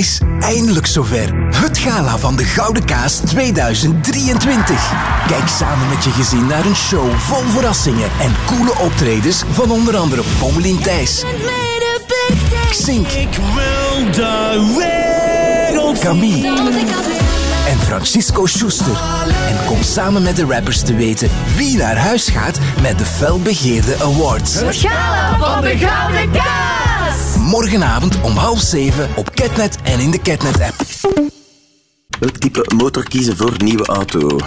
[SPEAKER 64] is eindelijk zover. Het gala van de Gouden Kaas 2023. Kijk samen met je gezin naar een show vol verrassingen en coole optredens van onder andere Pommelien Thijs, Xink, Camille en Francisco Schuster. En kom samen met de rappers te weten wie naar huis gaat met de felbegeerde awards.
[SPEAKER 10] Het gala van de Gouden Kaas!
[SPEAKER 64] Morgenavond om half zeven op Catnet en in de Catnet-app.
[SPEAKER 65] Welk type motor kiezen voor nieuwe auto?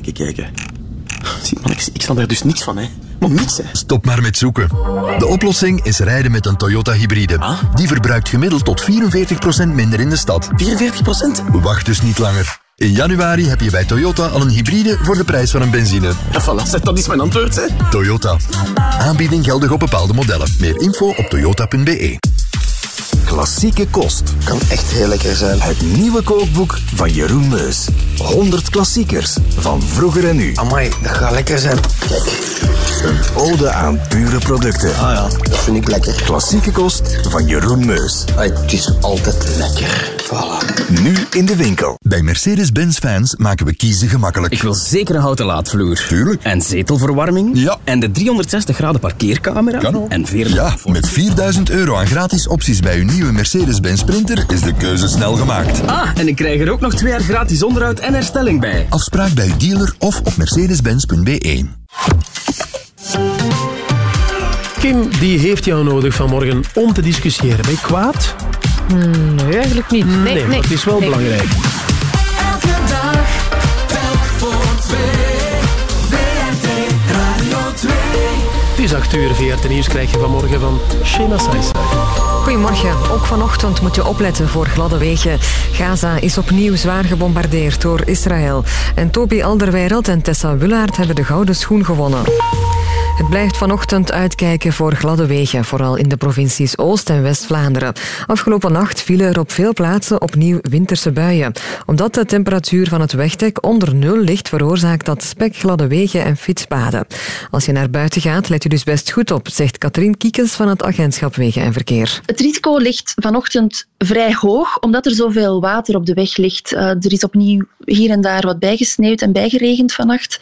[SPEAKER 65] Even kijken. Zie, man, ik, ik snap daar dus niks van, hè. Maar niks, hè.
[SPEAKER 66] Stop maar met zoeken. De oplossing is rijden met een Toyota hybride. Die verbruikt gemiddeld tot 44% minder in de stad.
[SPEAKER 65] 44%?
[SPEAKER 66] Wacht dus niet langer. In januari heb je bij Toyota al een hybride voor de prijs van een benzine.
[SPEAKER 65] Ja, voilà, dat is mijn antwoord, hè.
[SPEAKER 66] Toyota. Aanbieding geldig op bepaalde modellen. Meer info op toyota.be.
[SPEAKER 64] Klassieke kost. Kan echt heel lekker zijn. Het nieuwe kookboek van Jeroen Meus. 100 klassiekers van vroeger en nu. Amai, dat gaat lekker zijn. Kijk. Een ode aan pure producten. Ah ja, dat vind ik lekker. Klassieke kost van Jeroen Meus. het is altijd lekker. Voilà. Nu in de winkel.
[SPEAKER 66] Bij Mercedes-Benz fans maken we kiezen gemakkelijk.
[SPEAKER 67] Ik wil zeker een houten laadvloer.
[SPEAKER 66] Tuurlijk.
[SPEAKER 67] En zetelverwarming.
[SPEAKER 66] Ja.
[SPEAKER 67] En de 360 graden parkeercamera.
[SPEAKER 66] Kan ook.
[SPEAKER 67] En veer
[SPEAKER 66] Ja, met 4000 euro aan gratis opties bij uw nieuwe Mercedes-Benz Sprinter is de keuze snel gemaakt.
[SPEAKER 67] Ah, en ik krijg er ook nog twee jaar gratis onderhoud en herstelling bij.
[SPEAKER 66] Afspraak bij uw dealer of op mercedes-benz.be.
[SPEAKER 2] Kim, die heeft jou nodig vanmorgen om te discussiëren. Ben je kwaad?
[SPEAKER 3] nee, eigenlijk niet. Nee,
[SPEAKER 2] Nee, maar het is wel
[SPEAKER 3] nee.
[SPEAKER 2] belangrijk.
[SPEAKER 10] Elke dag, telk voor twee. VRT Radio 2.
[SPEAKER 2] Het is 8 uur, VRT Nieuws krijg je vanmorgen van Shema Saisai.
[SPEAKER 4] Goedemorgen. Ook vanochtend moet je opletten voor gladde wegen. Gaza is opnieuw zwaar gebombardeerd door Israël. En Toby Alderweireld en Tessa Wullaert hebben de gouden schoen gewonnen. Het blijft vanochtend uitkijken voor gladde wegen, vooral in de provincies Oost- en West-Vlaanderen. Afgelopen nacht vielen er op veel plaatsen opnieuw winterse buien. Omdat de temperatuur van het wegdek onder nul ligt, veroorzaakt dat spekgladde wegen en fietspaden. Als je naar buiten gaat, let je dus best goed op, zegt Katrien Kiekens van het agentschap Wegen en Verkeer.
[SPEAKER 68] Het risico ligt vanochtend vrij hoog, omdat er zoveel water op de weg ligt. Eh, er is opnieuw hier en daar wat bijgesneeuwd en bijgeregend vannacht.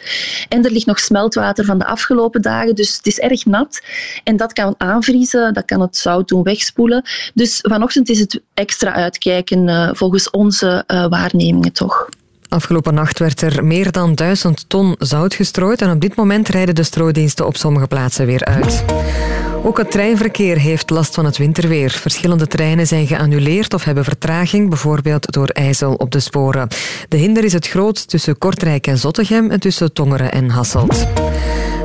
[SPEAKER 68] En er ligt nog smeltwater van de afgelopen dagen, dus het is erg nat. En dat kan aanvriezen, dat kan het zout doen wegspoelen. Dus vanochtend is het extra uitkijken, eh, volgens onze eh, waarnemingen toch.
[SPEAKER 4] Afgelopen nacht werd er meer dan 1000 ton zout gestrooid en op dit moment rijden de strooidiensten op sommige plaatsen weer uit. Ook het treinverkeer heeft last van het winterweer. Verschillende treinen zijn geannuleerd of hebben vertraging, bijvoorbeeld door ijzel op de sporen. De hinder is het grootst tussen Kortrijk en Zottegem en tussen Tongeren en Hasselt.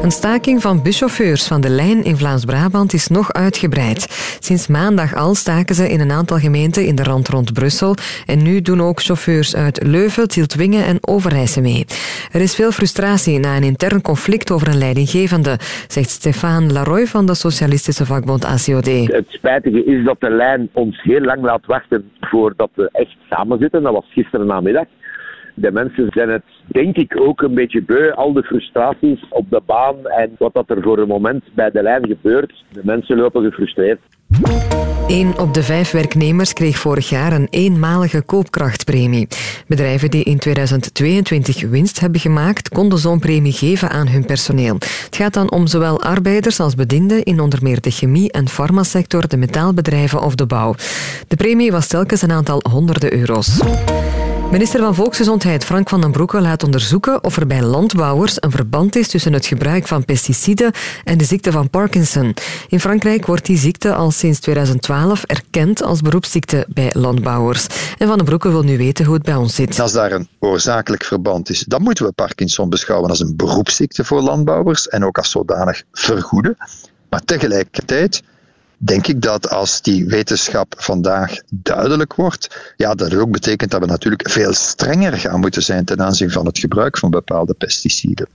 [SPEAKER 4] Een staking van buschauffeurs van de lijn in Vlaams-Brabant is nog uitgebreid. Sinds maandag al staken ze in een aantal gemeenten in de rand rond Brussel. En nu doen ook chauffeurs uit Leuven, Tieltwingen en Overijse mee. Er is veel frustratie na een intern conflict over een leidinggevende, zegt Stefan Laroy van de
[SPEAKER 69] Het spijtige is dat de lijn ons heel lang laat wachten voordat we echt samen zitten. Dat was gisteren namiddag. De mensen zijn het, denk ik, ook een beetje beu. Al de frustraties op de baan en wat dat er voor een moment bij de lijn gebeurt. De mensen lopen gefrustreerd.
[SPEAKER 4] Eén op de vijf werknemers kreeg vorig jaar een eenmalige koopkrachtpremie. Bedrijven die in 2022 winst hebben gemaakt, konden zo'n premie geven aan hun personeel. Het gaat dan om zowel arbeiders als bedienden in onder meer de chemie- en farmasector, de metaalbedrijven of de bouw. De premie was telkens een aantal honderden euro's. Minister van Volksgezondheid Frank van den Broeke laat onderzoeken of er bij landbouwers een verband is tussen het gebruik van pesticiden en de ziekte van Parkinson. In Frankrijk wordt die ziekte al sinds 2012 erkend als beroepsziekte bij landbouwers. En Van den Broeke wil nu weten hoe het bij ons zit.
[SPEAKER 70] Als daar een oorzakelijk verband is, dan moeten we Parkinson beschouwen als een beroepsziekte voor landbouwers en ook als zodanig vergoeden. Maar tegelijkertijd denk ik dat als die wetenschap vandaag duidelijk wordt, ja, dat ook betekent dat we natuurlijk veel strenger gaan moeten zijn ten aanzien van het gebruik van bepaalde pesticiden.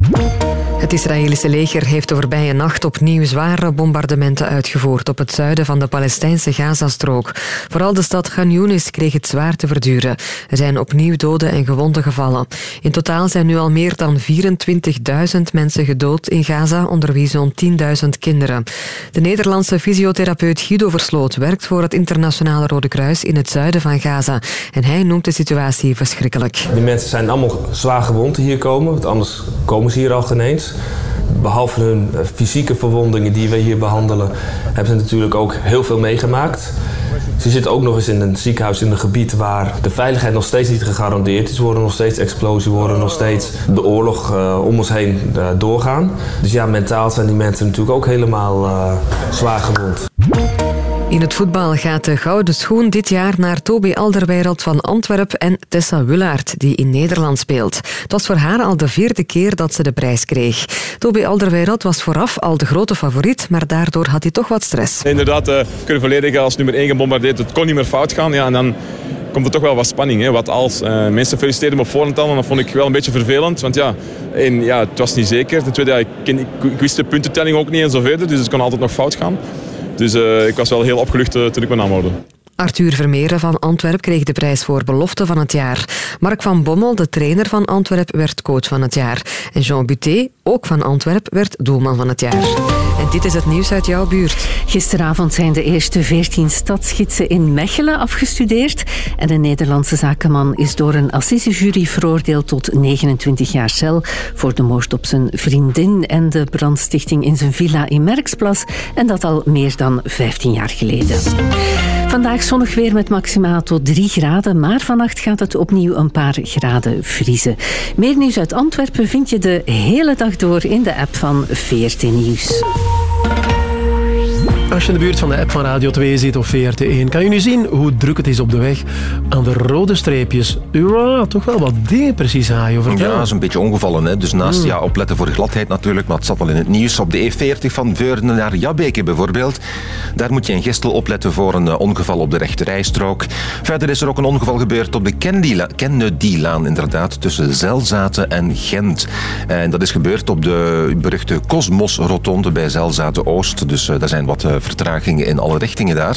[SPEAKER 4] Het Israëlische leger heeft de voorbije nacht opnieuw zware bombardementen uitgevoerd op het zuiden van de Palestijnse Gazastrook. Vooral de stad Khan Yunis kreeg het zwaar te verduren. Er zijn opnieuw doden en gewonden gevallen. In totaal zijn nu al meer dan 24.000 mensen gedood in Gaza, onder wie zo'n 10.000 kinderen. De Nederlandse fysiotherapeut Guido Versloot werkt voor het Internationale Rode Kruis in het zuiden van Gaza. En hij noemt de situatie verschrikkelijk.
[SPEAKER 71] Die mensen zijn allemaal zwaar gewond die hier komen, want anders komen ze hier al geen eens. Behalve hun eh, fysieke verwondingen die we hier behandelen, hebben ze natuurlijk ook heel veel meegemaakt. Ze zitten ook nog eens in een ziekenhuis in een gebied waar de veiligheid nog steeds niet gegarandeerd is. Er worden nog steeds explosies, worden nog steeds de oorlog eh, om ons heen eh, doorgaan. Dus ja, mentaal zijn die mensen natuurlijk ook helemaal zwaar gewond.
[SPEAKER 4] In het voetbal gaat de gouden schoen dit jaar naar Toby Alderweireld van Antwerpen en Tessa Wullaert, die in Nederland speelt. Het was voor haar al de vierde keer dat ze de prijs kreeg. Toby Alderweireld was vooraf al de grote favoriet, maar daardoor had hij toch wat stress.
[SPEAKER 16] Inderdaad, uh, kunnen volledig als nummer 1 gebombardeerd. Het kon niet meer fout gaan. Ja, en dan komt er toch wel wat spanning. Hè. Wat als. Uh, mensen feliciteerden me op voorhand dat vond ik wel een beetje vervelend. Want ja, ja het was niet zeker. Ten tweede, ik, ik, ik, wist de puntentelling ook niet en zo verder. Dus het kon altijd nog fout gaan. Dus uh, ik was wel heel opgelucht toen ik mijn naam hoorde.
[SPEAKER 4] Arthur Vermeeren van Antwerp kreeg de prijs voor belofte van het jaar. Mark van Bommel, de trainer van Antwerp, werd coach van het jaar. En Jean Buté, ook van Antwerp, werd doelman van het jaar. En dit is het nieuws uit jouw buurt.
[SPEAKER 14] Gisteravond zijn de eerste 14 stadsgidsen in Mechelen afgestudeerd. En een Nederlandse zakenman is door een assisejury veroordeeld tot 29 jaar cel voor de moord op zijn vriendin en de brandstichting in zijn villa in Merksplas. En dat al meer dan 15 jaar geleden. Vandaag zonnig weer met maximaal tot 3 graden, maar vannacht gaat het opnieuw een paar graden vriezen. Meer nieuws uit Antwerpen vind je de hele dag door in de app van VRT Nieuws. Thank you.
[SPEAKER 2] Als je in de buurt van de app van Radio 2 zit of VRT1, kan je nu zien hoe druk het is op de weg. Aan de rode streepjes. Ja, toch wel wat dingen precies, Hajo. Vertel.
[SPEAKER 18] Ja, dat is een beetje ongevallen. Hè? Dus naast ja, opletten voor gladheid natuurlijk, maar het zat wel in het nieuws. Op de E40 van Veurne naar Jabbeke bijvoorbeeld. Daar moet je in Gestel opletten voor een eh, ongeval op de rechterrijstrook. Verder is er ook een ongeval gebeurd op de Kennedy- Kennedy-laan, inderdaad, tussen Zelzaten en Gent. En dat is gebeurd op de beruchte Cosmos-rotonde bij Zelzaten-Oost. Dus eh, daar zijn wat eh, vertragingen in alle richtingen daar.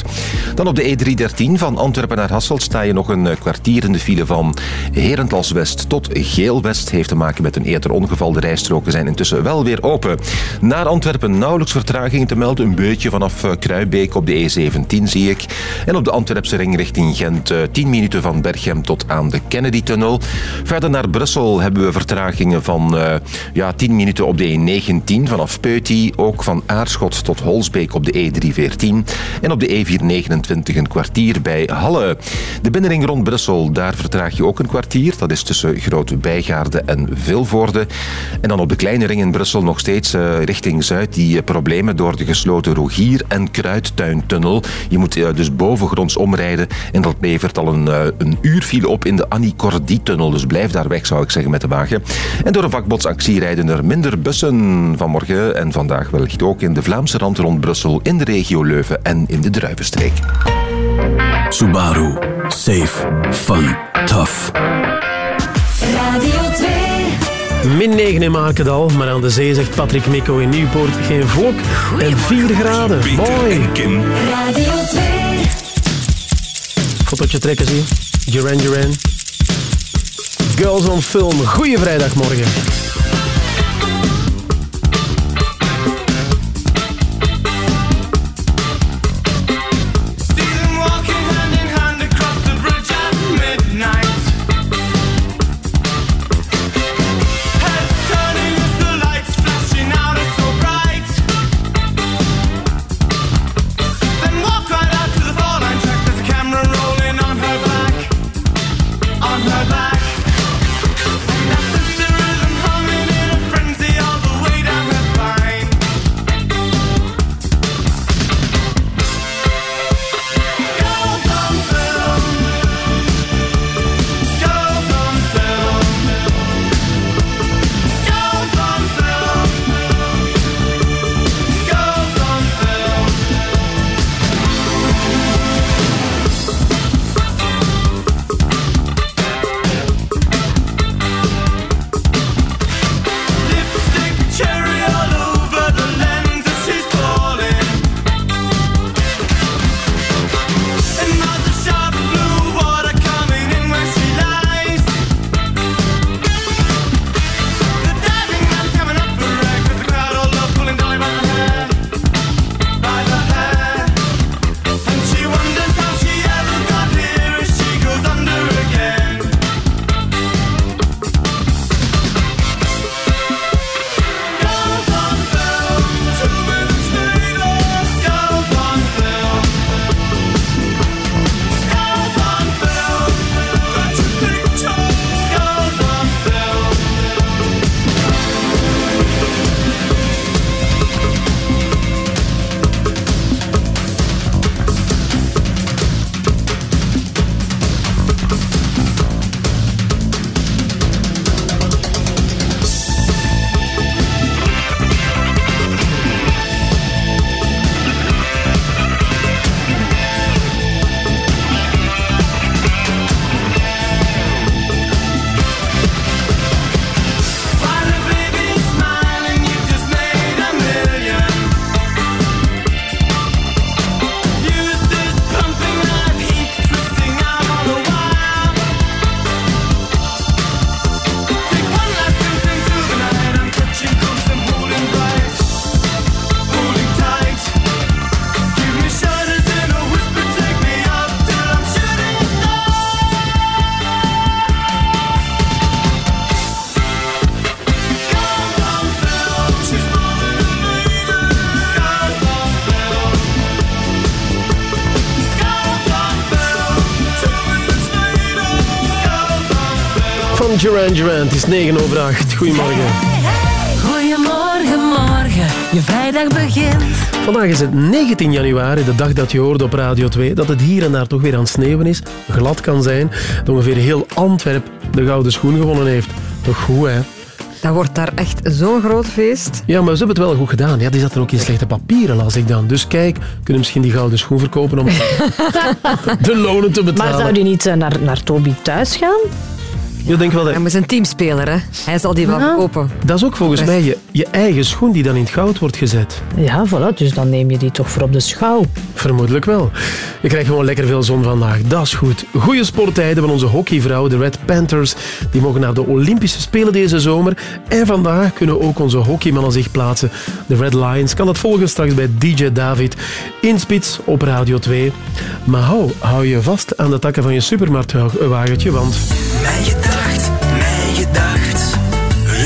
[SPEAKER 18] Dan op de E313 van Antwerpen naar Hasselt sta je nog een eh, kwartier in de file van Herentals West tot Geel West. Heeft te maken met een eerder ongeval. De rijstroken zijn intussen wel weer open. Naar Antwerpen nauwelijks vertragingen te melden. Een beetje vanaf eh, Kruibeek op de E17 zie ik. En op de Antwerpse ring richting Gent eh, 10 minuten van Berchem tot aan de Kennedy-tunnel. Verder naar Brussel hebben we vertragingen van eh, ja, 10 minuten op de E19 vanaf Peuty. Ook van Aarschot tot Holsbeek op de E314. En op de E429 een kwartier bij Halle. De binnenring rond Brussel, daar vertraag je ook een kwartier. Dat is tussen Grote Bijgaarde en Vilvoorde. En dan op de kleine ring in Brussel nog steeds eh, richting Zuid die eh, problemen door de gesloten Rogier- en Kruidtuintunnel. Je moet eh, dus bovengronds omrijden en dat levert al een, eh, een uur file op in de Annie Cordy-tunnel. Dus blijf daar weg, zou ik zeggen, met de wagen. En door een vakbotsactie rijden er minder bussen vanmorgen en vandaag wellicht ook in de Vlaamse rand rond Brussel, in regio Leuven en in de Druivenstreek.
[SPEAKER 67] Subaru. Safe. Fun. Tough.
[SPEAKER 14] Radio 2.
[SPEAKER 2] Min 9 in Makendal, maar aan de zee zegt Patrick Mikko in Nieuwpoort geen vlok en 4 graden. Mooi.
[SPEAKER 14] Radio 2.
[SPEAKER 2] Fotootje trekken zie je. Duran Duran. Girls on Film. Goeie vrijdagmorgen. Duran Duran. Het is 9 over 8. Goedemorgen.
[SPEAKER 14] Goedemorgen, morgen. Je vrijdag begint.
[SPEAKER 2] Vandaag is het 19 januari, de dag dat je hoorde op Radio 2 dat het hier en daar toch weer aan het sneeuwen is. Glad kan zijn. Dat ongeveer heel Antwerp de gouden schoen gewonnen heeft. Toch goed, hè?
[SPEAKER 4] Dat wordt daar echt zo'n groot feest.
[SPEAKER 2] Ja, maar ze hebben het wel goed gedaan. Ja, die zaten ook in slechte papieren, las ik dan. Dus kijk, kunnen misschien die gouden schoen verkopen om <laughs> de lonen te betalen.
[SPEAKER 3] Maar zou die niet eh, naar, naar Toby thuis gaan?
[SPEAKER 2] Je denkt wel dat...
[SPEAKER 4] Hij is een teamspeler, hè. Hij zal die wel verkopen.
[SPEAKER 2] Dat is ook volgens mij je, je eigen schoen die dan in het goud wordt gezet.
[SPEAKER 3] Ja, voilà. Dus dan neem je die toch voor op de schouw.
[SPEAKER 2] Vermoedelijk wel. Je krijgt gewoon lekker veel zon vandaag. Dat is goed. Goeie sporttijden van onze hockeyvrouwen, de Red Panthers. Die mogen naar de Olympische Spelen deze zomer. En vandaag kunnen ook onze hockeymannen zich plaatsen. De Red Lions kan dat volgen straks bij DJ David in Spits op Radio 2. Maar hou, hou je vast aan de takken van je supermarktwagentje, want...
[SPEAKER 72] Mijn gedacht, mijn gedacht.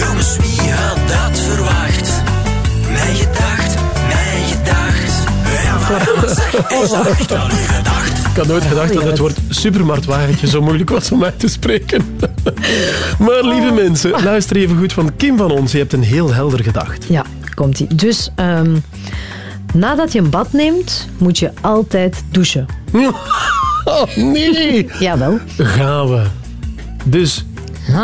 [SPEAKER 72] Jongens, wie had dat verwacht? Mijn gedacht, mijn gedacht. Uw <laughs> gedacht.
[SPEAKER 2] Ik had nooit gedacht dat het woord supermarktwagentje zo moeilijk was om uit te spreken. <laughs> Maar lieve mensen, luister even goed van Kim van ons. Je hebt een heel helder gedacht.
[SPEAKER 3] Ja, komt ie. Dus ehm, nadat je een bad neemt, moet je altijd douchen. <laughs>
[SPEAKER 2] Oh, nee!
[SPEAKER 3] Jawel.
[SPEAKER 2] Gaan we. Dus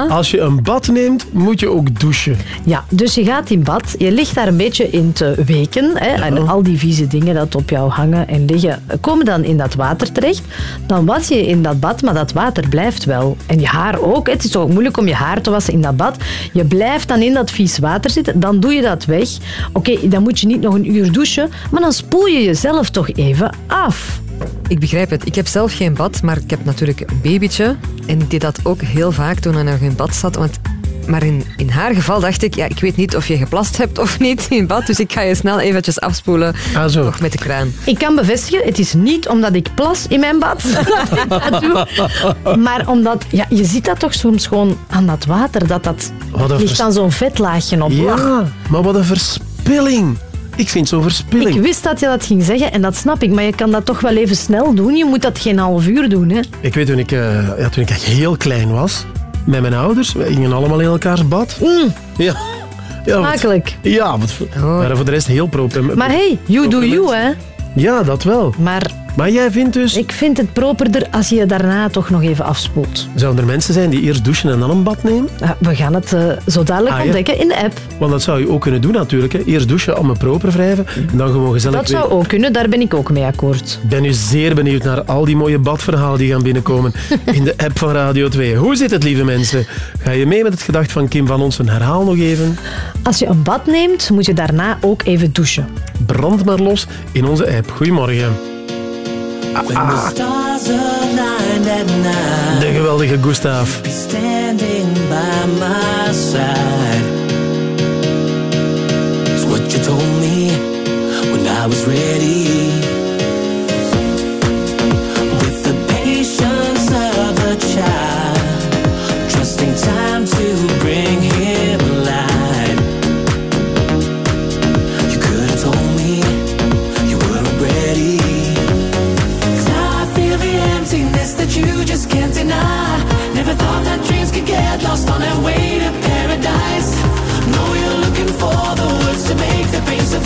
[SPEAKER 2] als je een bad neemt, moet je ook douchen.
[SPEAKER 3] Ja, dus je gaat in bad, je ligt daar een beetje in te weken. Hè, En al die vieze dingen dat op jou hangen en liggen, komen dan in dat water terecht. Dan was je in dat bad, maar dat water blijft wel. En je haar ook. Het is toch ook moeilijk om je haar te wassen in dat bad. Je blijft dan in dat vies water zitten, dan doe je dat weg. Oké, dan moet je niet nog een uur douchen, maar dan spoel je jezelf toch even af.
[SPEAKER 4] Ik begrijp het. Ik heb zelf geen bad, maar ik heb natuurlijk een babytje. En ik deed dat ook heel vaak toen hij nog in bad zat. Want, maar in, in haar geval dacht ik, ja, ik weet niet of je geplast hebt of niet in bad. Dus ik ga je snel eventjes afspoelen.
[SPEAKER 2] Ah, zo.
[SPEAKER 4] Nog met de kraan.
[SPEAKER 3] Ik kan bevestigen, het is niet omdat ik plas in mijn bad <laughs> dat ik dat doe. Maar omdat, ja, je ziet dat toch soms gewoon aan dat water, dat dat
[SPEAKER 2] Wat
[SPEAKER 3] ligt dan zo'n vetlaagje op.
[SPEAKER 2] Ja, maar wat een verspilling. Ik vind zo'n verspilling.
[SPEAKER 3] Ik wist dat je dat ging zeggen en dat snap ik, maar je kan dat toch wel even snel doen. Je moet dat geen half uur doen, hè.
[SPEAKER 2] Ik weet toen ik, eh, ja, toen ik echt heel klein was, met mijn ouders, wij gingen allemaal in elkaars bad. Ja. Ja, wat-
[SPEAKER 3] Smakelijk.
[SPEAKER 2] Ja, wat, maar voor de rest heel proper.
[SPEAKER 3] Maar hey, you do you, hè.
[SPEAKER 2] Ja, dat wel.
[SPEAKER 3] Maar,
[SPEAKER 2] maar jij vindt dus...
[SPEAKER 3] Ik vind het properder als je daarna toch nog even afspoelt.
[SPEAKER 2] Zouden er mensen zijn die eerst douchen en dan een bad nemen?
[SPEAKER 3] Ja, we gaan het eh, zo dadelijk
[SPEAKER 2] Ah, ja.
[SPEAKER 3] ontdekken in de app.
[SPEAKER 2] Want dat zou je ook kunnen doen natuurlijk. Hè. Eerst douchen, allemaal proper wrijven en dan gewoon gezellig
[SPEAKER 3] Dat zou ook kunnen, daar ben ik ook mee akkoord.
[SPEAKER 2] Ik ben nu zeer benieuwd naar al die mooie badverhalen die gaan binnenkomen <laughs> in de app van Radio 2. Hoe zit het, lieve mensen? Ga je mee met het gedacht van Kim van ons? Een herhaal nog even.
[SPEAKER 3] Als je een bad neemt, moet je daarna ook even douchen.
[SPEAKER 2] Brand maar los in onze app. Goedemorgen.
[SPEAKER 72] Night.
[SPEAKER 2] De geweldige Gustav.
[SPEAKER 72] Be standing by my side. It's what you told me when I was ready.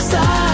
[SPEAKER 72] The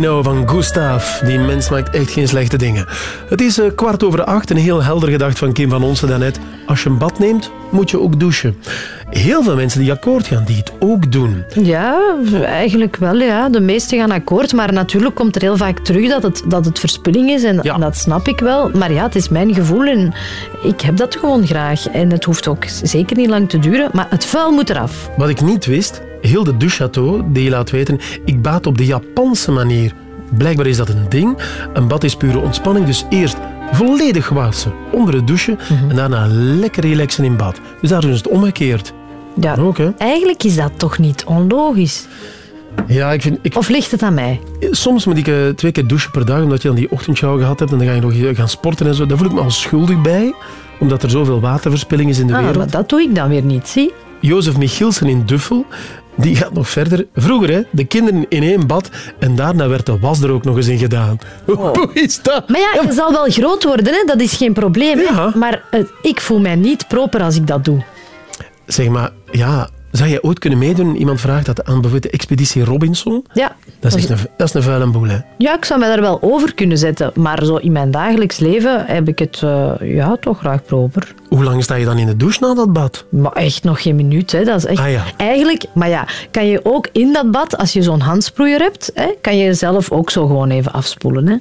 [SPEAKER 72] Know
[SPEAKER 2] van Gustav. Die mens maakt echt geen slechte dingen. Het is eh, kwart over acht. Een heel helder gedacht van Kim van Onsen daarnet. Als je een bad neemt, moet je ook douchen. Heel veel mensen die akkoord gaan, die het ook doen.
[SPEAKER 3] Ja, eigenlijk wel. Ja. De meesten gaan akkoord. Maar natuurlijk komt er heel vaak terug dat het, dat het verspilling is. En, en dat snap ik wel. Maar ja, het is mijn gevoel. En ik heb dat gewoon graag. En het hoeft ook zeker niet lang te duren. Maar het vuil moet eraf.
[SPEAKER 2] Wat ik niet wist, heel de douchechateau die je laat weten, ik baat op de Japanse manier. Blijkbaar is dat een ding. Een bad is pure ontspanning, dus eerst volledig wassen onder het douchen en daarna lekker relaxen in bad. Dus daar is het omgekeerd.
[SPEAKER 3] Ja,
[SPEAKER 2] Ook,
[SPEAKER 3] eigenlijk is dat toch niet onlogisch?
[SPEAKER 2] Ja, ik vind... Ik...
[SPEAKER 3] Of ligt het aan mij?
[SPEAKER 2] Soms moet ik eh, twee keer douchen per dag, omdat je dan die ochtendshower gehad hebt en dan ga je nog eh, gaan sporten en zo. Daar voel ik me al schuldig bij, omdat er zoveel waterverspilling is in de
[SPEAKER 3] Ah,
[SPEAKER 2] wereld.
[SPEAKER 3] maar dat doe ik dan weer niet, zie?
[SPEAKER 2] Jozef Michielsen in Duffel, die gaat nog verder. Vroeger, hè, de kinderen in één bad en daarna werd de was er ook nog eens in gedaan. <laughs> Hoe is dat?
[SPEAKER 3] Maar ja, je zal wel groot worden, hè? dat is geen probleem. Hè? Maar eh, ik voel mij niet proper als ik dat doe.
[SPEAKER 2] Zeg maar, ja, zou jij ooit kunnen meedoen? Iemand vraagt dat aan bijvoorbeeld de expeditie Robinson.
[SPEAKER 3] Ja.
[SPEAKER 2] Dat is echt een, dat is een vuile boel, hè.
[SPEAKER 3] Ja, ik zou mij daar wel over kunnen zetten. Maar zo in mijn dagelijks leven heb ik het eh, ja, toch graag proper.
[SPEAKER 2] Hoe lang sta je dan in de douche na dat bad?
[SPEAKER 3] Maar echt nog geen minuut. Hè. Dat is echt...
[SPEAKER 2] Ah, ja.
[SPEAKER 3] Eigenlijk, maar ja, kan je ook in dat bad, als je zo'n handsproeier hebt, hè, kan je jezelf ook zo gewoon even afspoelen. Hè.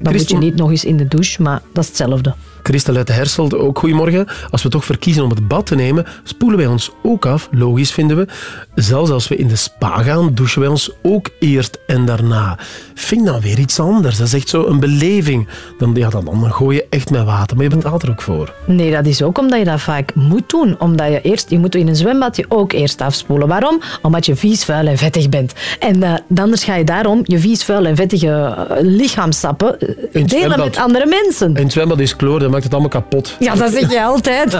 [SPEAKER 3] Dan moet je niet nog eens in de douche, maar dat is hetzelfde.
[SPEAKER 2] Christel uit Herselt, ook goedemorgen. Als we toch verkiezen om het bad te nemen, spoelen wij ons ook af. Logisch vinden we. Zelfs als we in de spa gaan, douchen wij ons ook eerst en daarna. Vind dan weer iets anders. Dat is echt zo een beleving. Dan, ja, dan, dan gooi je echt met water, maar je betaalt er ook voor.
[SPEAKER 3] Nee, dat is ook omdat je dat vaak moet doen. Omdat je eerst, je moet in een zwembad je ook eerst afspoelen. Waarom? Omdat je vies, vuil en vettig bent. En eh, anders ga je daarom je vies, vuil en vettige eh, lichaamsappen eh, delen
[SPEAKER 2] zwembad-
[SPEAKER 3] met andere mensen.
[SPEAKER 2] In het zwembad is dat maakt het allemaal kapot.
[SPEAKER 3] Ja, dat zeg je altijd.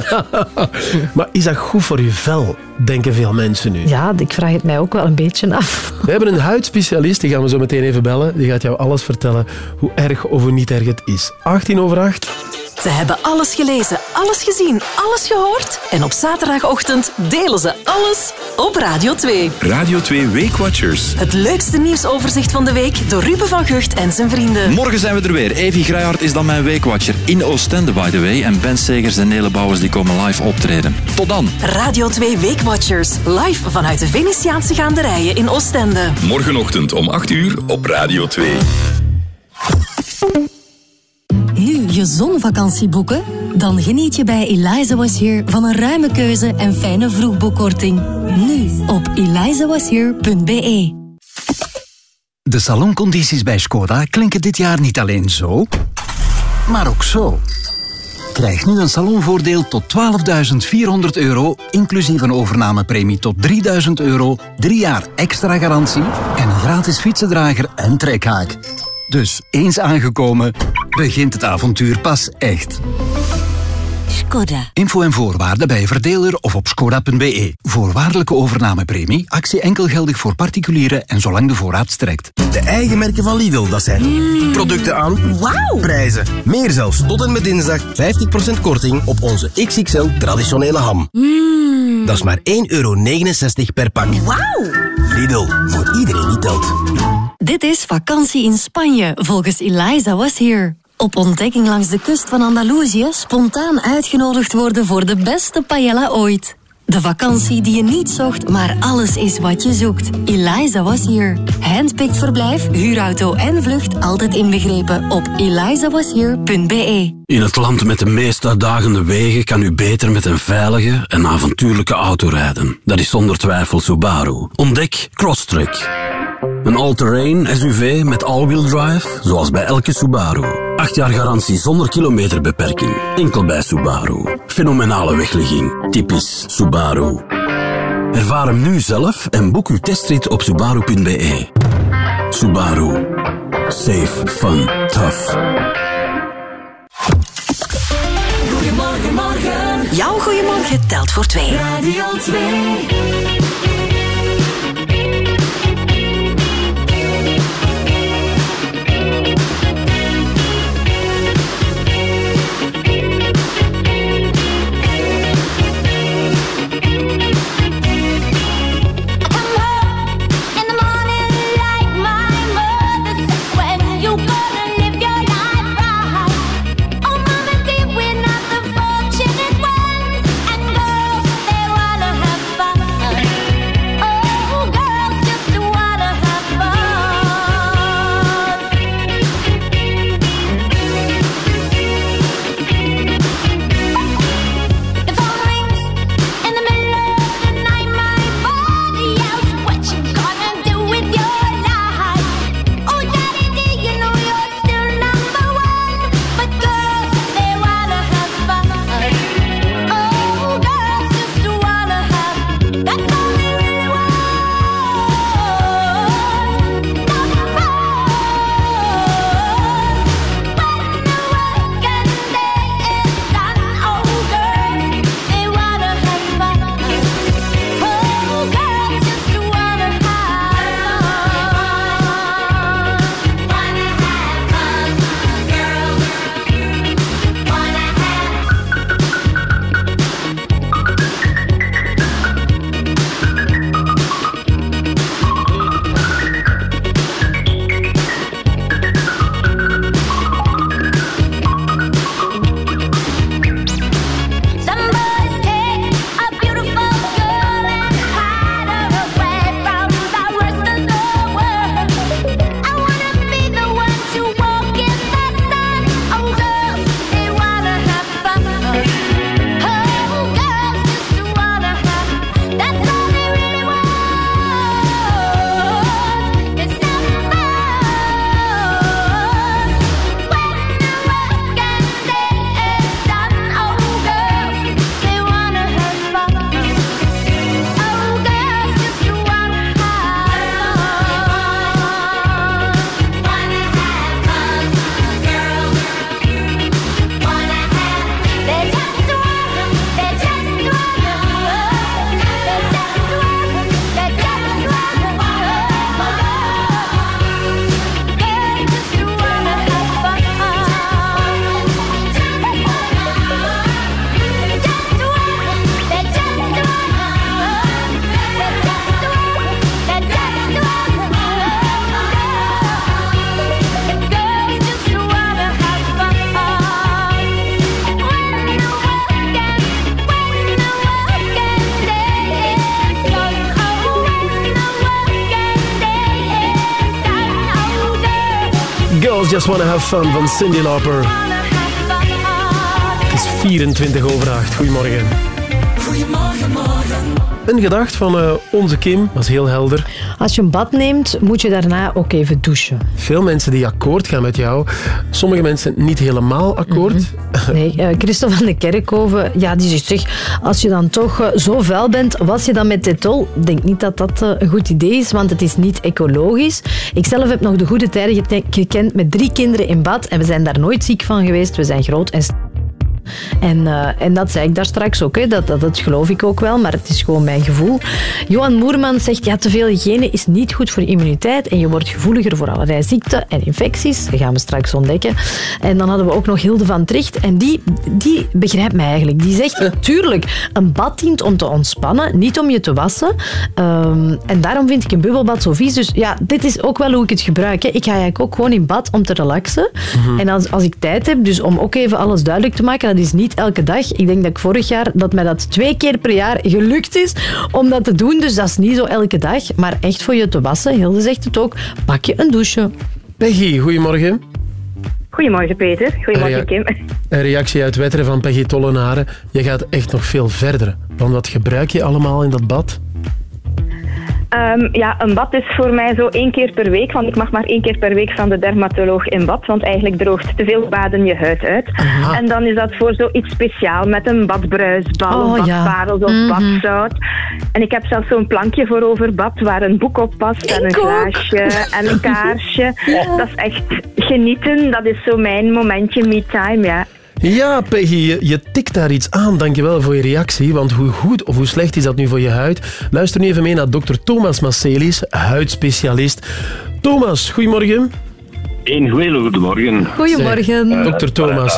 [SPEAKER 3] <laughs>
[SPEAKER 2] maar is dat goed voor je vel, denken veel mensen nu?
[SPEAKER 3] Ja, ik vraag het mij ook wel een beetje af.
[SPEAKER 2] We hebben een huidspecialist, die gaan we zo meteen even bellen. Die gaat jou alles vertellen hoe erg of hoe niet erg het is. 18 over 8.
[SPEAKER 21] Ze hebben alles gelezen, alles gezien, alles gehoord. En op zaterdagochtend delen ze alles op Radio 2.
[SPEAKER 73] Radio 2 Weekwatchers.
[SPEAKER 21] Het leukste nieuwsoverzicht van de week door Ruben van Gucht en zijn vrienden.
[SPEAKER 74] Morgen zijn we er weer. Evie Grijhard is dan mijn weekwatcher in Oostende, by the way. En Ben Segers en Nele Bouwers die komen live optreden. Tot dan.
[SPEAKER 21] Radio 2 Weekwatchers, live vanuit de Venetiaanse gaanderijen in Oostende.
[SPEAKER 73] Morgenochtend om 8 uur op Radio 2.
[SPEAKER 20] Nu je zonvakantie boeken? Dan geniet je bij Eliza Was Here van een ruime keuze en fijne vroegboekkorting. Nu op elizawashere.be.
[SPEAKER 52] De saloncondities bij Skoda klinken dit jaar niet alleen zo, maar ook zo. Krijg nu een salonvoordeel tot 12.400 euro, inclusief een overnamepremie tot 3.000 euro, drie jaar extra garantie en een gratis fietsendrager en trekhaak. Dus eens aangekomen, begint het avontuur pas echt.
[SPEAKER 20] Skoda.
[SPEAKER 52] Info en voorwaarden bij verdeler of op skoda.be. Voorwaardelijke overnamepremie, actie enkel geldig voor particulieren en zolang de voorraad strekt.
[SPEAKER 11] De eigen merken van Lidl, dat zijn producten aan
[SPEAKER 20] Wauw.
[SPEAKER 11] prijzen. Meer zelfs, tot en met dinsdag 50% korting op onze XXL traditionele ham.
[SPEAKER 20] Mmm,
[SPEAKER 23] Dat is maar 1,69 euro per pak.
[SPEAKER 21] Wauw!
[SPEAKER 23] Lidl, voor iedereen die telt.
[SPEAKER 21] Dit is vakantie in Spanje, volgens Eliza Was Here. Op ontdekking langs de kust van Andalusië spontaan uitgenodigd worden voor de beste paella ooit. De vakantie die je niet zocht, maar alles is wat je zoekt. Eliza Was Here. Handpicked verblijf, huurauto en vlucht altijd inbegrepen op elizawashere.be.
[SPEAKER 23] In het land met de meest uitdagende wegen kan u beter met een veilige en avontuurlijke auto rijden. Dat is zonder twijfel Subaru. Ontdek Crosstrek. Een all-terrain SUV met all-wheel drive, zoals bij elke Subaru. 8 jaar garantie zonder kilometerbeperking. Enkel bij Subaru. Fenomenale wegligging. Typisch Subaru. Ervaar hem nu zelf en boek uw testrit op subaru.be. Subaru. Safe, fun, tough.
[SPEAKER 75] Goedemorgen, morgen. Jouw goedemorgen telt voor twee. Radio 2.
[SPEAKER 2] Girls Just Wanna Have Fun van Cindy Lauper. Het is 24 over 8. Goedemorgen.
[SPEAKER 75] Goedemorgen, morgen.
[SPEAKER 2] Een gedacht van eh, onze Kim was heel helder.
[SPEAKER 3] Als je een bad neemt, moet je daarna ook even douchen.
[SPEAKER 2] Veel mensen die akkoord gaan met jou. Sommige mensen niet helemaal akkoord.
[SPEAKER 3] Nee, eh, Christophe van de Kerkhoven, ja, die zegt, zeg, als je dan toch eh, zo vuil bent, was je dan met Tetol? Ik denk niet dat dat eh, een goed idee is, want het is niet ecologisch. Ik zelf heb nog de goede tijden gekend met drie kinderen in bad en we zijn daar nooit ziek van geweest. We zijn groot en En, eh, en dat zei ik daar straks ook, hè. Dat, dat, dat geloof ik ook wel, maar het is gewoon mijn gevoel. Johan Moerman zegt, ja, te veel hygiëne is niet goed voor je immuniteit en je wordt gevoeliger voor allerlei ziekten en infecties. Dat gaan we straks ontdekken. En dan hadden we ook nog Hilde van Tricht en die, die begrijpt mij eigenlijk. Die zegt, <laughs> tuurlijk, een bad dient om te ontspannen, niet om je te wassen. Ehm, en daarom vind ik een bubbelbad zo vies. Dus ja, dit is ook wel hoe ik het gebruik. Hè. Ik ga eigenlijk ook gewoon in bad om te relaxen.
[SPEAKER 76] Mhm.
[SPEAKER 3] En als, als ik tijd heb, dus om ook even alles duidelijk te maken, dat is niet elke dag. Ik denk dat ik vorig jaar, dat mij dat twee keer per jaar gelukt is om dat te doen. Dus dat is niet zo elke dag. Maar echt voor je te wassen, Hilde zegt het ook, pak je een douche.
[SPEAKER 2] Peggy, goedemorgen.
[SPEAKER 76] Goedemorgen Peter, goedemorgen. Kim.
[SPEAKER 2] Een reactie uit Wetteren van Peggy Tollenaren. Je gaat echt nog veel verder. Want wat gebruik je allemaal in dat bad?
[SPEAKER 76] Ehm, ja, een bad is voor mij zo één keer per week, want ik mag maar één keer per week van de dermatoloog in bad, want eigenlijk droogt te veel baden je huid uit. En dan is dat voor zoiets speciaal met een badbruisbal,
[SPEAKER 3] Oh,
[SPEAKER 76] of
[SPEAKER 3] ja.
[SPEAKER 76] badparels of
[SPEAKER 3] Mhm.
[SPEAKER 76] badzout. En ik heb zelfs zo'n plankje voor over bad waar een boek op past en een glaasje en een kaarsje. <laughs> Dat is echt genieten, dat is zo mijn momentje me-time, ja.
[SPEAKER 2] Ja, Peggy, je, je tikt daar iets aan. Dankjewel voor je reactie. Want hoe goed of hoe slecht is dat nu voor je huid? Luister nu even mee naar dokter Thomas Masselis, huidspecialist. Thomas, goedemorgen.
[SPEAKER 77] Een hele goede morgen.
[SPEAKER 3] Goedemorgen.
[SPEAKER 77] Eh,
[SPEAKER 2] Dokter Thomas.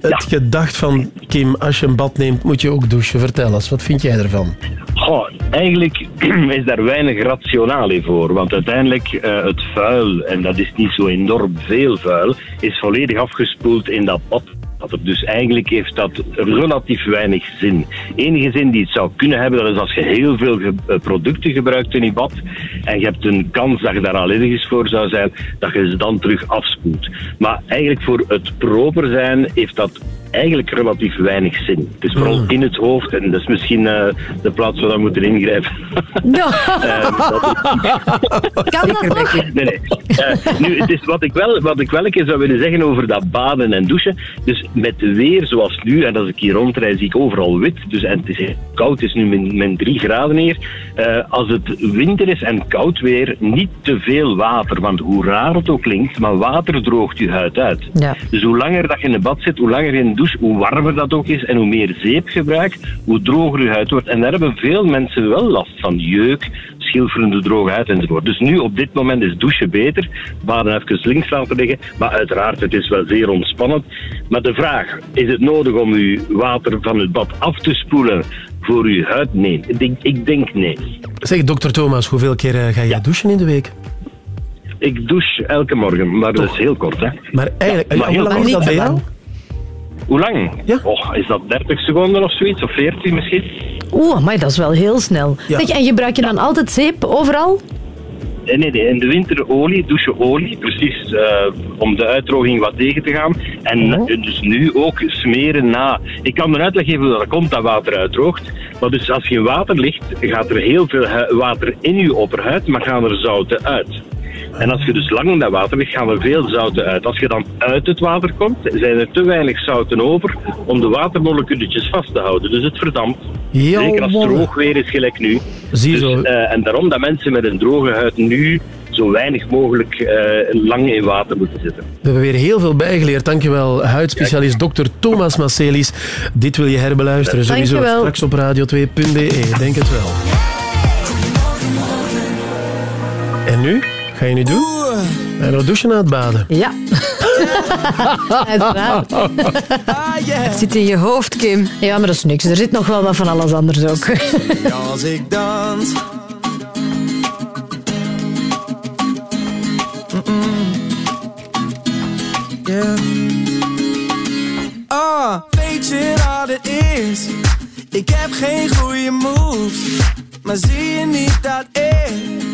[SPEAKER 2] Het gedacht van Kim, als je een bad neemt, moet je ook douchen. Vertel eens, wat vind jij ervan?
[SPEAKER 77] Goh, eigenlijk <clears throat> is daar weinig rationaal in voor. Want uiteindelijk uh, het vuil, en dat is niet zo enorm veel vuil, is volledig afgespoeld in dat bad. Dus eigenlijk heeft dat relatief weinig zin. Enige zin die het zou kunnen hebben, dat is als je heel veel ge uh, producten gebruikt in je bad en je hebt een kans dat je daar allergisch voor zou zijn, dat je ze dan terug afspoelt. Maar eigenlijk voor het proper zijn heeft dat eigenlijk relatief weinig zin. Het is vooral
[SPEAKER 2] Hmm.
[SPEAKER 77] in het hoofd en dat is misschien uh, de plaats waar we moeten ingrijpen.
[SPEAKER 3] Ja. <laughs>
[SPEAKER 77] kan dat toch? Nee, nee. Uh, nu, het is wat ik, wel, wat ik wel een keer zou willen zeggen over dat baden en douchen. Dus met de weer zoals nu, en als ik hier rondrijd, zie ik overal wit. Dus, en het is koud, het is nu min, min 3 graden hier. Uh, als het winter is en koud weer, niet te veel water. Want hoe raar het ook klinkt, maar water droogt je huid uit.
[SPEAKER 3] Ja.
[SPEAKER 77] Dus hoe langer dat je in de bad zit, hoe langer je in de douche, hoe warmer dat ook is en hoe meer zeep gebruikt, hoe droger je huid wordt. En daar hebben veel mensen wel last van. Jeuk, schilferende droge huid enzovoort. Dus nu op dit moment is douchen beter. Baden even links laten liggen. Maar uiteraard, het is wel zeer ontspannend. Maar de vraag, is het nodig om uw water van het bad af te spoelen voor uw huid? Nee. Ik denk, ik denk nee.
[SPEAKER 2] Zeg, dokter Thomas, hoeveel keer uh, ga je ja. douchen in de week?
[SPEAKER 77] Ik douche elke morgen, maar dat is heel kort. Hè.
[SPEAKER 2] Maar eigenlijk, ja, maar
[SPEAKER 77] heel
[SPEAKER 2] hoe lang is dat bij jou?
[SPEAKER 77] Hoe lang?
[SPEAKER 2] Ja.
[SPEAKER 77] Oh, is dat 30 seconden of zoiets? Of 40 misschien?
[SPEAKER 3] Oeh, maar dat is wel heel snel. Ja. Zeg, en gebruik je dan altijd zeep overal?
[SPEAKER 77] Nee, nee, nee. In de winter olie, doucheolie, precies uh, om de uitdroging wat tegen te gaan. En oh. dus nu ook smeren na. Ik kan een uitleg geven hoe dat komt dat water uitdroogt. Maar dus als je in water ligt, gaat er heel veel water in je opperhuid, maar gaan er zouten uit. En als je dus lang in dat water ligt, gaan er veel zouten uit. Als je dan uit het water komt, zijn er te weinig zouten over om de watermoleculetjes vast te houden. Dus het verdampt.
[SPEAKER 2] Ja,
[SPEAKER 77] Zeker als het droog weer is, gelijk nu.
[SPEAKER 2] Zie
[SPEAKER 77] dus, uh, en daarom dat mensen met een droge huid nu zo weinig mogelijk uh, lang in water moeten zitten.
[SPEAKER 2] We hebben weer heel veel bijgeleerd. Dankjewel, huidspecialist dokter Thomas Masselis. Dit wil je herbeluisteren, sowieso
[SPEAKER 3] Dankjewel.
[SPEAKER 2] straks op radio2.be. Denk het wel. En nu? Ga je nu doen? Je nog douchen na het baden?
[SPEAKER 3] Ja. Uiteraard.
[SPEAKER 4] Het zit in je hoofd, Kim.
[SPEAKER 3] Ja, maar dat is niks. Er zit nog wel wat van alles anders ook.
[SPEAKER 72] Als ik dans. Mm -mm. Yeah. Oh, weet je wat het is? Ik heb geen goede moves. Maar zie je niet dat ik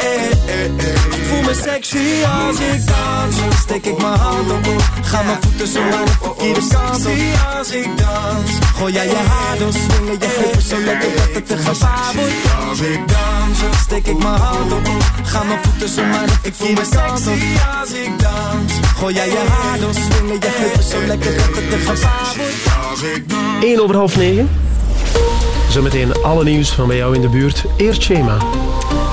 [SPEAKER 72] eh, eh, eh. Ik voel me sexy als ik dans. Steek ik mijn hand op. Ga mijn voeten zo aan de verkeerde kant op. als ik dans. Gooi jij je haar door. Swingen je heupen zo lekker dat het een gevaar wordt. Als ik dans. Steek ik mijn hand op. Ga mijn voeten zo aan de verkeerde kant op. als ik dans. Gooi jij je haar door. Swingen je heupen zo lekker dat het een gevaar wordt. Als ik dans.
[SPEAKER 2] 1 over half 9. Zometeen alle nieuws van bij jou in de buurt. Eerst Schema.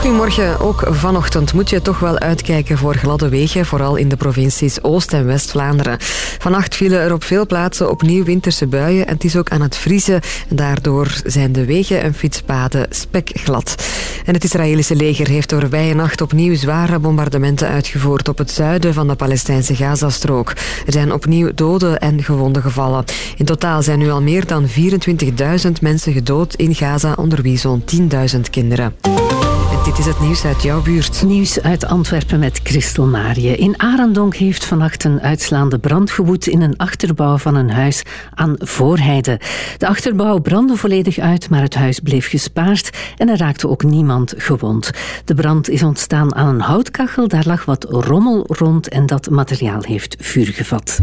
[SPEAKER 4] Goedemorgen. Ook vanochtend moet je toch wel uitkijken voor gladde wegen, vooral in de provincies Oost- en West-Vlaanderen. Vannacht vielen er op veel plaatsen opnieuw winterse buien en het is ook aan het vriezen. Daardoor zijn de wegen en fietspaden spekglad. En het Israëlische leger heeft door nacht opnieuw zware bombardementen uitgevoerd op het zuiden van de Palestijnse Gazastrook. Er zijn opnieuw doden en gewonden gevallen. In totaal zijn nu al meer dan 24.000 mensen gedood in Gaza, onder wie zo'n 10.000 kinderen. Dit is het nieuws uit jouw buurt.
[SPEAKER 14] Nieuws uit Antwerpen met Christel Marië. In Arendonk heeft vannacht een uitslaande brand gewoed in een achterbouw van een huis aan Voorheide. De achterbouw brandde volledig uit, maar het huis bleef gespaard en er raakte ook niemand gewond. De brand is ontstaan aan een houtkachel, daar lag wat rommel rond en dat materiaal heeft vuur gevat.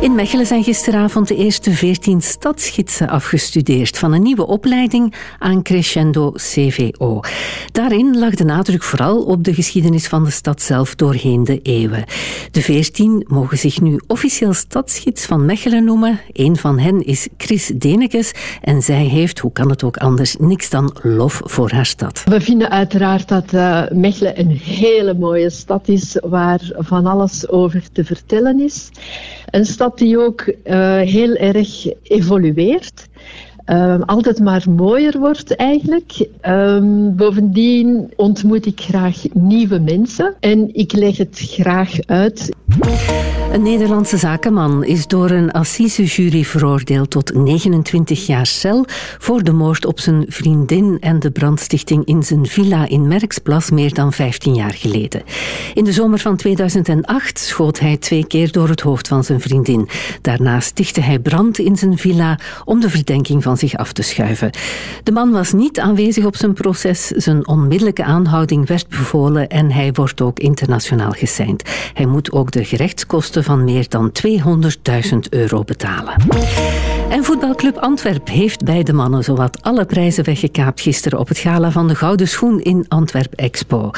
[SPEAKER 14] In Mechelen zijn gisteravond de eerste 14 stadsgidsen afgestudeerd van een nieuwe opleiding aan Crescendo CVO. Daarin lag de nadruk vooral op de geschiedenis van de stad zelf doorheen de eeuwen. De 14 mogen zich nu officieel stadsgids van Mechelen noemen. Een van hen is Chris Denekes en zij heeft, hoe kan het ook anders, niks dan lof voor haar stad.
[SPEAKER 78] We vinden uiteraard dat eh, Mechelen een hele mooie stad is waar van alles over te vertellen is. Een stad die ook eh, heel erg evolueert. Eh, altijd maar mooier wordt eigenlijk. Ehm, bovendien ontmoet ik graag nieuwe mensen en ik leg het graag uit.
[SPEAKER 14] Een Nederlandse zakenman is door een assisejury veroordeeld tot 29 jaar cel voor de moord op zijn vriendin en de brandstichting in zijn villa in Merksplas meer dan 15 jaar geleden. In de zomer van 2008 schoot hij twee keer door het hoofd van zijn vriendin. Daarna stichtte hij brand in zijn villa om de verdenking van zich af te schuiven. De man was niet aanwezig op zijn proces. Zijn onmiddellijke aanhouding werd bevolen en hij wordt ook internationaal geseind. Hij moet ook de gerechtskosten van meer dan 200.000 euro betalen. En voetbalclub Antwerp heeft bij de mannen zowat alle prijzen weggekaapt gisteren op het gala van de Gouden Schoen in Antwerp Expo.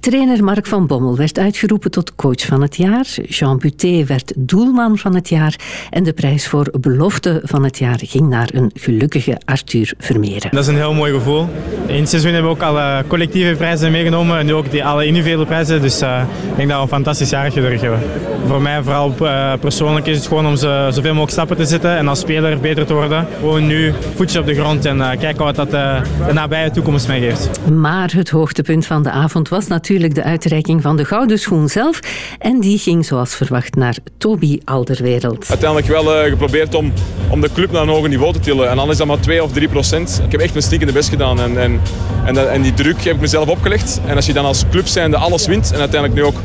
[SPEAKER 14] Trainer Mark van Bommel werd uitgeroepen tot coach van het jaar. Jean Buté werd doelman van het jaar. En de prijs voor belofte van het jaar ging naar een gelukkige Arthur Vermeeren.
[SPEAKER 79] Dat is een heel mooi gevoel. In het seizoen hebben we ook alle collectieve prijzen meegenomen en nu ook die alle individuele prijzen. Dus eh, ik denk dat we een fantastisch jaar gedurfd hebben. Voor mij vooral eh, persoonlijk is het gewoon om zo, zoveel mogelijk stappen te zetten en als speler beter te worden. Gewoon nu voetje op de grond en eh, kijken wat dat eh, de nabije toekomst mij geeft.
[SPEAKER 14] Maar het hoogtepunt van de avond was natuurlijk de uitreiking van de Gouden Schoen zelf. En die ging zoals verwacht naar Toby Alderwereld.
[SPEAKER 16] Uiteindelijk wel eh, geprobeerd om, om de club naar een hoger niveau te tillen. En dan is dat maar 2 of 3 procent. Ik heb echt mijn stinkende best gedaan. En, en, en, en die druk heb ik mezelf opgelegd. En als je dan als club zijnde alles wint, en uiteindelijk nu ook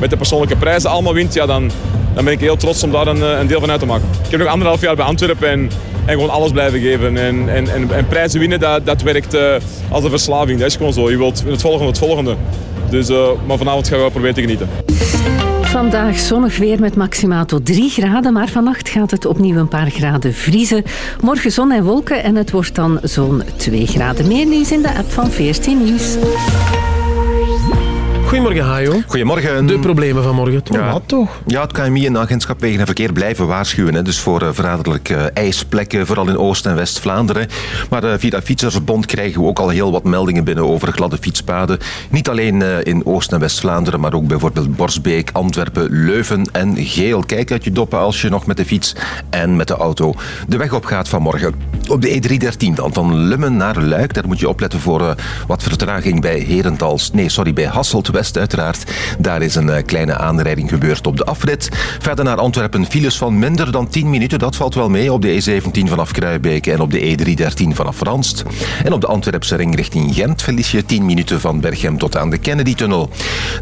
[SPEAKER 16] met de persoonlijke prijzen allemaal wint, ja, dan, dan ben ik heel trots om daar een, eh, een deel van uit te maken. Ik heb nog anderhalf jaar bij Antwerpen en, en gewoon alles blijven geven. En, en, en, en prijzen winnen, dat, dat werkt eh, als een verslaving. Dat is gewoon zo. Je wilt het volgende, het volgende. Dus, eh, maar vanavond gaan we proberen te genieten.
[SPEAKER 14] Vandaag zonnig weer met maximaal tot 3 graden, maar vannacht gaat het opnieuw een paar graden vriezen. Morgen zon en wolken en het wordt dan zo'n 2 graden. Meer nieuws in de app van 14 Nieuws.
[SPEAKER 2] Goedemorgen, Hajo.
[SPEAKER 18] Goedemorgen.
[SPEAKER 2] De problemen van morgen. Toch
[SPEAKER 18] Ja.
[SPEAKER 2] wat, toch?
[SPEAKER 18] Ja, het KMI en de Agentschap Wegen en Verkeer blijven waarschuwen. Hè, dus voor eh, verraderlijke ijsplekken, vooral in Oost- en West-Vlaanderen. Maar eh, via Fietsersbond krijgen we ook al heel wat meldingen binnen over gladde fietspaden. Niet alleen eh, in Oost- en West-Vlaanderen, maar ook bijvoorbeeld Borsbeek, Antwerpen, Leuven en Geel. Kijk uit je doppen als je nog met de fiets en met de auto de weg op gaat vanmorgen. Op de E313 dan, van Lummen naar Luik. Daar moet je opletten voor eh, wat vertraging bij Herentals. Nee, sorry, bij Hasselt Daar is een eh, kleine aanrijding gebeurd op de afrit. Verder naar Antwerpen files van minder dan 10 minuten. Dat valt wel mee op de E17 vanaf Kruijbeek en op de E313 vanaf Ranst. En op de Antwerpse ring richting Gent verlies je 10 minuten van Berchem tot aan de Kennedy-tunnel.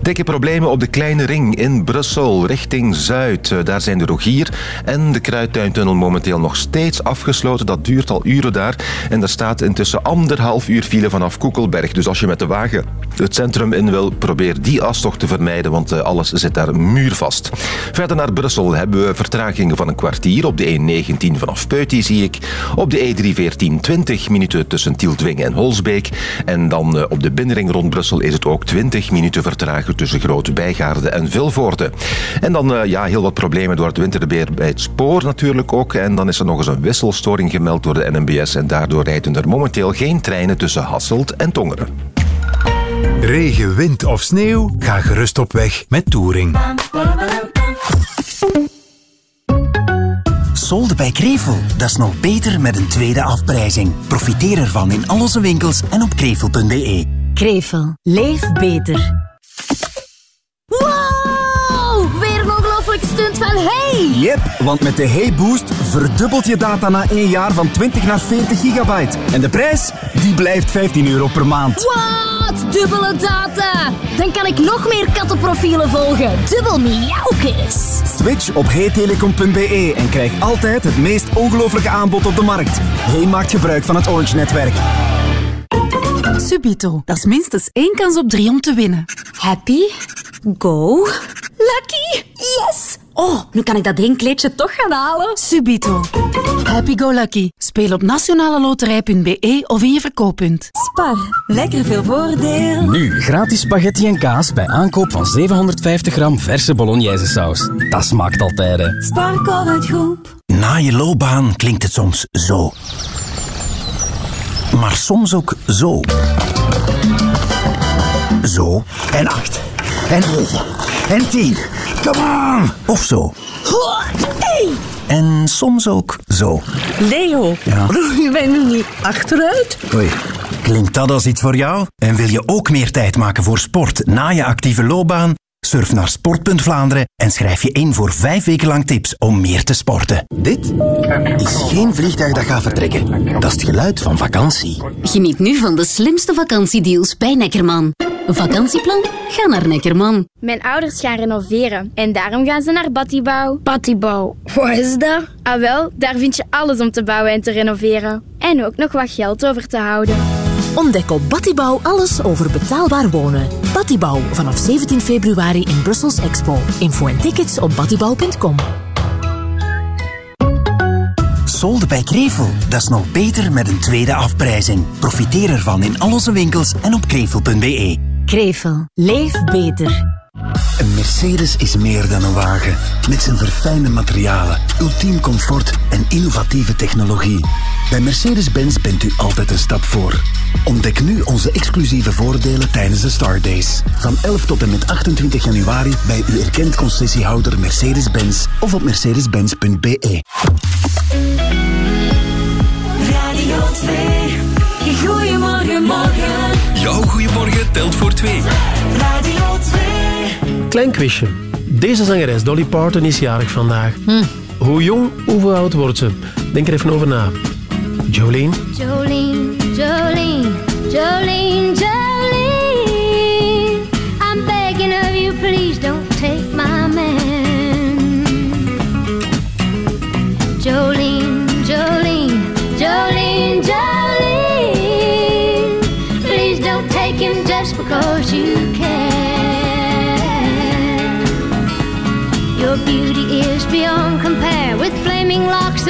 [SPEAKER 18] Dikke problemen op de kleine ring in Brussel richting Zuid. Eh, Daar zijn de Rogier en de Kruidtuintunnel momenteel nog steeds afgesloten. Dat duurt al uren daar. En er staat intussen anderhalf uur file vanaf Koekelberg. Dus als je met de wagen het centrum in wil, probeer die as toch te vermijden, want eh, alles zit daar muurvast. Verder naar Brussel hebben we vertragingen van een kwartier. Op de E19 vanaf Peuty zie ik. Op de E314 20 minuten tussen Tieltwingen en Holsbeek. En dan eh, op de binnenring rond Brussel is het ook 20 minuten vertragen tussen Grote Bijgaarde en Vilvoorde. En dan eh, ja, heel wat problemen door het winterbeer bij het spoor natuurlijk ook. En dan is er nog eens een wisselstoring gemeld door de NMBS en daardoor rijden er momenteel geen treinen tussen Hasselt en Tongeren.
[SPEAKER 80] Regen, wind of sneeuw, ga gerust op weg met Touring.
[SPEAKER 52] Solde bij Krevel, dat is nog beter met een tweede afprijzing. Profiteer ervan in al onze winkels en op krevel.be.
[SPEAKER 81] Krevel. Leef beter. Wow! Weer een ongelooflijk stunt van Hey!
[SPEAKER 67] Yep, want met de Hey Boost verdubbelt je data na één jaar van 20 naar 40 gigabyte. En de prijs, die blijft 15 euro per maand.
[SPEAKER 81] Wat? Dubbele data! Dan kan ik nog meer kattenprofielen volgen. Dubbel miauwkes.
[SPEAKER 67] Switch op heytelecom.be en krijg altijd het meest ongelooflijke aanbod op de markt. Hey maakt gebruik van het Orange-netwerk.
[SPEAKER 82] Subito. Dat is minstens één kans op drie om te winnen.
[SPEAKER 83] Happy, go, lucky, yes! Oh, nu kan ik dat drinkleedje toch gaan halen.
[SPEAKER 82] Subito. Happy go lucky. Speel op nationaleloterij.be of in je verkooppunt.
[SPEAKER 83] Spar, lekker veel voordeel.
[SPEAKER 67] Nu gratis spaghetti en kaas bij aankoop van 750 gram verse bolognese saus. Dat smaakt altijd, hè.
[SPEAKER 83] Sparkle uit groep.
[SPEAKER 52] Na je loopbaan klinkt het soms zo. Maar soms ook zo. Zo. En acht. En negen. En tien. Come on! Of zo.
[SPEAKER 83] Hey!
[SPEAKER 52] En soms ook zo.
[SPEAKER 83] Leo,
[SPEAKER 52] Ja?
[SPEAKER 83] je bent nu niet achteruit?
[SPEAKER 52] Oei. Klinkt dat als iets voor jou? En wil je ook meer tijd maken voor sport na je actieve loopbaan? Surf naar sport.vlaanderen en schrijf je in voor vijf weken lang tips om meer te sporten. Dit is geen vliegtuig dat gaat vertrekken. Dat is het geluid van vakantie.
[SPEAKER 81] Geniet nu van de slimste vakantiedeals bij Neckerman. Een vakantieplan? Ga naar Neckerman.
[SPEAKER 84] Mijn ouders gaan renoveren en daarom gaan ze naar Battibouw. Battibouw, wat is dat? Ah wel, daar vind je alles om te bouwen en te renoveren. En ook nog wat geld over te houden.
[SPEAKER 85] Ontdek op Battibouw alles over betaalbaar wonen. Battibouw vanaf 17 februari in Brussels Expo. Info en tickets op battibouw.com.
[SPEAKER 52] solde bij Krevel. Dat is nog beter met een tweede afprijzing. Profiteer ervan in al onze winkels en op krevel.be.
[SPEAKER 86] Krevel. Leef beter.
[SPEAKER 23] Een Mercedes is meer dan een wagen. Met zijn verfijnde materialen, ultiem comfort en innovatieve technologie. Bij Mercedes-Benz bent u altijd een stap voor. Ontdek nu onze exclusieve voordelen tijdens de Star Days. Van 11 tot en met 28 januari bij uw erkend concessiehouder Mercedes-Benz of op mercedes-benz.be.
[SPEAKER 20] Radio 2. Goedemorgen, morgen.
[SPEAKER 87] Jouw goeiemorgen telt voor twee.
[SPEAKER 20] Radio 2.
[SPEAKER 2] Klein quizje. Deze zangeres, Dolly Parton, is jarig vandaag. Hoe jong, hoe oud wordt ze? Denk er even over na. Jolene,
[SPEAKER 75] Jolene, Jolene, Jolene.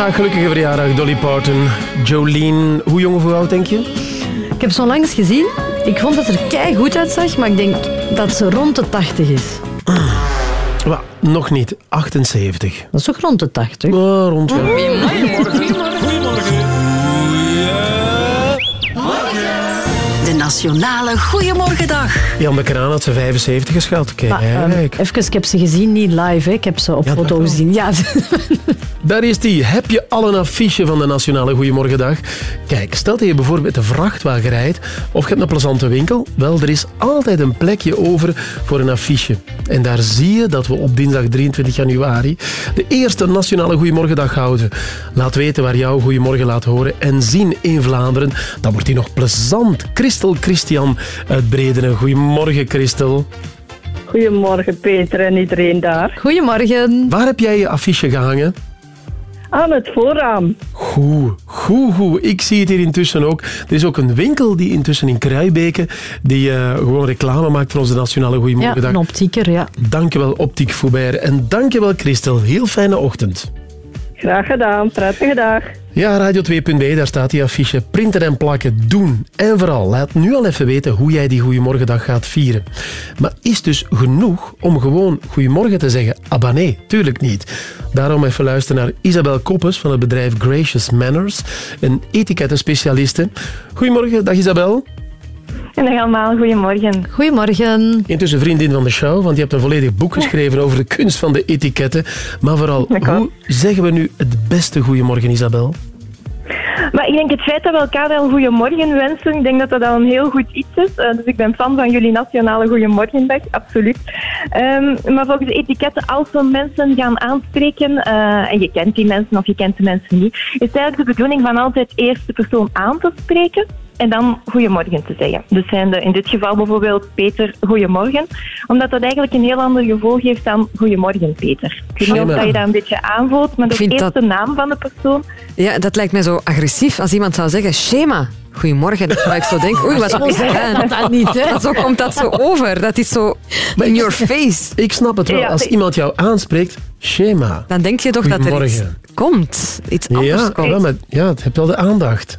[SPEAKER 2] Vandaag gelukkige verjaardag, Dolly Parton. Jolene, hoe jong of hoe oud denk je?
[SPEAKER 3] Ik heb zo langs gezien. Ik vond dat er kei goed uitzag, maar ik denk dat ze rond de 80 is.
[SPEAKER 2] Wel, nog niet. 78.
[SPEAKER 3] Dat is toch rond de 80?
[SPEAKER 2] Oh, rond ja.
[SPEAKER 21] De Nationale Goeiemorgendag.
[SPEAKER 2] Jan de Kraan had ze 75 geschat. Kijk.
[SPEAKER 3] Maar, ehm, even, ik heb ze gezien, niet live. Hè. Ik heb ze op foto gezien. Ja.
[SPEAKER 2] Daar is die. Heb je al een affiche van de Nationale Goedemorgendag? Kijk, stel dat je bijvoorbeeld de vrachtwagen rijdt of je hebt een plezante winkel. Wel, er is altijd een plekje over voor een affiche. En daar zie je dat we op dinsdag 23 januari de eerste Nationale Goedemorgendag houden. Laat weten waar jouw Goedemorgen laat horen en zien in Vlaanderen. Dan wordt die nog plezant. Christel Christian uit Bredene. Goedemorgen, Christel.
[SPEAKER 42] Goedemorgen Peter en iedereen daar.
[SPEAKER 3] Goedemorgen.
[SPEAKER 2] Waar heb jij je affiche gehangen?
[SPEAKER 42] Aan het voorraam.
[SPEAKER 2] Goed, goed, goed. Ik zie het hier intussen ook. Er is ook een winkel die intussen in Kruibeke die eh, gewoon reclame maakt voor onze Nationale
[SPEAKER 3] Ja,
[SPEAKER 2] Goedemorgendag.
[SPEAKER 3] een optieker, ja.
[SPEAKER 2] Dankjewel Optiek Foubert en dankjewel Christel. Heel fijne ochtend.
[SPEAKER 42] Graag gedaan, prettige dag.
[SPEAKER 2] Ja, radio2.b, daar staat die affiche. Printen en plakken, doen. En vooral, laat nu al even weten hoe jij die Goedemorgendag gaat vieren. Maar is dus genoeg om gewoon Goedemorgen te zeggen? Ah, nee, tuurlijk niet. Daarom even luisteren naar Isabel Koppes van het bedrijf Gracious Manners, een etikettenspecialiste. Goedemorgen, dag Isabel.
[SPEAKER 42] En dag allemaal, goedemorgen.
[SPEAKER 3] Goedemorgen.
[SPEAKER 2] Intussen vriendin van de show, want je hebt een volledig boek geschreven over de kunst van de etiketten. Maar vooral, hoe zeggen we nu het beste goedemorgen, Isabel?
[SPEAKER 88] Maar ik denk het feit dat we elkaar wel een goeiemorgen wensen, ik denk dat dat al een heel goed iets is. Eh, dus ik ben fan van jullie nationale goeiemorgendag, absoluut. Ehm, maar volgens de etiketten, als we mensen gaan aanspreken, eh, en je kent die mensen of je kent de mensen niet, is het eigenlijk de bedoeling van altijd eerst de persoon aan te spreken en dan goedemorgen te zeggen. Dus zijn de, in dit geval bijvoorbeeld Peter, goedemorgen. Omdat dat eigenlijk een heel ander gevoel geeft dan goedemorgen Peter. Ik weet niet of dat je dat een beetje aanvoelt, maar
[SPEAKER 4] Ik
[SPEAKER 88] de
[SPEAKER 4] vind
[SPEAKER 88] eerste
[SPEAKER 4] dat-
[SPEAKER 88] naam van de persoon
[SPEAKER 4] Ja, dat lijkt mij zo agressief als iemand zou zeggen schema. Goedemorgen. Maar ik zo denk, oei, wat gedaan?
[SPEAKER 3] dat dan niet, hè?
[SPEAKER 4] Zo komt dat zo over. Dat is zo in your face.
[SPEAKER 43] Ik snap het wel.
[SPEAKER 88] Ja,
[SPEAKER 43] Als iemand jou aanspreekt, schema.
[SPEAKER 4] Dan denk je toch dat er iets komt. Iets anders
[SPEAKER 43] Ja,
[SPEAKER 4] komt.
[SPEAKER 43] wel, maar, ja, het hebt wel de aandacht.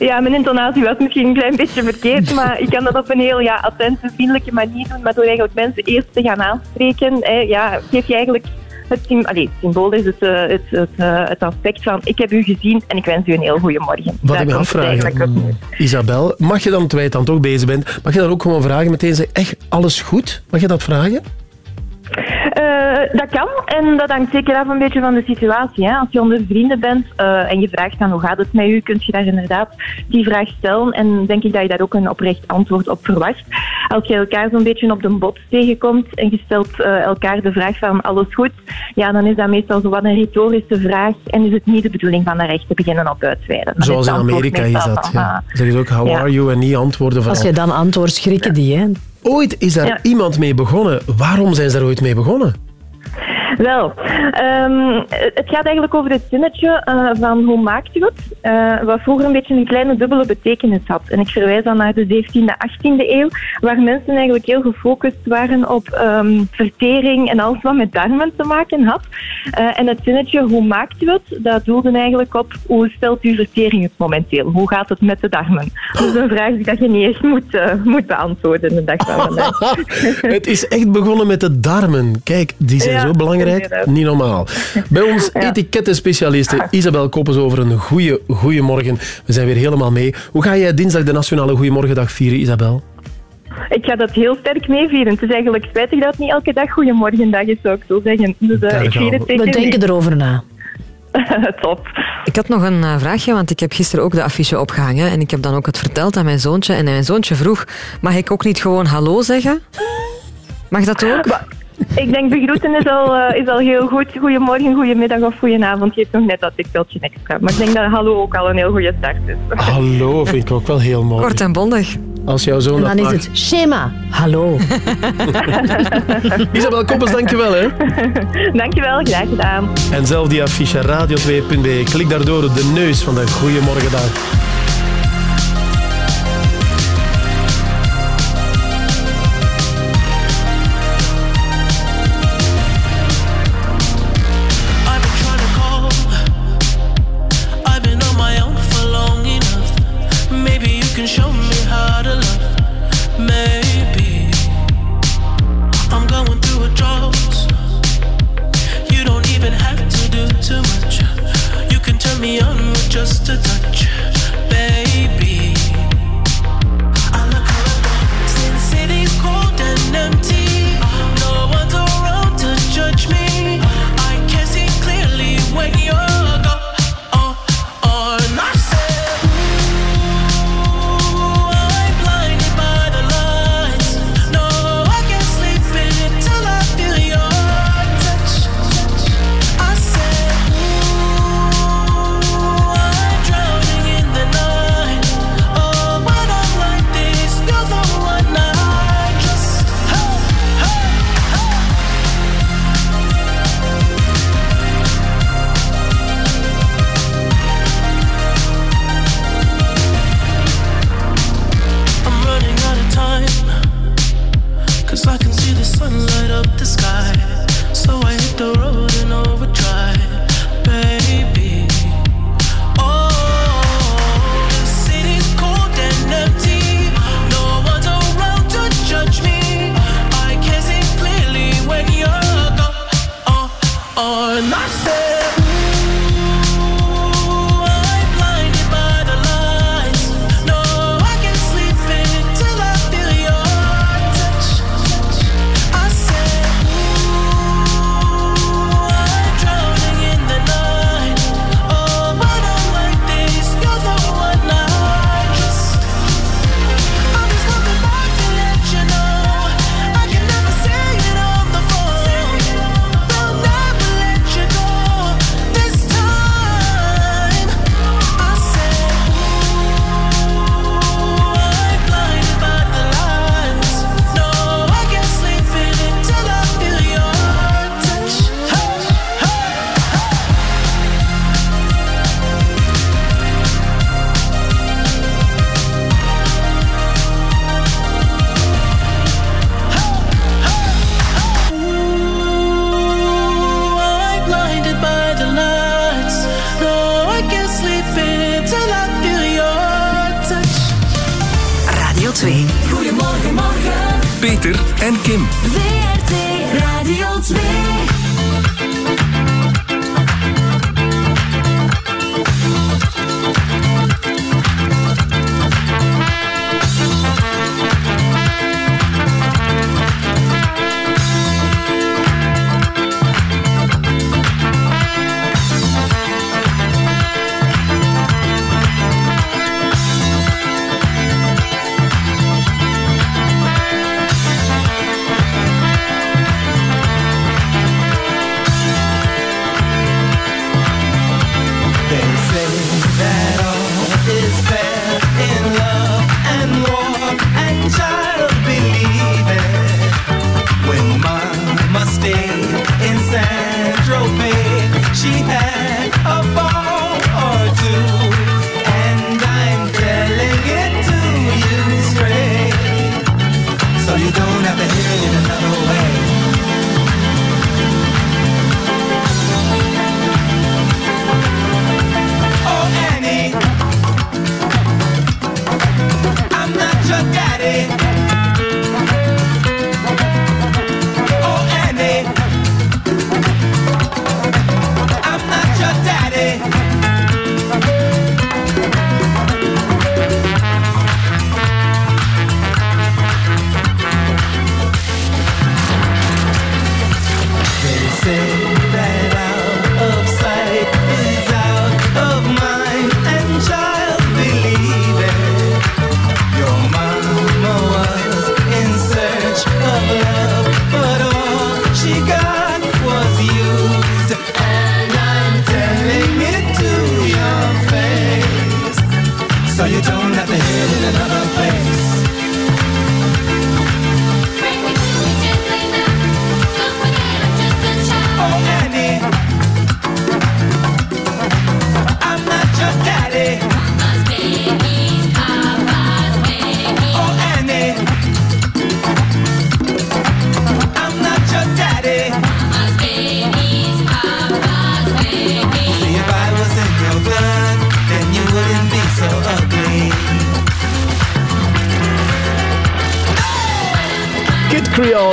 [SPEAKER 88] Ja, mijn intonatie was misschien een klein beetje verkeerd, <laughs> maar ik kan dat op een heel ja, attente, vriendelijke manier doen, maar door eigenlijk mensen eerst te gaan aanspreken, hè, ja, geef je eigenlijk het, allee, het symbool is het, eh, het, het, eh, het aspect van ik heb u gezien en ik wens u een heel goede morgen.
[SPEAKER 43] Wat
[SPEAKER 88] Daar
[SPEAKER 43] ik me
[SPEAKER 88] op neer.
[SPEAKER 43] Isabel, mag je dan, terwijl je dan toch bezig bent, mag je dan ook gewoon vragen, meteen zeggen, echt alles goed? Mag je dat vragen?
[SPEAKER 88] Eh, dat kan en dat hangt zeker af een beetje van de situatie. Hè. Als je onder vrienden bent eh, en je vraagt dan hoe gaat het met u, kun je daar inderdaad die vraag stellen en denk ik dat je daar ook een oprecht antwoord op verwacht. Als je elkaar zo'n beetje op de bot tegenkomt en je stelt eh, elkaar de vraag van alles goed, ja, dan is dat meestal zo wat een retorische vraag en is het niet de bedoeling van daar echt te beginnen op uitweiden.
[SPEAKER 43] Zoals in Amerika is dat.
[SPEAKER 88] van,
[SPEAKER 43] Ja.
[SPEAKER 88] ah,
[SPEAKER 43] Zeggen ze ook, how
[SPEAKER 88] Ja.
[SPEAKER 43] are you? En niet antwoorden van...
[SPEAKER 3] Als je dan antwoordt, schrikken die, hè?
[SPEAKER 43] Ooit is daar
[SPEAKER 88] Ja.
[SPEAKER 43] iemand mee begonnen. Waarom zijn ze daar ooit mee begonnen?
[SPEAKER 88] Wel, ehm, het gaat eigenlijk over het zinnetje eh, van hoe maakt u het? Eh, wat vroeger een beetje een kleine dubbele betekenis had. En ik verwijs dan naar de 17e, 18e eeuw, waar mensen eigenlijk heel gefocust waren op ehm, vertering en alles wat met darmen te maken had. Eh, en het zinnetje hoe maakt u het? Dat doelde eigenlijk op hoe stelt uw vertering het momenteel? Hoe gaat het met de darmen? Dat is een vraag die dat je niet echt moet, moet beantwoorden de dag van vandaag. <laughs> <laughs>
[SPEAKER 43] het is echt begonnen met de darmen. Kijk, die zijn
[SPEAKER 88] Ja,
[SPEAKER 43] zo belangrijk. Niet normaal. Bij ons etikettenspecialiste Isabel Koppes over een goede goeiemorgen. We zijn weer helemaal mee. Hoe ga jij dinsdag de Nationale Goeiemorgendag vieren, Isabel?
[SPEAKER 88] Ik ga dat heel sterk meevieren. Het is eigenlijk spijtig dat het niet elke dag goeiemorgendag is, zou ik zo zeggen. Dus eh, ik vier
[SPEAKER 43] we.
[SPEAKER 88] het zeker
[SPEAKER 3] We denken erover na. <laughs>
[SPEAKER 88] Top.
[SPEAKER 4] Ik had nog een eh, vraagje, want ik heb gisteren ook de affiche opgehangen. En ik heb dan ook het verteld aan mijn zoontje. En mijn zoontje vroeg, mag ik ook niet gewoon hallo zeggen? Mag dat ook?
[SPEAKER 88] Ik denk begroeten is al, eh, is al heel goed. Goedemorgen, goedemiddag of goedenavond. Je hebt nog net dat tikkeltje extra. Maar ik denk dat hallo ook al een heel goede start is. <laughs>
[SPEAKER 43] Hallo, vind ik ook wel heel mooi.
[SPEAKER 4] Kort en bondig.
[SPEAKER 43] Als jouw zoon
[SPEAKER 3] En dan
[SPEAKER 43] dat
[SPEAKER 3] is het schema. Hallo. <laughs>
[SPEAKER 43] Isabel Koppes, dankjewel. Hè. <laughs>
[SPEAKER 88] Dankjewel, graag gedaan.
[SPEAKER 43] En zelf die affiche radio2.be. Klik daardoor op de neus van de Goeiemorgendag.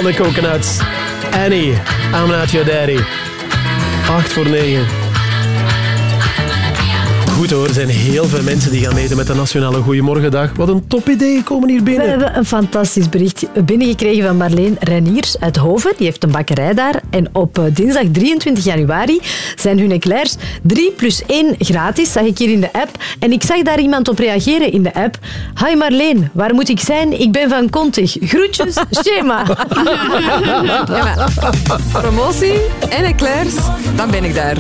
[SPEAKER 2] De Coconuts. Annie, I'm not your daddy. 8 voor 9. Goed hoor, er zijn heel veel mensen die gaan meedoen met de Nationale Goeiemorgendag. Wat een top idee, komen hier
[SPEAKER 3] We
[SPEAKER 2] binnen.
[SPEAKER 3] hebben een fantastisch bericht binnengekregen van Marleen Reniers uit Hoven. Die heeft een bakkerij daar. En op eh, dinsdag 23 januari zijn hun eclairs 3 plus 1 gratis, zag ik hier in de app. En ik zag daar iemand op reageren in de app. Hi Marleen, waar moet ik zijn? Ik ben van Kontig. Groetjes, <laughs> schema.
[SPEAKER 4] Ja, promotie en eclairs, dan ben ik daar.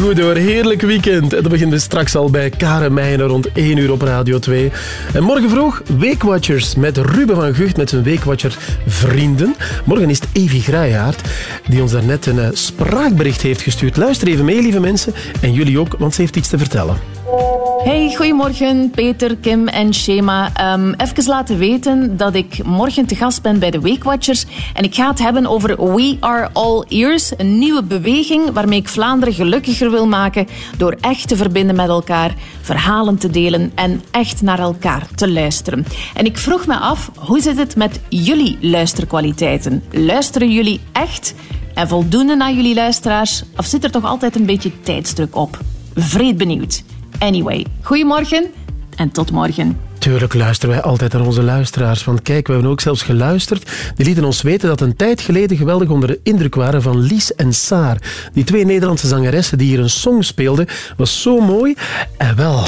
[SPEAKER 2] Goed hoor, heerlijk weekend. En dus straks al bij Karen Meijnen rond 1 uur op Radio 2. En morgen vroeg Weekwatchers met Ruben van Gucht met zijn Weekwatcher vrienden. Morgen is het Evi Graaihaard die ons daarnet een eh, spraakbericht heeft gestuurd. Luister even mee, lieve mensen. En jullie ook, want ze heeft iets te vertellen.
[SPEAKER 59] Hey, goedemorgen Peter, Kim en Shema. Ehm even laten weten dat ik morgen te gast ben bij de Weekwatchers. En ik ga het hebben over We Are All Ears. Een nieuwe beweging waarmee ik Vlaanderen gelukkiger wil maken door echt te verbinden met elkaar, verhalen te delen en echt naar elkaar te luisteren. En ik vroeg me af, hoe zit het met jullie luisterkwaliteiten? Luisteren jullie echt en voldoende naar jullie luisteraars? Of zit er toch altijd een beetje tijdsdruk op? Vreed benieuwd. Anyway, goedemorgen en tot morgen.
[SPEAKER 2] Tuurlijk luisteren wij altijd naar onze luisteraars. Want kijk, we hebben ook zelfs geluisterd. Die lieten ons weten dat een tijd geleden geweldig onder de indruk waren van Lies en Saar. Die twee Nederlandse zangeressen die hier een song speelden, was zo mooi. En wel,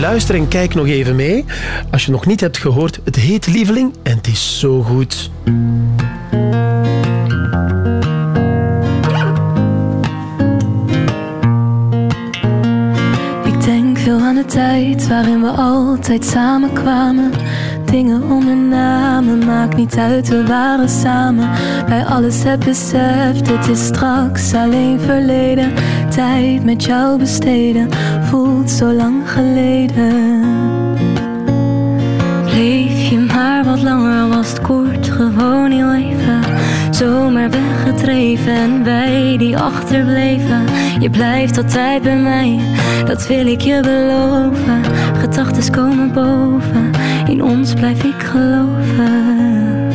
[SPEAKER 2] luister en kijk nog even mee. Als je nog niet hebt gehoord, het heet Lieveling en het is zo goed.
[SPEAKER 9] De tijd waarin we altijd samen kwamen. Dingen ondernamen, maakt niet uit, we waren samen. Bij alles heb beseft, het is straks alleen verleden. Tijd met jou besteden, voelt zo lang geleden. Maar wat langer, was het kort, gewoon heel even. Zomaar weggedreven en wij die achterbleven. Je blijft altijd bij mij, dat wil ik je beloven. Gedachten komen boven, In ons blijf ik geloven.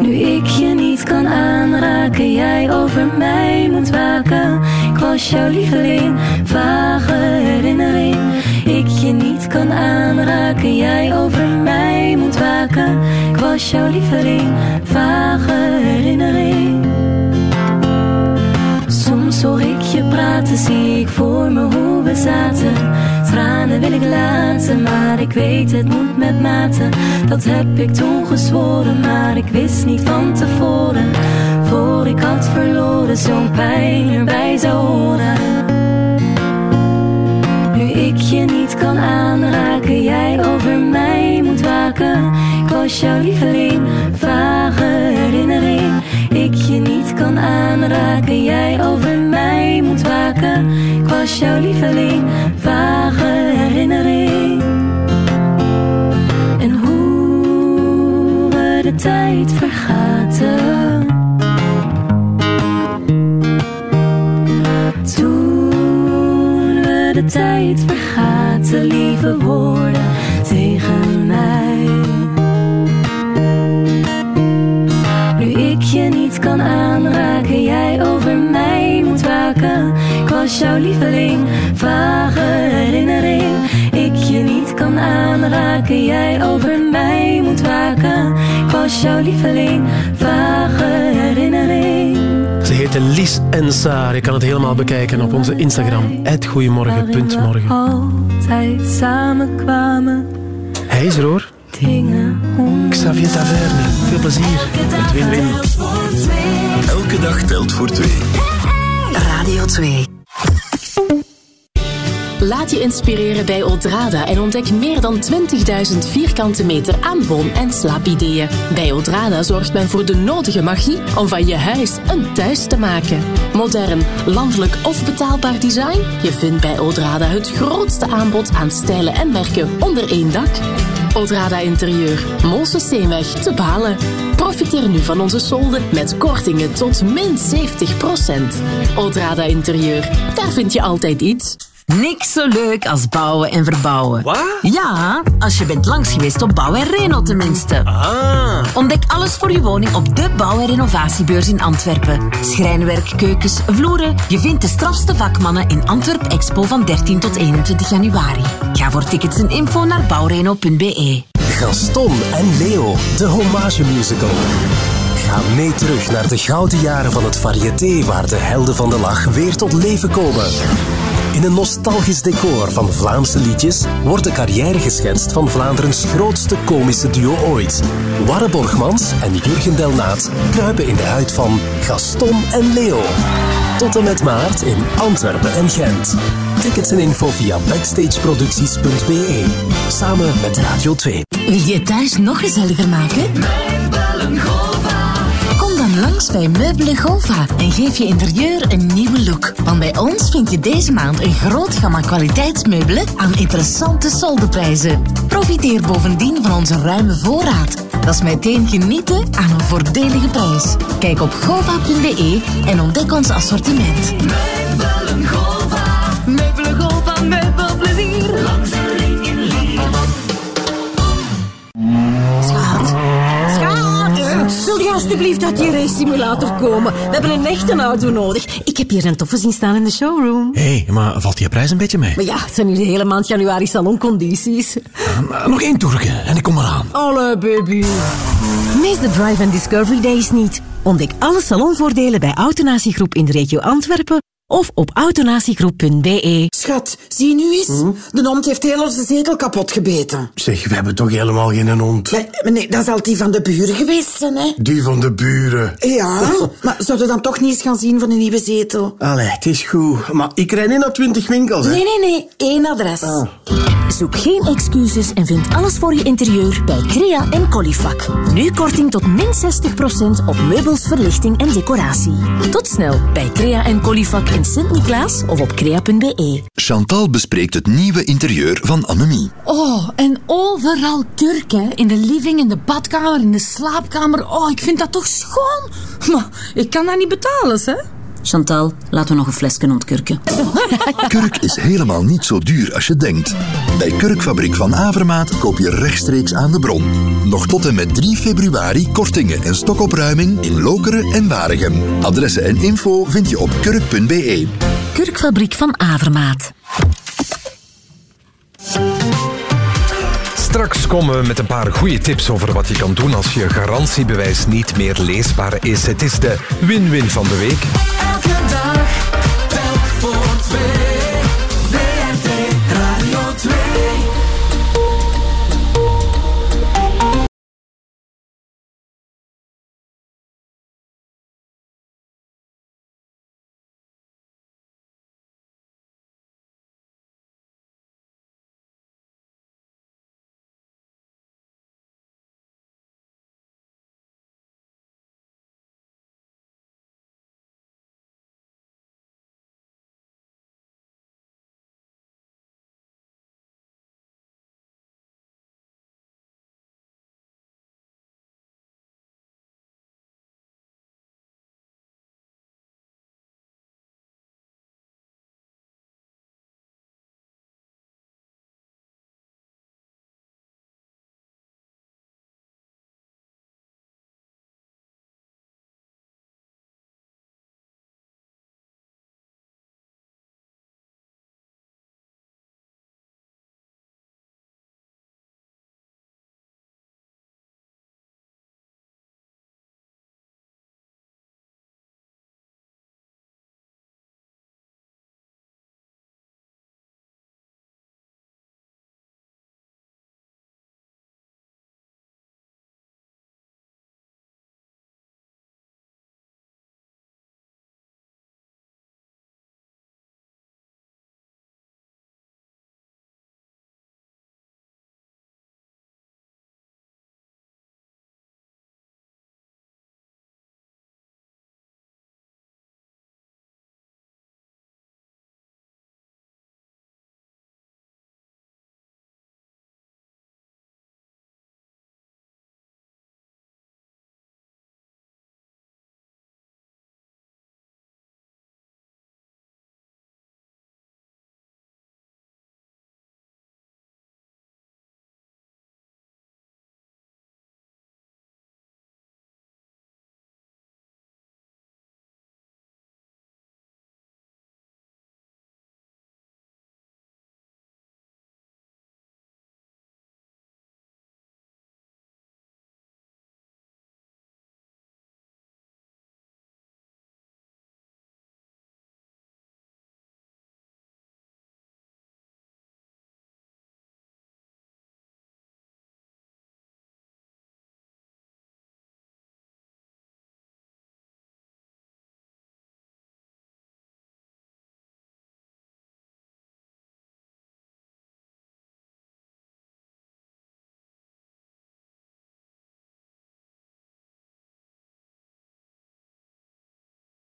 [SPEAKER 9] Nu ik je niet kan aanraken, jij over mij moet waken. Ik was jouw lieveling, vage herinnering. Ik je niet kan aanraken, jij over mij moet waken. Ik was jouw lieveling, vage herinnering. Soms hoor ik je praten, zie ik voor me hoe we zaten. Tranen wil ik laten, maar ik weet het moet met mate. Dat heb ik toen gezworen, maar ik wist niet van tevoren. Voor ik had verloren, zo'n pijn erbij zou horen. Ik je niet kan aanraken, jij over mij moet waken. Ik was jouw lieveling, vage herinnering. Ik je niet kan aanraken, jij over mij moet waken. Ik was jouw lieveling, vage herinnering. En hoe we de tijd vergaten. De tijd vergaten, lieve woorden tegen mij. Nu ik je niet kan aanraken, jij over mij moet waken. Ik was jouw lieveling, vage herinnering. Ik je niet kan aanraken, jij over mij moet waken. Ik was jouw lieveling, vage herinnering.
[SPEAKER 2] Ze heten Lies en Saar. Je kan het helemaal bekijken op onze Instagram. Goeiemorgen.morgen.
[SPEAKER 9] Altijd samen kwamen
[SPEAKER 2] Hij is er hoor.
[SPEAKER 9] dingen.
[SPEAKER 2] Xavier Taverne. Veel plezier. Met win-win.
[SPEAKER 89] Elke dag telt voor twee.
[SPEAKER 85] Radio 2.
[SPEAKER 90] Laat je inspireren bij Odrada en ontdek meer dan 20.000 vierkante meter aan bon- en slaapideeën. Bij Odrada zorgt men voor de nodige magie om van je huis een thuis te maken. Modern, landelijk of betaalbaar design? Je vindt bij Odrada het grootste aanbod aan stijlen en merken onder één dak. Odrada Interieur, Molsesteenweg te Balen. Profiteer nu van onze solden met kortingen tot min 70%. Odrada Interieur, daar vind je altijd iets.
[SPEAKER 91] Niks zo leuk als bouwen en verbouwen. Wat? Ja, als je bent langs geweest op Bouw en Reno tenminste. Ah. Ontdek alles voor je woning op de Bouw- en Renovatiebeurs in Antwerpen. Schrijnwerk, keukens, vloeren. Je vindt de strafste vakmannen in Antwerp Expo van 13 tot 21 januari. Ga voor tickets en info naar bouwreno.be.
[SPEAKER 92] Gaston en Leo, de Hommage Musical. Ga mee terug naar de gouden jaren van het variété waar de helden van de lach weer tot leven komen. In een nostalgisch decor van Vlaamse liedjes wordt de carrière geschetst van Vlaanderens grootste komische duo ooit. Warre Borgmans en Jurgen Delnaat kruipen in de huid van Gaston en Leo. Tot en met maart in Antwerpen en Gent. Tickets en info via backstageproducties.be. Samen met Radio 2.
[SPEAKER 91] Wil je het thuis nog gezelliger maken? Dan langs bij Meubelen Gova en geef je interieur een nieuwe look. Want bij ons vind je deze maand een groot gamma kwaliteitsmeubelen aan interessante soldeprijzen. Profiteer bovendien van onze ruime voorraad. Dat is meteen genieten aan een voordelige prijs. Kijk op gova.be en ontdek ons assortiment.
[SPEAKER 72] Meubelen Gova.
[SPEAKER 93] Alstublieft uit die race simulator komen? We hebben een echte auto nodig. Ik heb hier een toffe zien staan in de showroom.
[SPEAKER 94] Hé, hey, maar valt die prijs een beetje mee?
[SPEAKER 93] Maar ja, het zijn hier de hele maand januari saloncondities.
[SPEAKER 94] Uh, nog één toerke en ik kom eraan.
[SPEAKER 93] Alle baby. Mis de Drive and Discovery Days niet. Ontdek alle salonvoordelen bij Autonatiegroep in de regio Antwerpen of op autonatiegroep.be.
[SPEAKER 95] Schat, zie nu eens. De hond heeft heel onze zetel kapot gebeten.
[SPEAKER 94] Zeg, we hebben toch helemaal geen hond?
[SPEAKER 95] Nee, nee, dat zal die van de buren geweest zijn, hè?
[SPEAKER 94] Die van de buren.
[SPEAKER 95] Ja, <laughs> maar zouden we dan toch niet eens gaan zien van een nieuwe zetel?
[SPEAKER 94] Allee, het is goed. Maar ik rijd niet naar twintig winkels, hè?
[SPEAKER 95] Nee, nee, nee. Eén adres.
[SPEAKER 96] Zoek geen excuses en vind alles voor je interieur bij Crea en Colifac. Nu korting tot min 60% op meubels, verlichting en decoratie. Tot snel bij Crea en Colifac in Sint-Niklaas of op crea.be.
[SPEAKER 89] Chantal bespreekt het nieuwe interieur van Annemie.
[SPEAKER 97] Oh, en overal kurk, hè. In de living, in de badkamer, in de slaapkamer. Oh, ik vind dat toch schoon. Maar ik kan dat niet betalen, hè.
[SPEAKER 91] Chantal, laten we nog een flesje ontkurken. <laughs>
[SPEAKER 89] Kurk is helemaal niet zo duur als je denkt. Bij Kurkfabriek van Avermaat koop je rechtstreeks aan de bron. Nog tot en met 3 februari kortingen en stokopruiming in Lokeren en Waregem. Adressen en info vind je op kurk.be.
[SPEAKER 96] Kurkfabriek van Avermaat.
[SPEAKER 98] Straks komen we met een paar goede tips over wat je kan doen als je garantiebewijs niet meer leesbaar is. Het is de win-win van de week. Elke dag, telk voor twee.